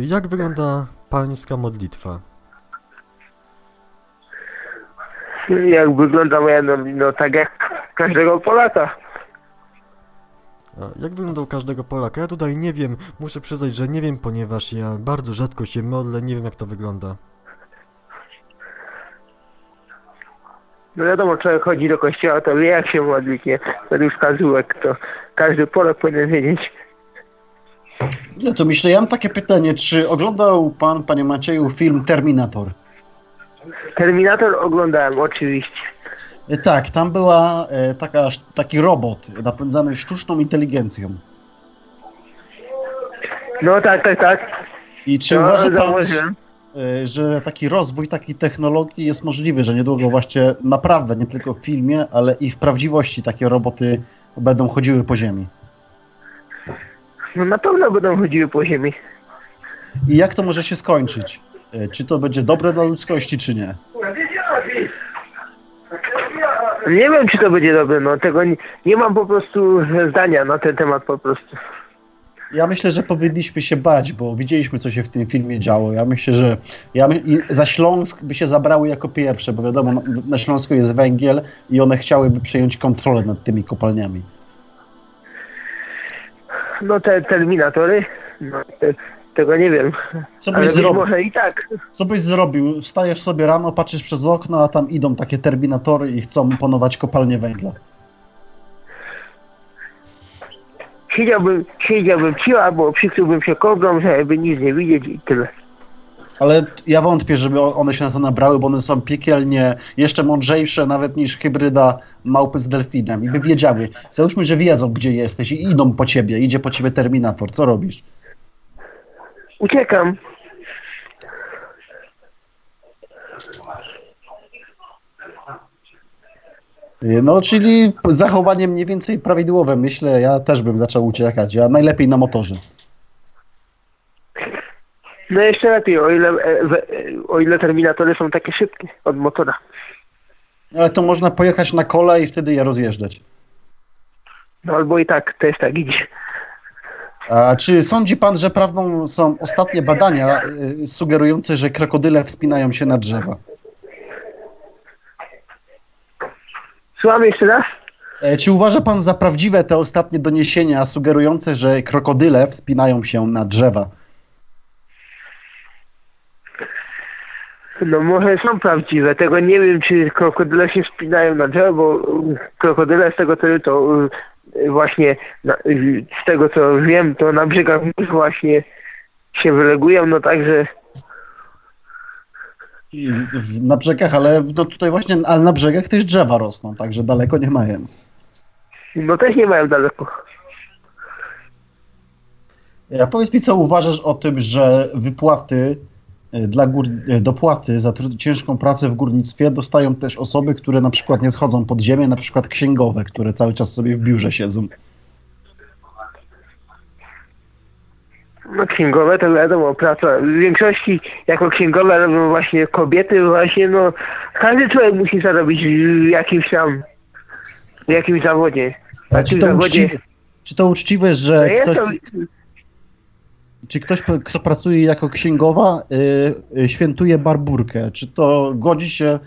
Jak wygląda pańska modlitwa? jak wygląda moja, no, no tak jak każdego Polaka. Jak wyglądał każdego Polaka? Ja tutaj nie wiem, muszę przyznać, że nie wiem, ponieważ ja bardzo rzadko się modlę, nie wiem jak to wygląda. No wiadomo, człowiek chodzi do kościoła, to wie jak się modlić, nie? Według wskazówek, to każdy Polak powinien wiedzieć. Ja to myślę, ja mam takie pytanie, czy oglądał Pan, Panie Macieju, film Terminator? Terminator oglądałem, oczywiście. E, Tak, tam była e, taka, taki robot napędzany sztuczną inteligencją. No tak, tak, tak. I czy No, uważa Pan, e, że taki rozwój takiej technologii jest możliwy, że niedługo właśnie naprawdę, nie tylko w filmie, ale i w prawdziwości takie roboty będą chodziły po ziemi? No na pewno będą chodziły po ziemi. I jak to może się skończyć? E, Czy to będzie dobre dla ludzkości, czy nie? Nie wiem, czy to będzie dobre, no tego nie, nie mam po prostu zdania na ten temat po prostu. Ja myślę, że powinniśmy się bać, bo widzieliśmy, co się w tym filmie działo. Ja myślę, że ja my, za Śląsk by się zabrały jako pierwsze, bo wiadomo, na, na Śląsku jest węgiel i one chciałyby przejąć kontrolę nad tymi kopalniami. No te terminatory, no te, tego nie wiem. Co byś, zrobił? może i tak. Co byś zrobił? Wstajesz sobie rano, patrzysz przez okno, a tam idą takie terminatory i chcą panować kopalnie węgla. Siedziałbym, siedziałbym cicho, albo przykryłbym się kołdrą, żeby nic nie widzieć i tyle. Ale ja wątpię, żeby one się na to nabrały, bo one są piekielnie jeszcze mądrzejsze nawet niż hybryda małpy z delfinem. I by wiedziały. Załóżmy, że wiedzą, gdzie jesteś i idą po ciebie. Idzie po ciebie terminator. Co robisz? Uciekam. Y, No, czyli zachowanie mniej więcej prawidłowe, myślę, ja też bym zaczął uciekać, a najlepiej na motorze. No jeszcze lepiej, o ile, e, e, o ile terminatory są takie szybkie od motora. Ale to można pojechać na kole i wtedy je rozjeżdżać. No albo i tak, też tak idzie. A czy sądzi pan, że prawdą są ostatnie badania y, sugerujące, że krokodyle wspinają się na drzewa? Słucham jeszcze raz? E, Czy uważa pan za prawdziwe te ostatnie doniesienia sugerujące, że krokodyle wspinają się na drzewa? No może są prawdziwe, tego nie wiem, czy krokodyle się spinają na drzewo, bo y, krokodyle z tego co to y, właśnie z tego co wiem, to na brzegach właśnie się wylegują, no także Na brzegach, ale no tutaj właśnie, ale na brzegach też drzewa rosną, także daleko nie mają. no też nie mają daleko. A powiedz mi, co uważasz o tym, że wypłaty e, dla gór, e, dopłaty za ciężką pracę w górnictwie dostają też osoby, które na przykład nie schodzą pod ziemię, na przykład księgowe, które cały czas sobie w biurze siedzą. No księgowe to wiadomo, praca. W większości jako księgowe robią właśnie kobiety, właśnie no każdy człowiek musi zarobić w jakimś tam, w jakimś zawodzie. W A czy to, zawodzie. uczciwe, czy to uczciwe, No że jest ktoś, to, czy ktoś, kto pracuje jako księgowa, y, y, świętuje barburkę? Czy to godzi się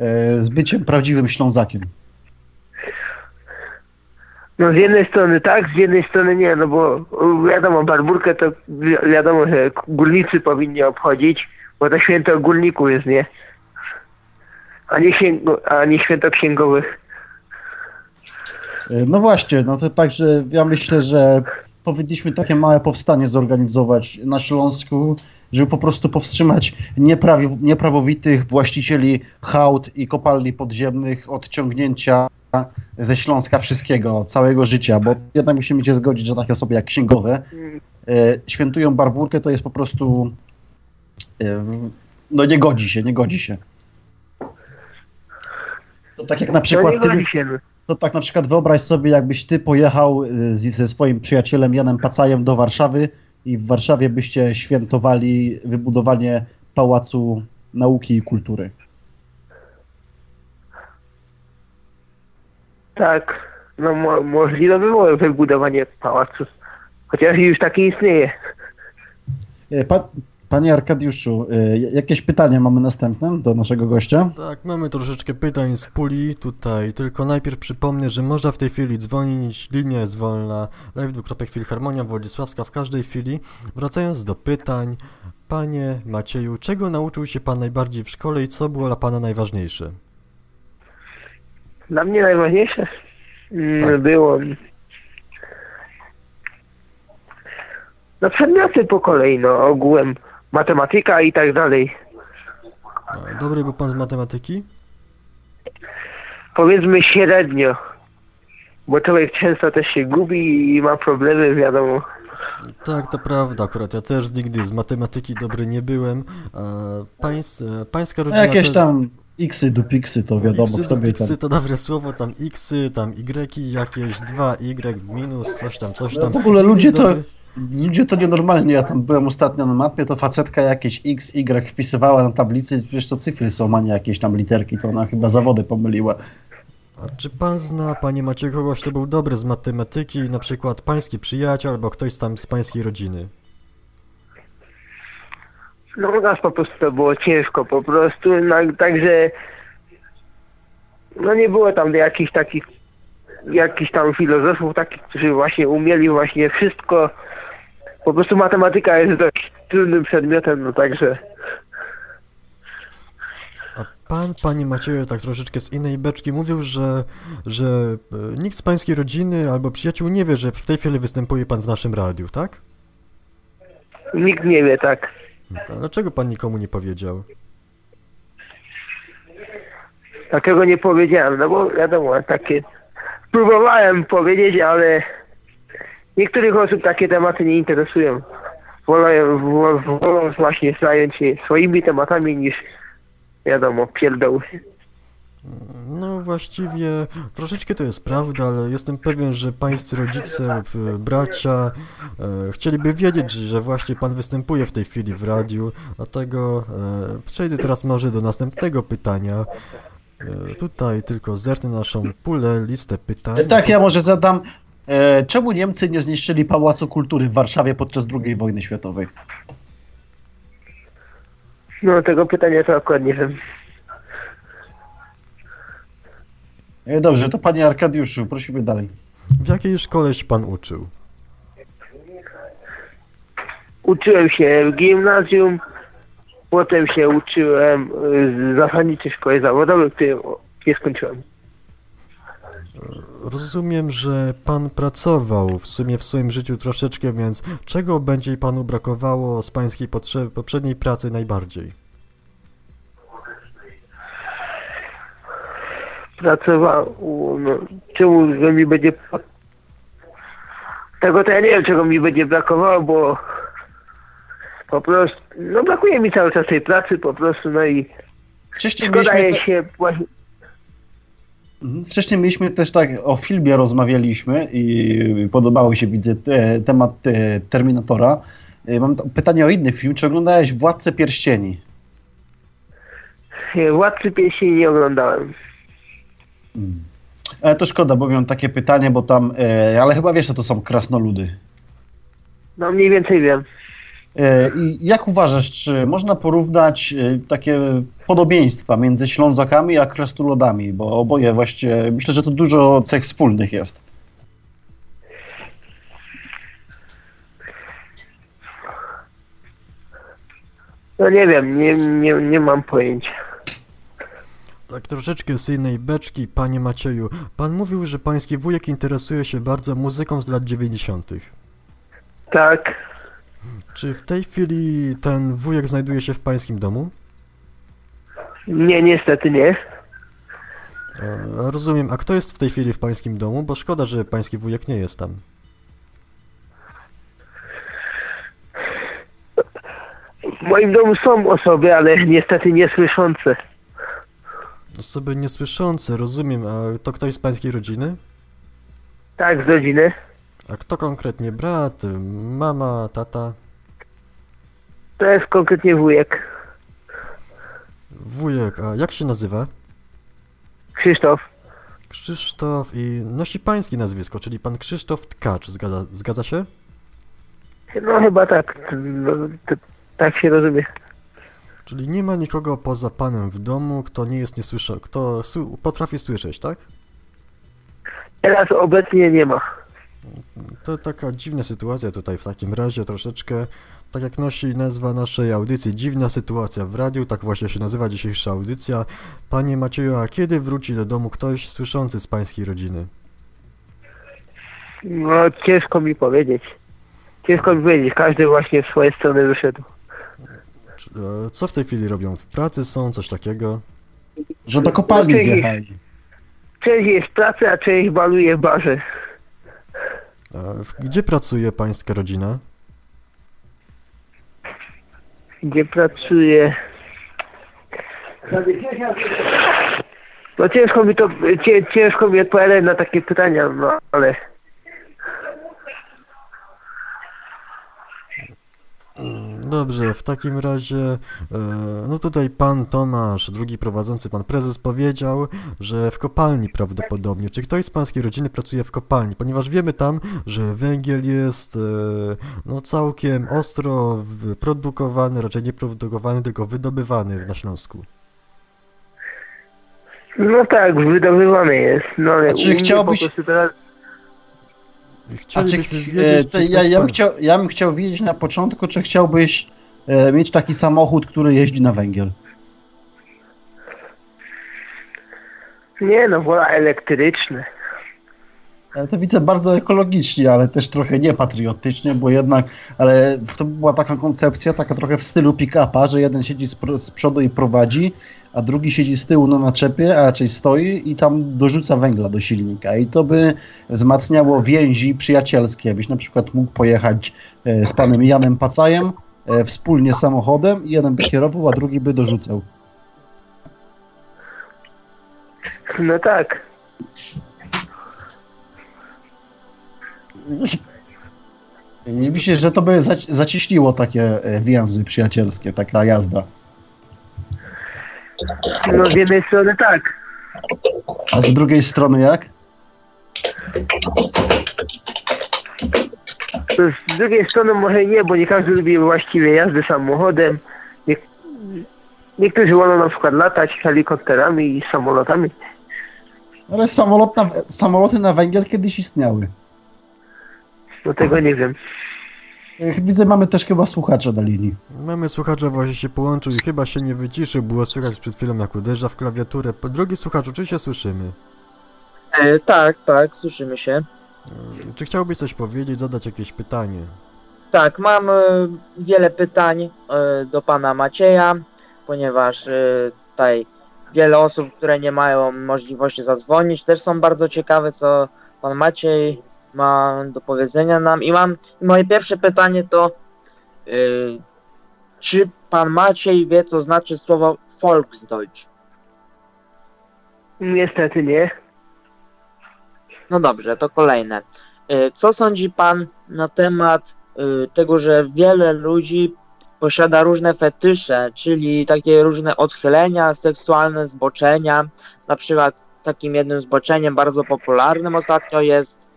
y, z byciem prawdziwym Ślązakiem? no z jednej strony tak, z jednej strony nie, no bo wiadomo, barburkę to wi- wiadomo, że górnicy powinni obchodzić, bo to święto górników jest, nie? A nie, księgo, a nie święto księgowych. Y, No właśnie, no to także ja myślę, że powinniśmy takie małe powstanie zorganizować na Śląsku, żeby po prostu powstrzymać nieprawi, nieprawowitych właścicieli hałd i kopalni podziemnych od ciągnięcia ze Śląska wszystkiego, całego życia, bo jednak musimy się zgodzić, że takie osoby jak księgowe y, świętują barburkę, to jest po prostu y, no nie godzi się, nie godzi się. To tak jak na No przykład nie godzi się. To tak na przykład wyobraź sobie, jakbyś ty pojechał y, z- ze swoim przyjacielem Janem Pacajem do Warszawy i w Warszawie byście świętowali wybudowanie Pałacu Nauki i Kultury. Tak, no mo, możliwe by było wybudowanie pałacu. Chociaż już taki istnieje. Y, Pa, panie Arkadiuszu, y, jakieś pytania mamy następne do naszego gościa? Tak, mamy troszeczkę pytań z puli tutaj, tylko najpierw przypomnę, że można w tej chwili dzwonić, linia jest wolna, live.filharmonia Władysławska w każdej chwili. Wracając do pytań, panie Macieju, czego nauczył się pan najbardziej w szkole i co było dla pana najważniejsze? Dla mnie najważniejsze mm, Tak. było no przedmioty po kolei, no ogółem matematyka i tak dalej. A, Dobry był pan z matematyki? Powiedzmy średnio, bo człowiek często też się gubi i ma problemy, wiadomo. Tak, to prawda, akurat ja też nigdy z matematyki dobry nie byłem. A pańs, e, pańska No, rodzina... jakieś tam xy, dupiksy, to wiadomo, Xy, kto by tam... Xy to dobre słowo, tam xy, tam y, jakieś 2y minus, coś tam, coś No, tam. w ogóle ludzie to, dobry- ludzie to nienormalnie, ja tam byłem ostatnio na matmie, to facetka jakieś x, y wpisywała na tablicy, wiesz to cyfry są, a nie jakieś tam literki, to ona chyba zawody pomyliła. A czy pan zna, panie Macie, kogoś, kto był dobry z matematyki, na przykład pański przyjaciel albo ktoś tam z pańskiej rodziny? No u nas po prostu to było ciężko, po prostu, no, także no nie było tam jakichś takich jakichś tam filozofów takich, którzy właśnie umieli właśnie wszystko. Po prostu matematyka jest dość trudnym przedmiotem, no także A pan, panie Macieju, tak troszeczkę z innej beczki mówił, że, że e, nikt z pańskiej rodziny albo przyjaciół nie wie, że w tej chwili występuje pan w naszym radiu, tak? nikt nie wie, tak. To dlaczego pan nikomu nie powiedział? Takiego nie powiedziałem, no bo wiadomo, takie próbowałem powiedzieć, ale niektórych osób takie tematy nie interesują. Wolą, wo- wolą właśnie zająć się swoimi tematami niż wiadomo, pierdoły. No właściwie troszeczkę to jest prawda, ale jestem pewien, że pańscy rodzice, w- bracia e, chcieliby wiedzieć, że właśnie pan występuje w tej chwili w radiu, dlatego e, przejdę teraz może do następnego pytania. E, tutaj tylko zerknę naszą pulę, listę pytań. E, Tak, ja może zadam. E, czemu Niemcy nie zniszczyli Pałacu Kultury w Warszawie podczas II wojny światowej? No tego pytania to akurat nie wiem. E, dobrze, to panie Arkadiuszu, prosimy dalej. W jakiej szkole się pan uczył? Uczyłem się w gimnazjum, potem się uczyłem w zasadniczej szkole zawodowej, której nie skończyłem. Rozumiem, że pan pracował w sumie w swoim życiu troszeczkę, więc czego będzie panu brakowało z pańskiej poprzedniej pracy najbardziej? Pracował, no, czemu że mi będzie... Tego to ja nie wiem, czego mi będzie brakowało, bo po prostu, no brakuje mi cały czas tej pracy po prostu, no i Wcześniej mieliśmy, się właśnie... Wcześniej mieliśmy też tak o filmie rozmawialiśmy i podobało się, widzę, te, temat e, Terminatora. E, Mam pytanie o inny film. Czy oglądałeś Władcę Pierścieni? Władcy Pierścieni nie oglądałem. Mm. E, to szkoda, bo miałem takie pytanie, bo tam, e, ale chyba wiesz, co to są krasnoludy. No mniej więcej wiem. E, I jak uważasz, czy można porównać e, takie podobieństwa między Ślązakami a krasnoludami? Bo oboje właściwie, myślę, że to dużo cech wspólnych jest. No nie wiem, nie, nie, nie mam pojęcia. Tak troszeczkę z innej beczki, panie Macieju. Pan mówił, że pański wujek interesuje się bardzo muzyką z lat 90. Tak, Czy w tej chwili ten wujek znajduje się w pańskim domu? nie, niestety nie. E, Rozumiem, a kto jest w tej chwili w pańskim domu? Bo szkoda, że pański wujek nie jest tam. W moim domu są osoby, ale niestety niesłyszące. Osoby niesłyszące, rozumiem, a to ktoś z pańskiej rodziny? Tak, z rodziny. A kto konkretnie? Brat, mama, tata, To jest konkretnie wujek. wujek, a jak się nazywa? Krzysztof. Krzysztof i nosi pańskie nazwisko, czyli pan Krzysztof Tkacz, zgadza, zgadza się? No chyba tak. No, to, tak się rozumie. Czyli nie ma nikogo poza panem w domu, kto nie jest niesłyszony, kto su- potrafi słyszeć, tak? Teraz obecnie nie ma. To taka dziwna sytuacja tutaj w takim razie troszeczkę, tak jak nosi nazwa naszej audycji, dziwna sytuacja w radiu, tak właśnie się nazywa dzisiejsza audycja. Panie Macieju, a kiedy wróci do domu ktoś słyszący z pańskiej rodziny? No ciężko mi powiedzieć. Ciężko mi powiedzieć. Każdy właśnie w swoje strony wyszedł. E, Co w tej chwili robią? W pracy są, coś takiego? Że do kopalni Znaczy- zjechali. Część jest w pracy, a część baluje w barze. E, Gdzie pracuje pańska rodzina? Gdzie pracuje. No ciężko mi to, cię, ciężko mi odpowiadać na takie pytania, no ale Dobrze, w takim razie, e, no tutaj pan Tomasz, drugi prowadzący, pan prezes powiedział, że w kopalni prawdopodobnie. Czy ktoś z pańskiej rodziny pracuje w kopalni? Ponieważ wiemy tam, że węgiel jest e, no całkiem ostro produkowany, raczej nie produkowany, tylko wydobywany na Śląsku. no tak, wydobywany jest. No ale A czy u mnie chciałbyś- po prostu teraz A czy, chcielibyśmy e, wiedzieć, czy ja, ja, bym chciał, ja bym chciał wiedzieć na początku, czy chciałbyś e, mieć taki samochód, który jeździ na węgiel. nie no, wola elektryczne. Ja to widzę bardzo ekologicznie, ale też trochę niepatriotycznie, bo jednak, ale to była taka koncepcja, taka trochę w stylu pick-upa, że jeden siedzi z, z przodu i prowadzi, a drugi siedzi z tyłu na naczepie, a raczej stoi i tam dorzuca węgla do silnika. I to by wzmacniało więzi przyjacielskie, byś na przykład mógł pojechać e, z panem Janem Pacajem e, wspólnie samochodem i jeden by kierował, a drugi by dorzucał. No tak. Nie myślisz, że to by zaci- zaciśniło takie e, więzy przyjacielskie, taka jazda. No z jednej strony tak. A z drugiej strony jak? To Z drugiej strony może nie, bo nie każdy lubi właściwie jazdę samochodem. Nie, niektórzy wolą na przykład latać helikopterami i samolotami. Ale samolot na, samoloty na węgiel kiedyś istniały. No tego nie wiem. Widzę, mamy też chyba słuchacza na linii. Mamy słuchacza, właśnie się połączył i chyba się nie wyciszył, było słychać przed chwilą jak uderza w klawiaturę. Drogi słuchaczu, czy się słyszymy? E, tak, tak, słyszymy się. E, Czy chciałbyś coś powiedzieć, zadać jakieś pytanie? Tak, mam e, wiele pytań e, do pana Macieja, ponieważ tutaj wiele osób, które nie mają możliwości zadzwonić, też są bardzo ciekawe, co pan Maciej ma do powiedzenia nam. I mam i moje pierwsze pytanie to, e, czy pan Maciej wie, co znaczy słowo Volksdeutsch? Niestety nie. No dobrze, to kolejne. Y, Co sądzi Pan na temat y, tego, że wiele ludzi posiada różne fetysze, czyli takie różne odchylenia seksualne, zboczenia. Na przykład takim jednym zboczeniem bardzo popularnym ostatnio jest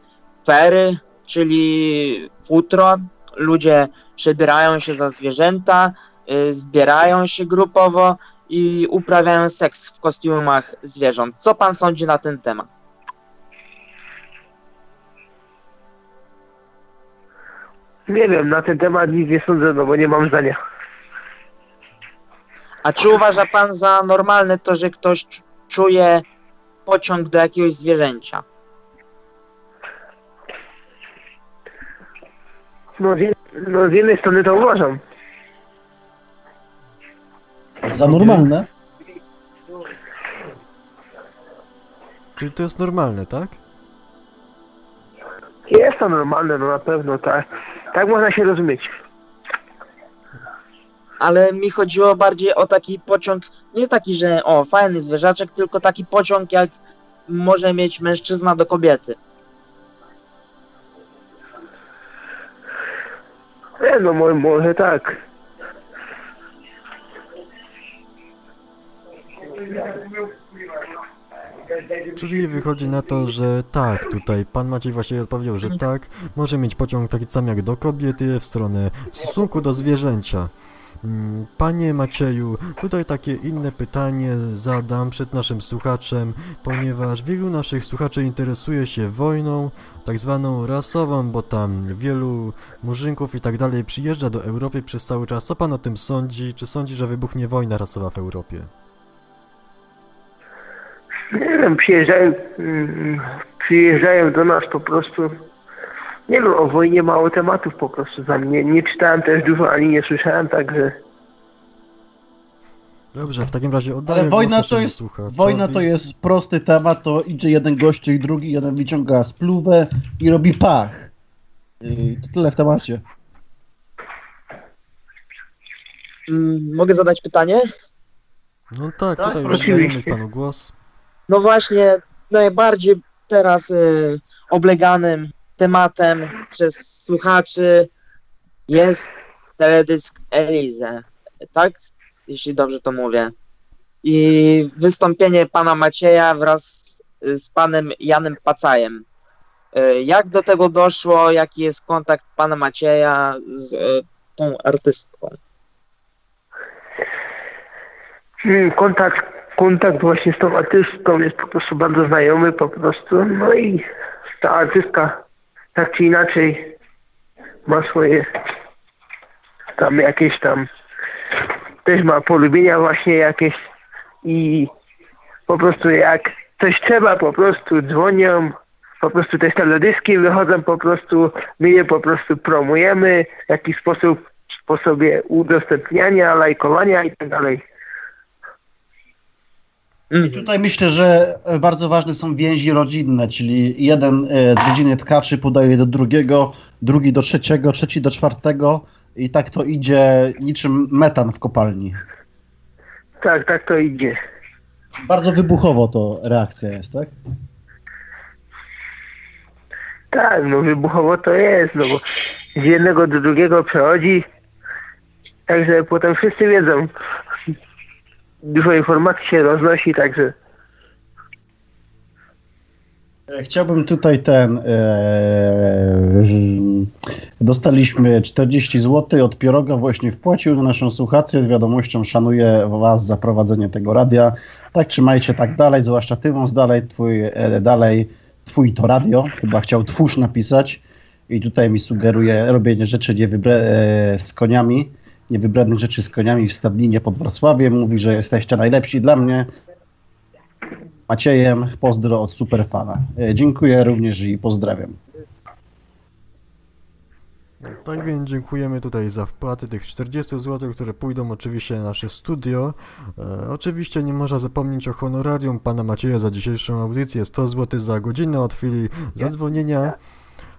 fery, czyli futro. Ludzie przebierają się za zwierzęta, y, zbierają się grupowo i uprawiają seks w kostiumach zwierząt. Co Pan sądzi na ten temat? Nie wiem, na ten temat nic nie sądzę, no bo nie mam zdania. A czy uważa pan za normalne to, że ktoś czu- czuje pociąg do jakiegoś zwierzęcia? No no z jednej strony to uważam. Za normalne? Czyli to jest normalne, tak? Jest to normalne, no na pewno, tak. Tak można się rozumieć. Ale mi chodziło bardziej o taki pociąg, nie taki, że o, fajny zwierzaczek, tylko taki pociąg, jak może mieć mężczyzna do kobiety. Nie, no mo- może tak. Czyli wychodzi na to, że tak, tutaj pan Maciej właśnie odpowiedział, że tak, może mieć pociąg taki sam jak do kobiety w stronę w stosunku do zwierzęcia. Mm, Panie Macieju, tutaj takie inne pytanie zadam przed naszym słuchaczem, ponieważ wielu naszych słuchaczy interesuje się wojną, tak zwaną rasową, bo tam wielu murzynków i tak dalej przyjeżdża do Europy przez cały czas. Co pan o tym sądzi? Czy sądzi, że wybuchnie wojna rasowa w Europie? Nie wiem, przyjeżdżają, mm, przyjeżdżają do nas po prostu. Nie wiem, o wojnie mało tematów po prostu za mnie. Nie czytałem też dużo, ani nie słyszałem, także Dobrze, w takim razie oddaję Ale głos wojna to jest, wojna to jest prosty temat, to idzie jeden gościu i drugi, jeden wyciąga spluwę i robi pach. I to tyle w temacie. Mm, mogę zadać pytanie? No tak, Tak, tutaj oddajemy panu głos. No właśnie, najbardziej teraz y, obleganym tematem przez słuchaczy jest teledysk Elize, tak? Jeśli dobrze to mówię. I wystąpienie pana Macieja wraz z panem Janem Pacajem. Y, Jak do tego doszło? Jaki jest kontakt pana Macieja z y, tą artystką? mm, kontakt, kontakt właśnie z tą artystką jest po prostu bardzo znajomy po prostu. No i ta artystka tak czy inaczej ma swoje tam jakieś tam też ma polubienia właśnie jakieś i po prostu jak coś trzeba, po prostu dzwonią, po prostu też teledyski wychodzą, po prostu my je po prostu promujemy w jakiś sposób, sposobie udostępniania, lajkowania i tak dalej. I tutaj myślę, że e, bardzo ważne są więzi rodzinne, czyli jeden e, z rodziny tkaczy podaje do drugiego, drugi do trzeciego, trzeci do czwartego i tak to idzie niczym metan w kopalni. Tak, tak to idzie. Bardzo wybuchowo to reakcja jest, tak? Tak, no wybuchowo to jest, no bo z jednego do drugiego przechodzi, także potem wszyscy wiedzą. Dużo informacji się roznosi, także E, Chciałbym tutaj ten. E, dostaliśmy 40 zł od Pieroga, właśnie wpłacił na naszą słuchację z wiadomością: Szanuję Was za prowadzenie tego radia. Tak, trzymajcie tak dalej, zwłaszcza Ty wąs dalej, twój, e, dalej, Twój to radio. Chyba chciał twórz napisać. I tutaj mi sugeruje robienie rzeczy nie wybre, e, z koniami, niewybranych rzeczy z koniami w Stadlinie pod Wrocławiem. Mówi, że jesteście najlepsi dla mnie. Maciejem, pozdro od Superfana. E, Dziękuję również i pozdrawiam. Tak więc dziękujemy tutaj za wpłaty tych 40 zł, które pójdą oczywiście na nasze studio. E, oczywiście nie można zapomnieć o honorarium pana Macieja za dzisiejszą audycję. 100 zł za godzinę od chwili zadzwonienia.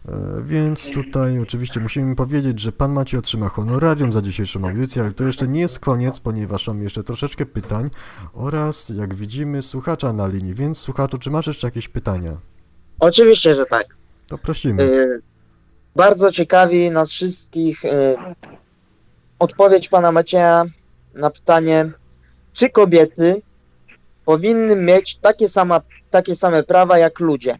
E, Więc tutaj oczywiście musimy powiedzieć, że pan Maciej otrzyma honorarium za dzisiejszą audycję, ale to jeszcze nie jest koniec, ponieważ mam jeszcze troszeczkę pytań oraz jak widzimy słuchacza na linii, więc słuchaczu, czy masz jeszcze jakieś pytania? Oczywiście, że tak. To prosimy. Y, Bardzo ciekawi nas wszystkich y, odpowiedź pana Macieja na pytanie, czy kobiety powinny mieć takie, sama, takie same prawa jak ludzie?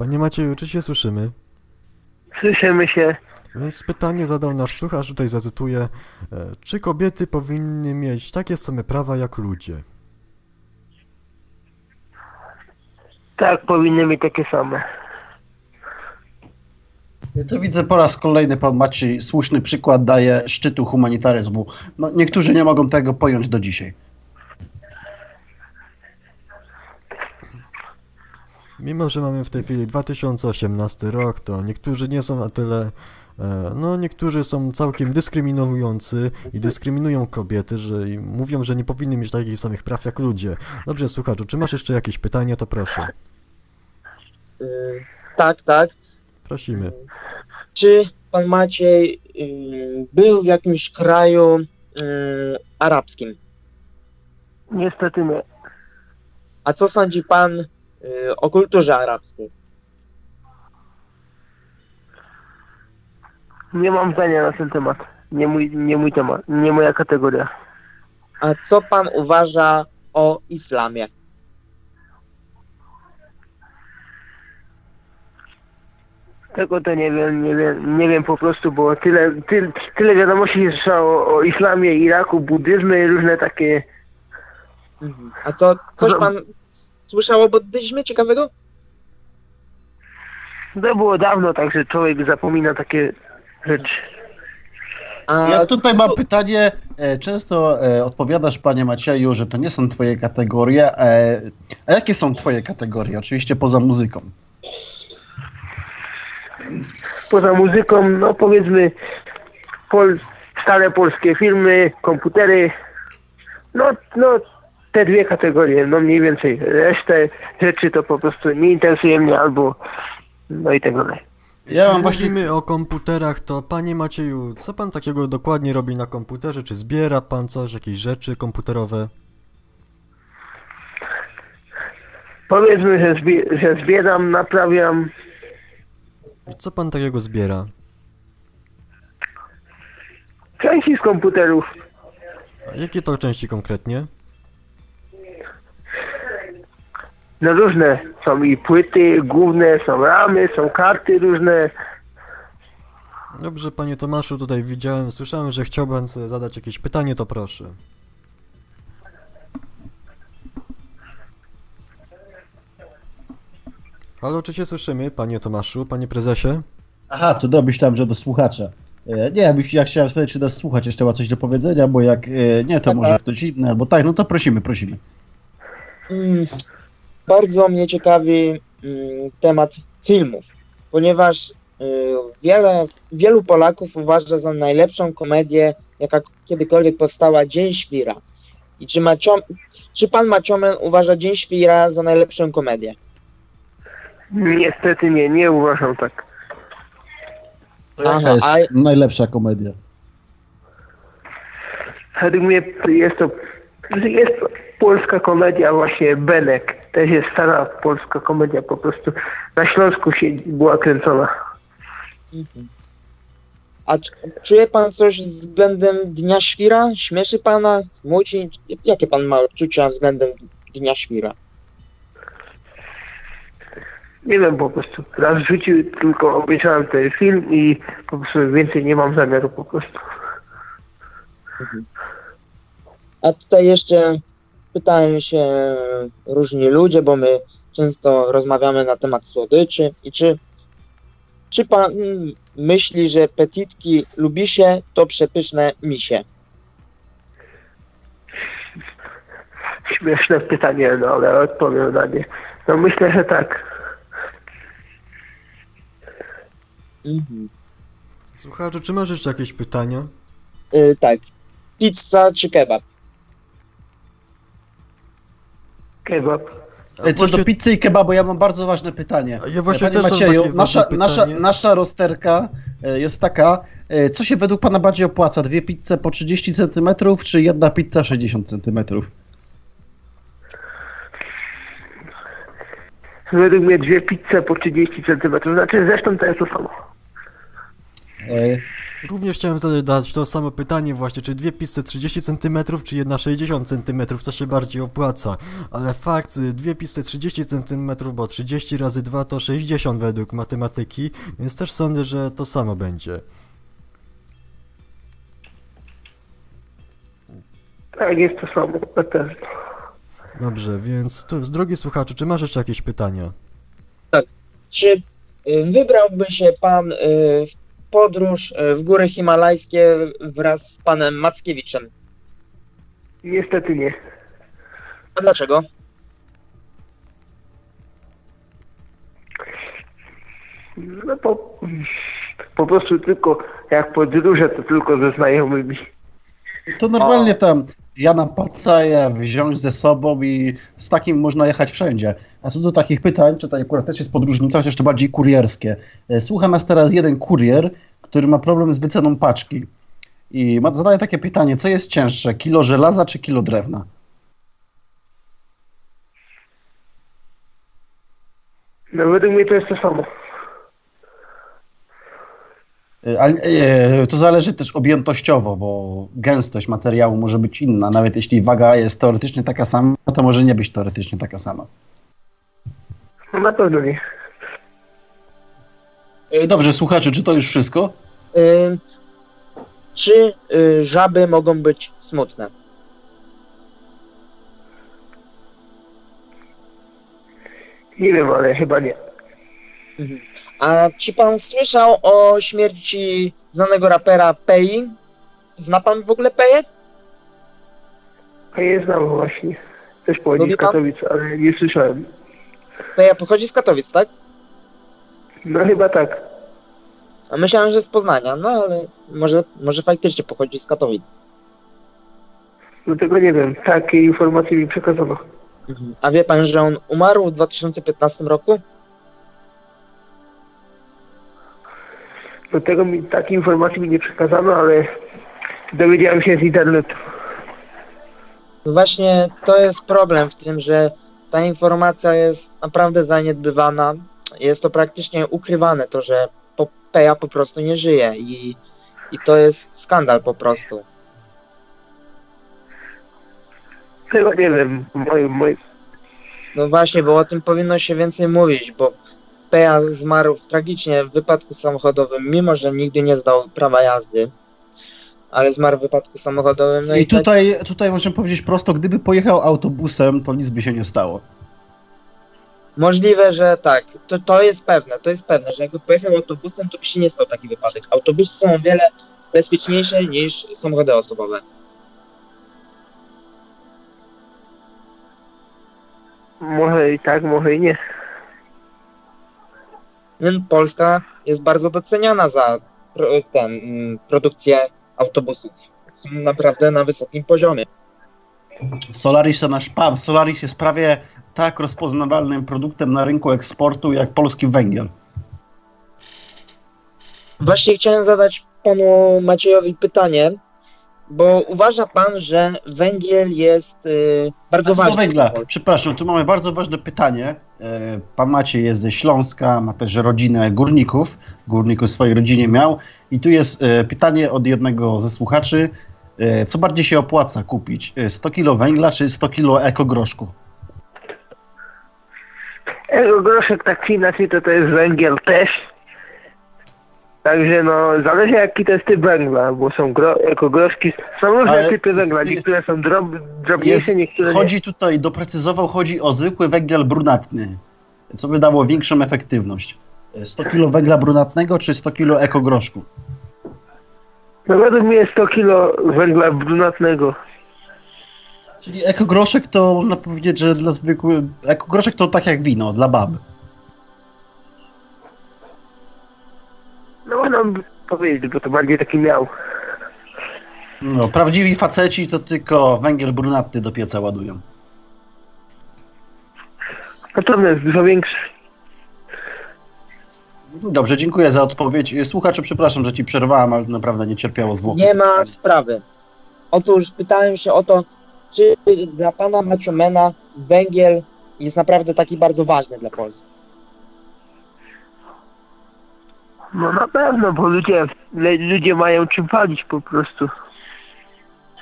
Panie Macieju, czy się słyszymy? słyszymy się. Więc pytanie zadał nasz słuchacz, tutaj zacytuję. e, Czy kobiety powinny mieć takie same prawa jak ludzie? Tak, powinny mieć takie same. Ja to widzę po raz kolejny pan Maciej słuszny przykład daje szczytu humanitaryzmu. No, niektórzy nie mogą tego pojąć do dzisiaj. Mimo, że mamy w tej chwili 2018 rok, to niektórzy nie są na tyle. e, No, niektórzy są całkiem dyskryminujący i dyskryminują kobiety, że i mówią, że nie powinny mieć takich samych praw jak ludzie. Dobrze, słuchaczu, czy masz jeszcze jakieś pytania, to proszę. Y, Tak, tak. Prosimy. Czy pan Maciej był w jakimś kraju arabskim? Niestety nie. A co sądzi pan o kulturze arabskiej? Nie mam zdania na ten temat. Nie mój, nie mój temat, nie moja kategoria. A co pan uważa o islamie? Tego to nie wiem, nie wiem, nie wiem po prostu, bo tyle, tyle, tyle wiadomości jest o, o islamie, Iraku, buddyzmie i różne takie. A co, coś No. pan słyszał o buddyzmie ciekawego? To było dawno, także człowiek zapomina takie rzeczy. A Ja tutaj mam pytanie. e, Często e, odpowiadasz, panie Macieju, że to nie są twoje kategorie. e, A jakie są twoje kategorie? Oczywiście poza muzyką. Poza muzyką, no powiedzmy, pol, stare polskie filmy, komputery, no, no te dwie kategorie, no mniej więcej. Resztę rzeczy to po prostu nie interesuje mnie albo no i tak dalej. Ja mam Jeśli właśnie- mówimy o komputerach, to panie Macieju, co pan takiego dokładnie robi na komputerze? Czy zbiera pan coś, jakieś rzeczy komputerowe? Powiedzmy, że, zbie, że zbieram, naprawiam, co pan takiego zbiera? części z komputerów. A jakie to części konkretnie? No różne. Są i płyty główne, są ramy, są karty różne. Dobrze, panie Tomaszu, tutaj widziałem, słyszałem, że chciał pan sobie zadać jakieś pytanie, to proszę. Halo, czy się słyszymy, panie Tomaszu, panie prezesie? Aha, to domyślam, że do słuchacza. E, Nie, ja, ja chciałem spytać, czy nas słuchacz jeszcze ma coś do powiedzenia, bo jak e, nie, to może ktoś inny, albo tak, no to prosimy, prosimy. Bardzo mnie ciekawi mm, temat filmów, ponieważ y, wiele, wielu Polaków uważa za najlepszą komedię, jaka kiedykolwiek powstała, Dzień Świra. I czy, Macio, czy pan Maciomen uważa Dzień Świra za najlepszą komedię? Niestety nie, nie uważam tak. To jest a- najlepsza komedia? Według mnie jest to, jest to polska komedia właśnie Benek. Też jest stara polska komedia po prostu. Na Śląsku się była kręcona. Mhm. A czuje pan coś względem Dnia Świra? Śmieszy pana? Smuci? Jakie pan ma odczucia względem Dnia Świra? Nie wiem po prostu. Raz w życiu tylko obejrzałem ten film i po prostu więcej nie mam zamiaru po prostu. A tutaj jeszcze pytają się różni ludzie, bo my często rozmawiamy na temat słodyczy. I czy, czy pan myśli, że petitki lubi się, to przepyszne misie? Śmieszne pytanie, no ale odpowiem na nie. No myślę, że tak. Mhm. Słuchaczu, czy masz jeszcze jakieś pytania? Y, tak. Pizza czy kebab? Kebab. E, Co właśnie- do pizzy i kebabu, ja mam bardzo ważne pytanie. Ja właśnie Panie też mam Macieju, nasza, nasza, nasza rozterka e, jest taka, e, co się według Pana bardziej opłaca? Dwie pizze po 30 cm, czy jedna pizza 60 cm? Według mnie dwie pizze po 30 cm. Znaczy zresztą to jest to samo. Również chciałem zadać to samo pytanie właśnie, czy dwie pizze 30 cm, czy jedna 60 cm, co się bardziej opłaca. Ale fakt, y, dwie pizze 30 cm, bo 30 razy 2 to 60 według matematyki, więc też sądzę, że to samo będzie. Tak, jest to samo na pewno. Dobrze, więc to, drogi słuchaczu, czy masz jeszcze jakieś pytania? Czy y, wybrałby się pan y, w podróż y, w góry himalajskie wraz z panem Mackiewiczem? Niestety nie. A dlaczego? No po, po prostu tylko jak podróżę, to tylko ze znajomymi. To normalnie tam Jana Pacaja wziąć ze sobą i z takim można jechać wszędzie. A co do takich pytań, tutaj akurat też jest podróżnica, chociaż to bardziej kurierskie. E, Słucha nas teraz jeden kurier, który ma problem z wyceną paczki. I ma, zadaje takie pytanie, co jest cięższe, kilo żelaza czy kilo drewna? No według mnie to jest to samo. E, Ale e, to zależy też objętościowo, bo gęstość materiału może być inna. Nawet jeśli waga jest teoretycznie taka sama, to może nie być teoretycznie taka sama. No na pewno nie. E, Dobrze, słuchacze, czy to już wszystko? Y, czy y, żaby mogą być smutne? Nie wiem, ale chyba nie. A czy pan słyszał o śmierci znanego rapera Pei? Zna pan w ogóle Peję? Nie znam właśnie. Też pochodzi z? Katowic, ale nie słyszałem. Peja pochodzi z Katowic, tak? No chyba tak. A myślałem, że z Poznania, no ale może, może faktycznie pochodzi z Katowic. No tego nie wiem. Takie informacje mi przekazano. A wie pan, że on umarł w 2015 roku? Do tego mi takiej informacji mi nie przekazano, ale dowiedziałem się z internetu. No Właśnie to jest problem w tym, że ta informacja jest naprawdę zaniedbywana. Jest to praktycznie ukrywane, to że Peja po prostu nie żyje i, i to jest skandal po prostu. Tego nie wiem. Moje, moje... No właśnie, bo o tym powinno się więcej mówić, bo Peja zmarł tragicznie w wypadku samochodowym, mimo że nigdy nie zdał prawa jazdy, ale zmarł w wypadku samochodowym. No I tak- tutaj, tutaj możemy powiedzieć prosto, gdyby pojechał autobusem, to nic by się nie stało. Możliwe, że tak. To, to jest pewne, to jest pewne, że jakby pojechał autobusem, to by się nie stał taki wypadek. Autobusy są o wiele bezpieczniejsze niż samochody osobowe. Może i tak, może i nie. Polska jest bardzo doceniana za ten, mm, produkcję autobusów. Są naprawdę na wysokim poziomie. Solaris to nasz pan. Solaris jest prawie tak rozpoznawalnym produktem na rynku eksportu jak polski węgiel. Właśnie chciałem zadać panu Maciejowi pytanie, bo uważa pan, że węgiel jest y, bardzo A co do ważny. węgla, przepraszam, tu mamy bardzo ważne pytanie. E, Pan Maciej jest ze Śląska, ma też rodzinę górników. Górników w swojej rodzinie miał. I tu jest e, pytanie od jednego ze słuchaczy. E, Co bardziej się opłaca kupić? E, 100 kg węgla czy 100 kg ekogroszku? Ego groszek tak czy inaczej to to jest węgiel też. Także no, zależy jaki to jest typ węgla, bo są gro, ekogroszki, są różne Ale typy węgla, niektóre są drob, drobniejsze, niektóre nie. chodzi tutaj, doprecyzował, chodzi o zwykły węgiel brunatny, co by dało większą efektywność. E, 100 kg węgla brunatnego czy 100 kg ekogroszku? No według mnie jest 100 kilo węgla brunatnego. Czyli ekogroszek to można powiedzieć, że dla zwykłych... Ekogroszek to tak jak wino, dla bab. No można by powiedzieć, bo to bardziej taki miał. No, prawdziwi faceci to tylko węgiel brunatny do pieca ładują. Natomiast jest dużo większy. Dobrze, dziękuję za odpowiedź. Słuchaczu, przepraszam, że ci przerwałem, ale naprawdę nie cierpiało zwłoki. Nie ma sprawy. Otóż pytałem się o to, czy dla pana Maciomena węgiel jest naprawdę taki bardzo ważny dla Polski. No na pewno, bo ludzie, ludzie mają czym palić po prostu.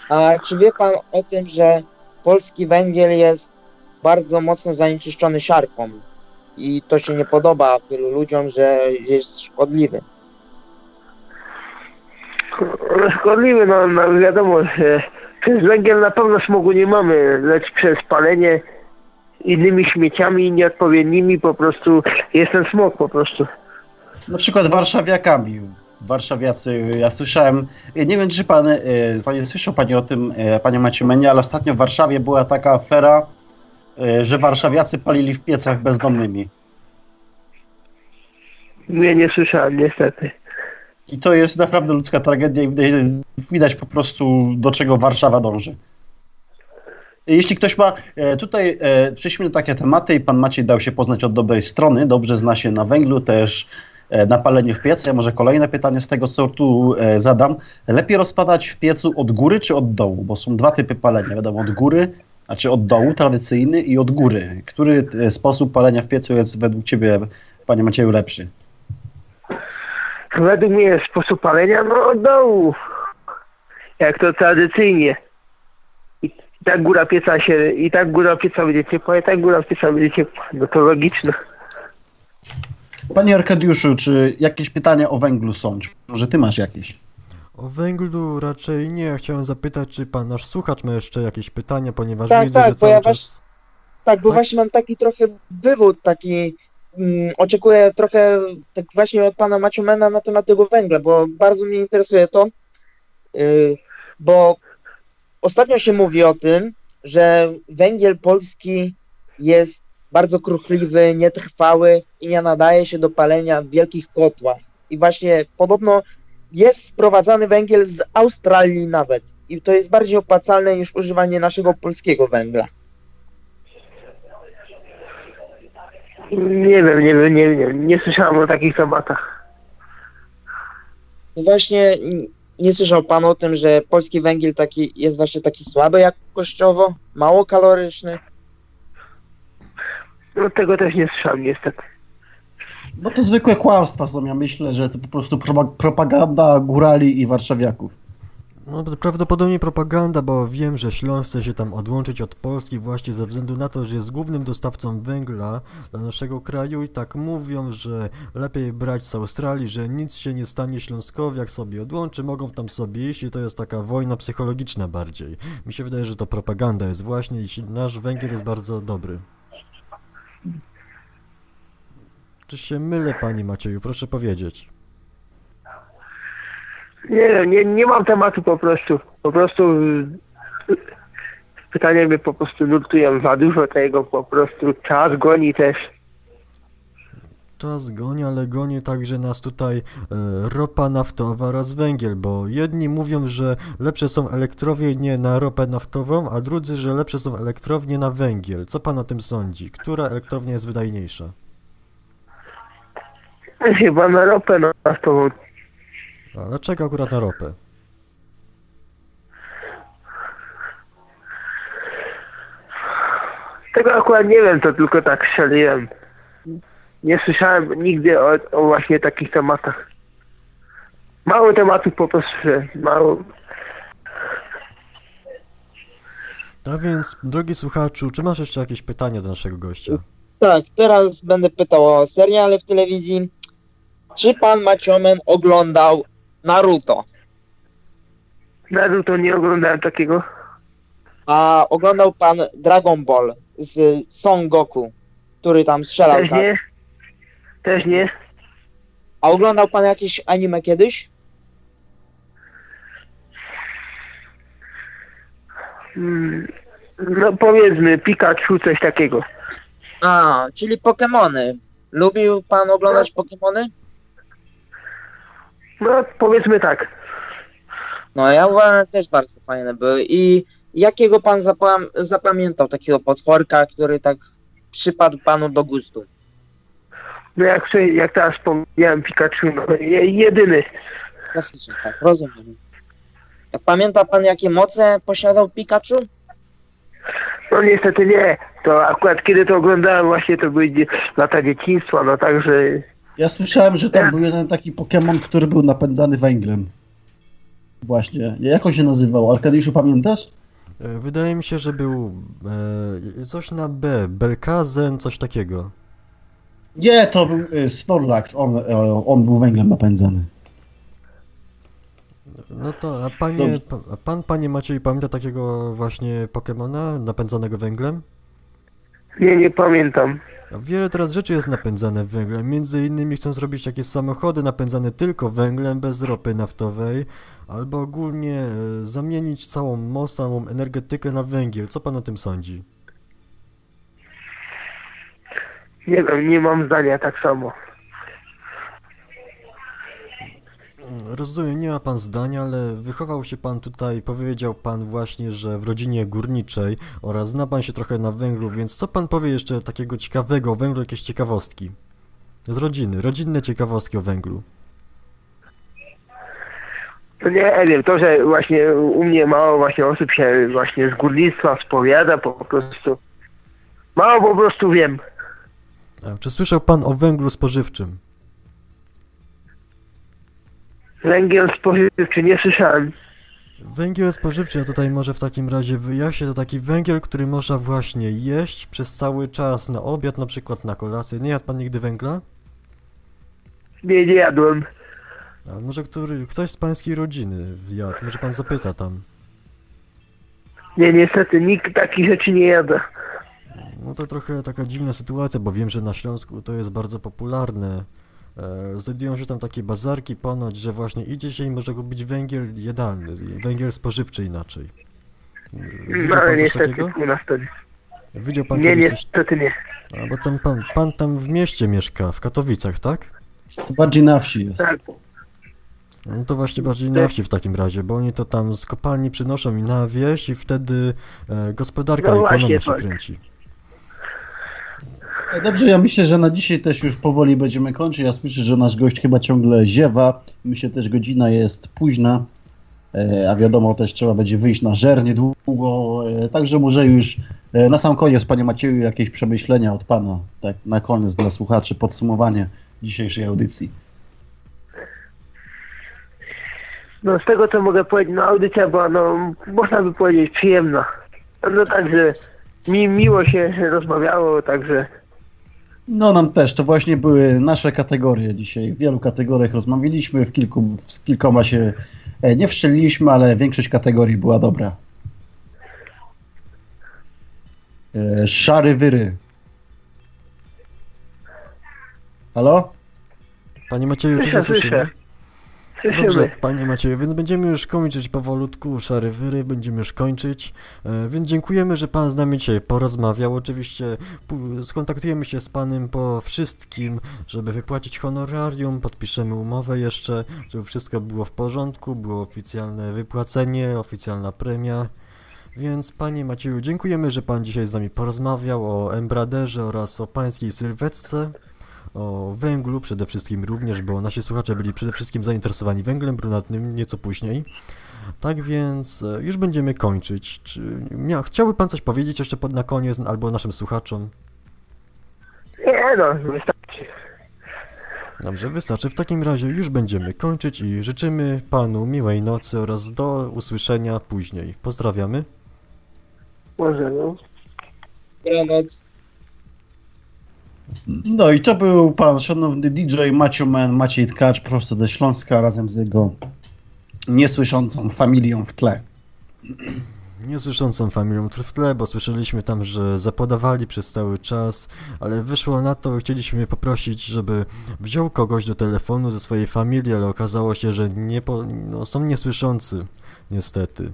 A czy wie pan o tym, że polski węgiel jest bardzo mocno zanieczyszczony siarką i to się nie podoba wielu ludziom, że jest szkodliwy. Szkodliwy, no, no wiadomo, że przez węgiel na pewno smogu nie mamy, lecz przez palenie innymi śmieciami nieodpowiednimi po prostu jest ten smog po prostu. Na przykład warszawiakami. Warszawiacy, ja słyszałem, nie wiem czy pan, e, panie słyszał pani o tym, e, panie Maciemenie, ale ostatnio w Warszawie była taka afera, e, że warszawiacy palili w piecach bezdomnymi. Nie, nie słyszałem niestety. I to jest naprawdę ludzka tragedia i widać- po prostu do czego Warszawa dąży. Jeśli ktoś ma, e, tutaj e, przyszliśmy takie tematy i pan Maciej dał się poznać od dobrej strony, dobrze zna się na węglu, też e, na paleniu w piecu. Ja może kolejne pytanie z tego sortu e, zadam. Lepiej rozpadać w piecu od góry czy od dołu? Bo są dwa typy palenia, wiadomo, od góry, znaczy od dołu, tradycyjny i od góry. Który e, sposób palenia w piecu jest według ciebie, panie Macieju, lepszy? Według mnie sposób palenia, no od dołu. Jak to tradycyjnie. I tak góra pieca się, i tak góra pieca będzie ciepła, i tak góra pieca będzie ciepła. No to logiczne. Panie Arkadiuszu, czy jakieś pytania o węglu są? Czy może ty masz jakieś? O węglu raczej nie. Chciałem zapytać, czy pan nasz słuchacz ma jeszcze jakieś pytania, ponieważ Tak, widzę, tak, że cały ja czas... Tak, bo Tak? właśnie mam taki trochę wywód, taki mm, oczekuję trochę tak właśnie od pana Maciumena na temat tego węgla, bo bardzo mnie interesuje to, yy, bo ostatnio się mówi o tym, że węgiel polski jest bardzo kruchliwy, nietrwały i nie nadaje się do palenia w wielkich kotłach. I właśnie podobno jest sprowadzany węgiel z Australii nawet. I to jest bardziej opłacalne niż używanie naszego polskiego węgla. Nie wiem, nie wiem, nie wiem. Nie słyszałem o takich tematach. No Właśnie nie słyszał Pan o tym, że polski węgiel taki jest właśnie taki słaby jakościowo, mało kaloryczny. No tego też nie słyszałem niestety. No to zwykłe kłamstwa są. Ja myślę, że to po prostu pro- propaganda górali i warszawiaków. No to prawdopodobnie propaganda, bo wiem, że Śląsk chce się tam odłączyć od Polski właśnie ze względu na to, że jest głównym dostawcą węgla dla naszego kraju i tak mówią, że lepiej brać z Australii, że nic się nie stanie Śląskowi, jak sobie odłączy, mogą tam sobie iść i to jest taka wojna psychologiczna bardziej. Mi się wydaje, że to propaganda jest właśnie i nasz węgiel jest bardzo dobry. Czy się mylę, panie Macieju? Proszę powiedzieć. Nie nie, nie mam tematu po prostu. Po prostu y, pytania mnie po prostu nurtują za dużo tego, po prostu czas goni też. Czas goni, ale goni także nas tutaj e, ropa naftowa oraz węgiel, bo jedni mówią, że lepsze są elektrownie na ropę naftową, a drudzy, że lepsze są elektrownie na węgiel. Co pan o tym sądzi? Która elektrownia jest wydajniejsza? Chyba na ropę naftową. A dlaczego akurat na ropę? Tego akurat nie wiem, to tylko tak strzeliłem. Nie słyszałem nigdy o, o właśnie takich tematach. Mało tematów po prostu, mało. A więc, drogi słuchaczu, czy masz jeszcze jakieś pytania do naszego gościa? Tak, teraz będę pytał o seriale w telewizji. Czy pan Maciomen oglądał Naruto? Naruto nie oglądałem takiego. A oglądał pan Dragon Ball z Son Goku, który tam strzelał, Też tak? nie. Też nie. A oglądał pan jakieś anime kiedyś? Mm, No powiedzmy Pikachu, coś takiego. A, czyli Pokemony. Lubił pan oglądać Pokemony? No powiedzmy tak. No ja uważam, też bardzo fajne były. I jakiego pan zapam zapamiętał takiego potworka, który tak przypadł panu do gustu? No jak, jak teraz wspomniałem Pikachu, no je- jedyny. Klasycznie, tak, rozumiem. To pamięta pan, jakie moce posiadał Pikachu? No niestety nie. To akurat kiedy to oglądałem właśnie to były lata dzieciństwa, no także Ja słyszałem, że tam Ja. był jeden taki Pokémon, który był napędzany węglem. Właśnie. Jak on się nazywał? Arkadiuszu, pamiętasz? E, Wydaje mi się, że był e, coś na B, Belkazen, coś takiego. Nie, to był y, Snorlax. On, e, on był węglem napędzany. No to, a panie, pa, a pan, panie Maciej, pamięta takiego właśnie Pokemona napędzanego węglem? nie, nie pamiętam. Wiele teraz rzeczy jest napędzane węglem, między innymi chcą zrobić takie samochody napędzane tylko węglem, bez ropy naftowej, albo ogólnie e, zamienić całą moc, całą energetykę na węgiel. Co pan o tym sądzi? Nie wiem, nie mam zdania tak samo. Mm, Rozumiem, nie ma pan zdania, ale wychował się pan tutaj, powiedział pan właśnie, że w rodzinie górniczej oraz zna pan się trochę na węglu, więc co pan powie jeszcze takiego ciekawego o węglu, jakieś ciekawostki? Z rodziny, rodzinne ciekawostki o węglu. Nie wiem, to, że właśnie u mnie mało właśnie osób się właśnie z górnictwa spowiada, po prostu mało po prostu wiem. A czy słyszał pan o węglu spożywczym? Węgiel spożywczy nie słyszałem. Węgiel spożywczy, ja tutaj może w takim razie wyjaśnię, to taki węgiel, który można właśnie jeść przez cały czas, na obiad, na przykład na kolację. Nie jadł pan nigdy węgla? Nie, nie jadłem. A może który, ktoś z pańskiej rodziny jadł, może pan zapyta tam. Nie, niestety nikt takich rzeczy nie jada. No to trochę taka dziwna sytuacja, bo wiem, że na Śląsku to jest bardzo popularne. E, znajdują się tam takie bazarki ponoć, że właśnie idzie się i można kupić węgiel jadalny, węgiel spożywczy inaczej. No Widział ale pan coś niestety takiego? u nas to nie. Widział pan Nie, kiedyś coś... niestety nie. A, bo tam pan, pan tam w mieście mieszka, w Katowicach, tak? To bardziej na wsi jest. Tak. No to właśnie bardziej na wsi w takim razie, bo oni to tam z kopalni przynoszą i na wieś i wtedy e, gospodarka No i ekonomia właśnie, się tak. kręci. Dobrze, ja myślę, że na dzisiaj też już powoli będziemy kończyć. Ja słyszę, że nasz gość chyba ciągle ziewa. Myślę też godzina jest późna, e, a wiadomo też trzeba będzie wyjść na żer niedługo. e, Także może już e, na sam koniec, panie Macieju, jakieś przemyślenia od pana, tak na koniec dla słuchaczy, podsumowanie dzisiejszej audycji. No z tego co mogę powiedzieć, no audycja była, no można by powiedzieć przyjemna. No także mi miło się rozmawiało, także No nam też, to właśnie były nasze kategorie dzisiaj. W wielu kategoriach rozmawialiśmy, w kilku, z kilkoma się e, nie wszczeliliśmy, ale większość kategorii była dobra. E, Szary wyry. Halo? Panie Macieju, czy się słyszymy? Dobrze, panie Macieju, więc będziemy już kończyć powolutku, szary wyry, będziemy już kończyć, e, więc dziękujemy, że pan z nami dzisiaj porozmawiał, oczywiście skontaktujemy się z panem po wszystkim, żeby wypłacić honorarium, podpiszemy umowę jeszcze, żeby wszystko było w porządku, było oficjalne wypłacenie, oficjalna premia, więc panie Macieju, dziękujemy, że pan dzisiaj z nami porozmawiał o Embraderze oraz o pańskiej sylwetce o węglu przede wszystkim również, bo nasi słuchacze byli przede wszystkim zainteresowani węglem brunatnym nieco później. Tak więc e, już będziemy kończyć. Czy mia, chciałby pan coś powiedzieć jeszcze pod na koniec albo naszym słuchaczom? Nie no, wystarczy. Dobrze, wystarczy. W takim razie już będziemy kończyć i życzymy panu miłej nocy oraz do usłyszenia później. Pozdrawiamy. Może no. Dobranoc. No i to był pan szanowny DJ Macio Man Maciej Tkacz prosto ze Śląska razem z jego niesłyszącą familią w tle. Niesłyszącą familią w tle, bo słyszeliśmy tam, że zapodawali przez cały czas, ale wyszło na to, chcieliśmy poprosić, żeby wziął kogoś do telefonu ze swojej familii, ale okazało się, że nie po, no, są niesłyszący, niestety.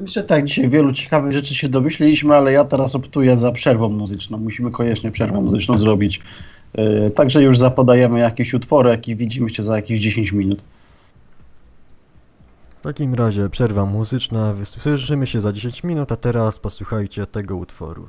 Myślę tak, dzisiaj wielu ciekawych rzeczy się domyśliliśmy, ale ja teraz optuję za przerwą muzyczną. Musimy koniecznie przerwę muzyczną zrobić. Yy, Także już zapodajemy jakieś utworek i widzimy się za jakieś 10 minut. W takim razie przerwa muzyczna, słyszymy się za 10 minut, a teraz posłuchajcie tego utworu.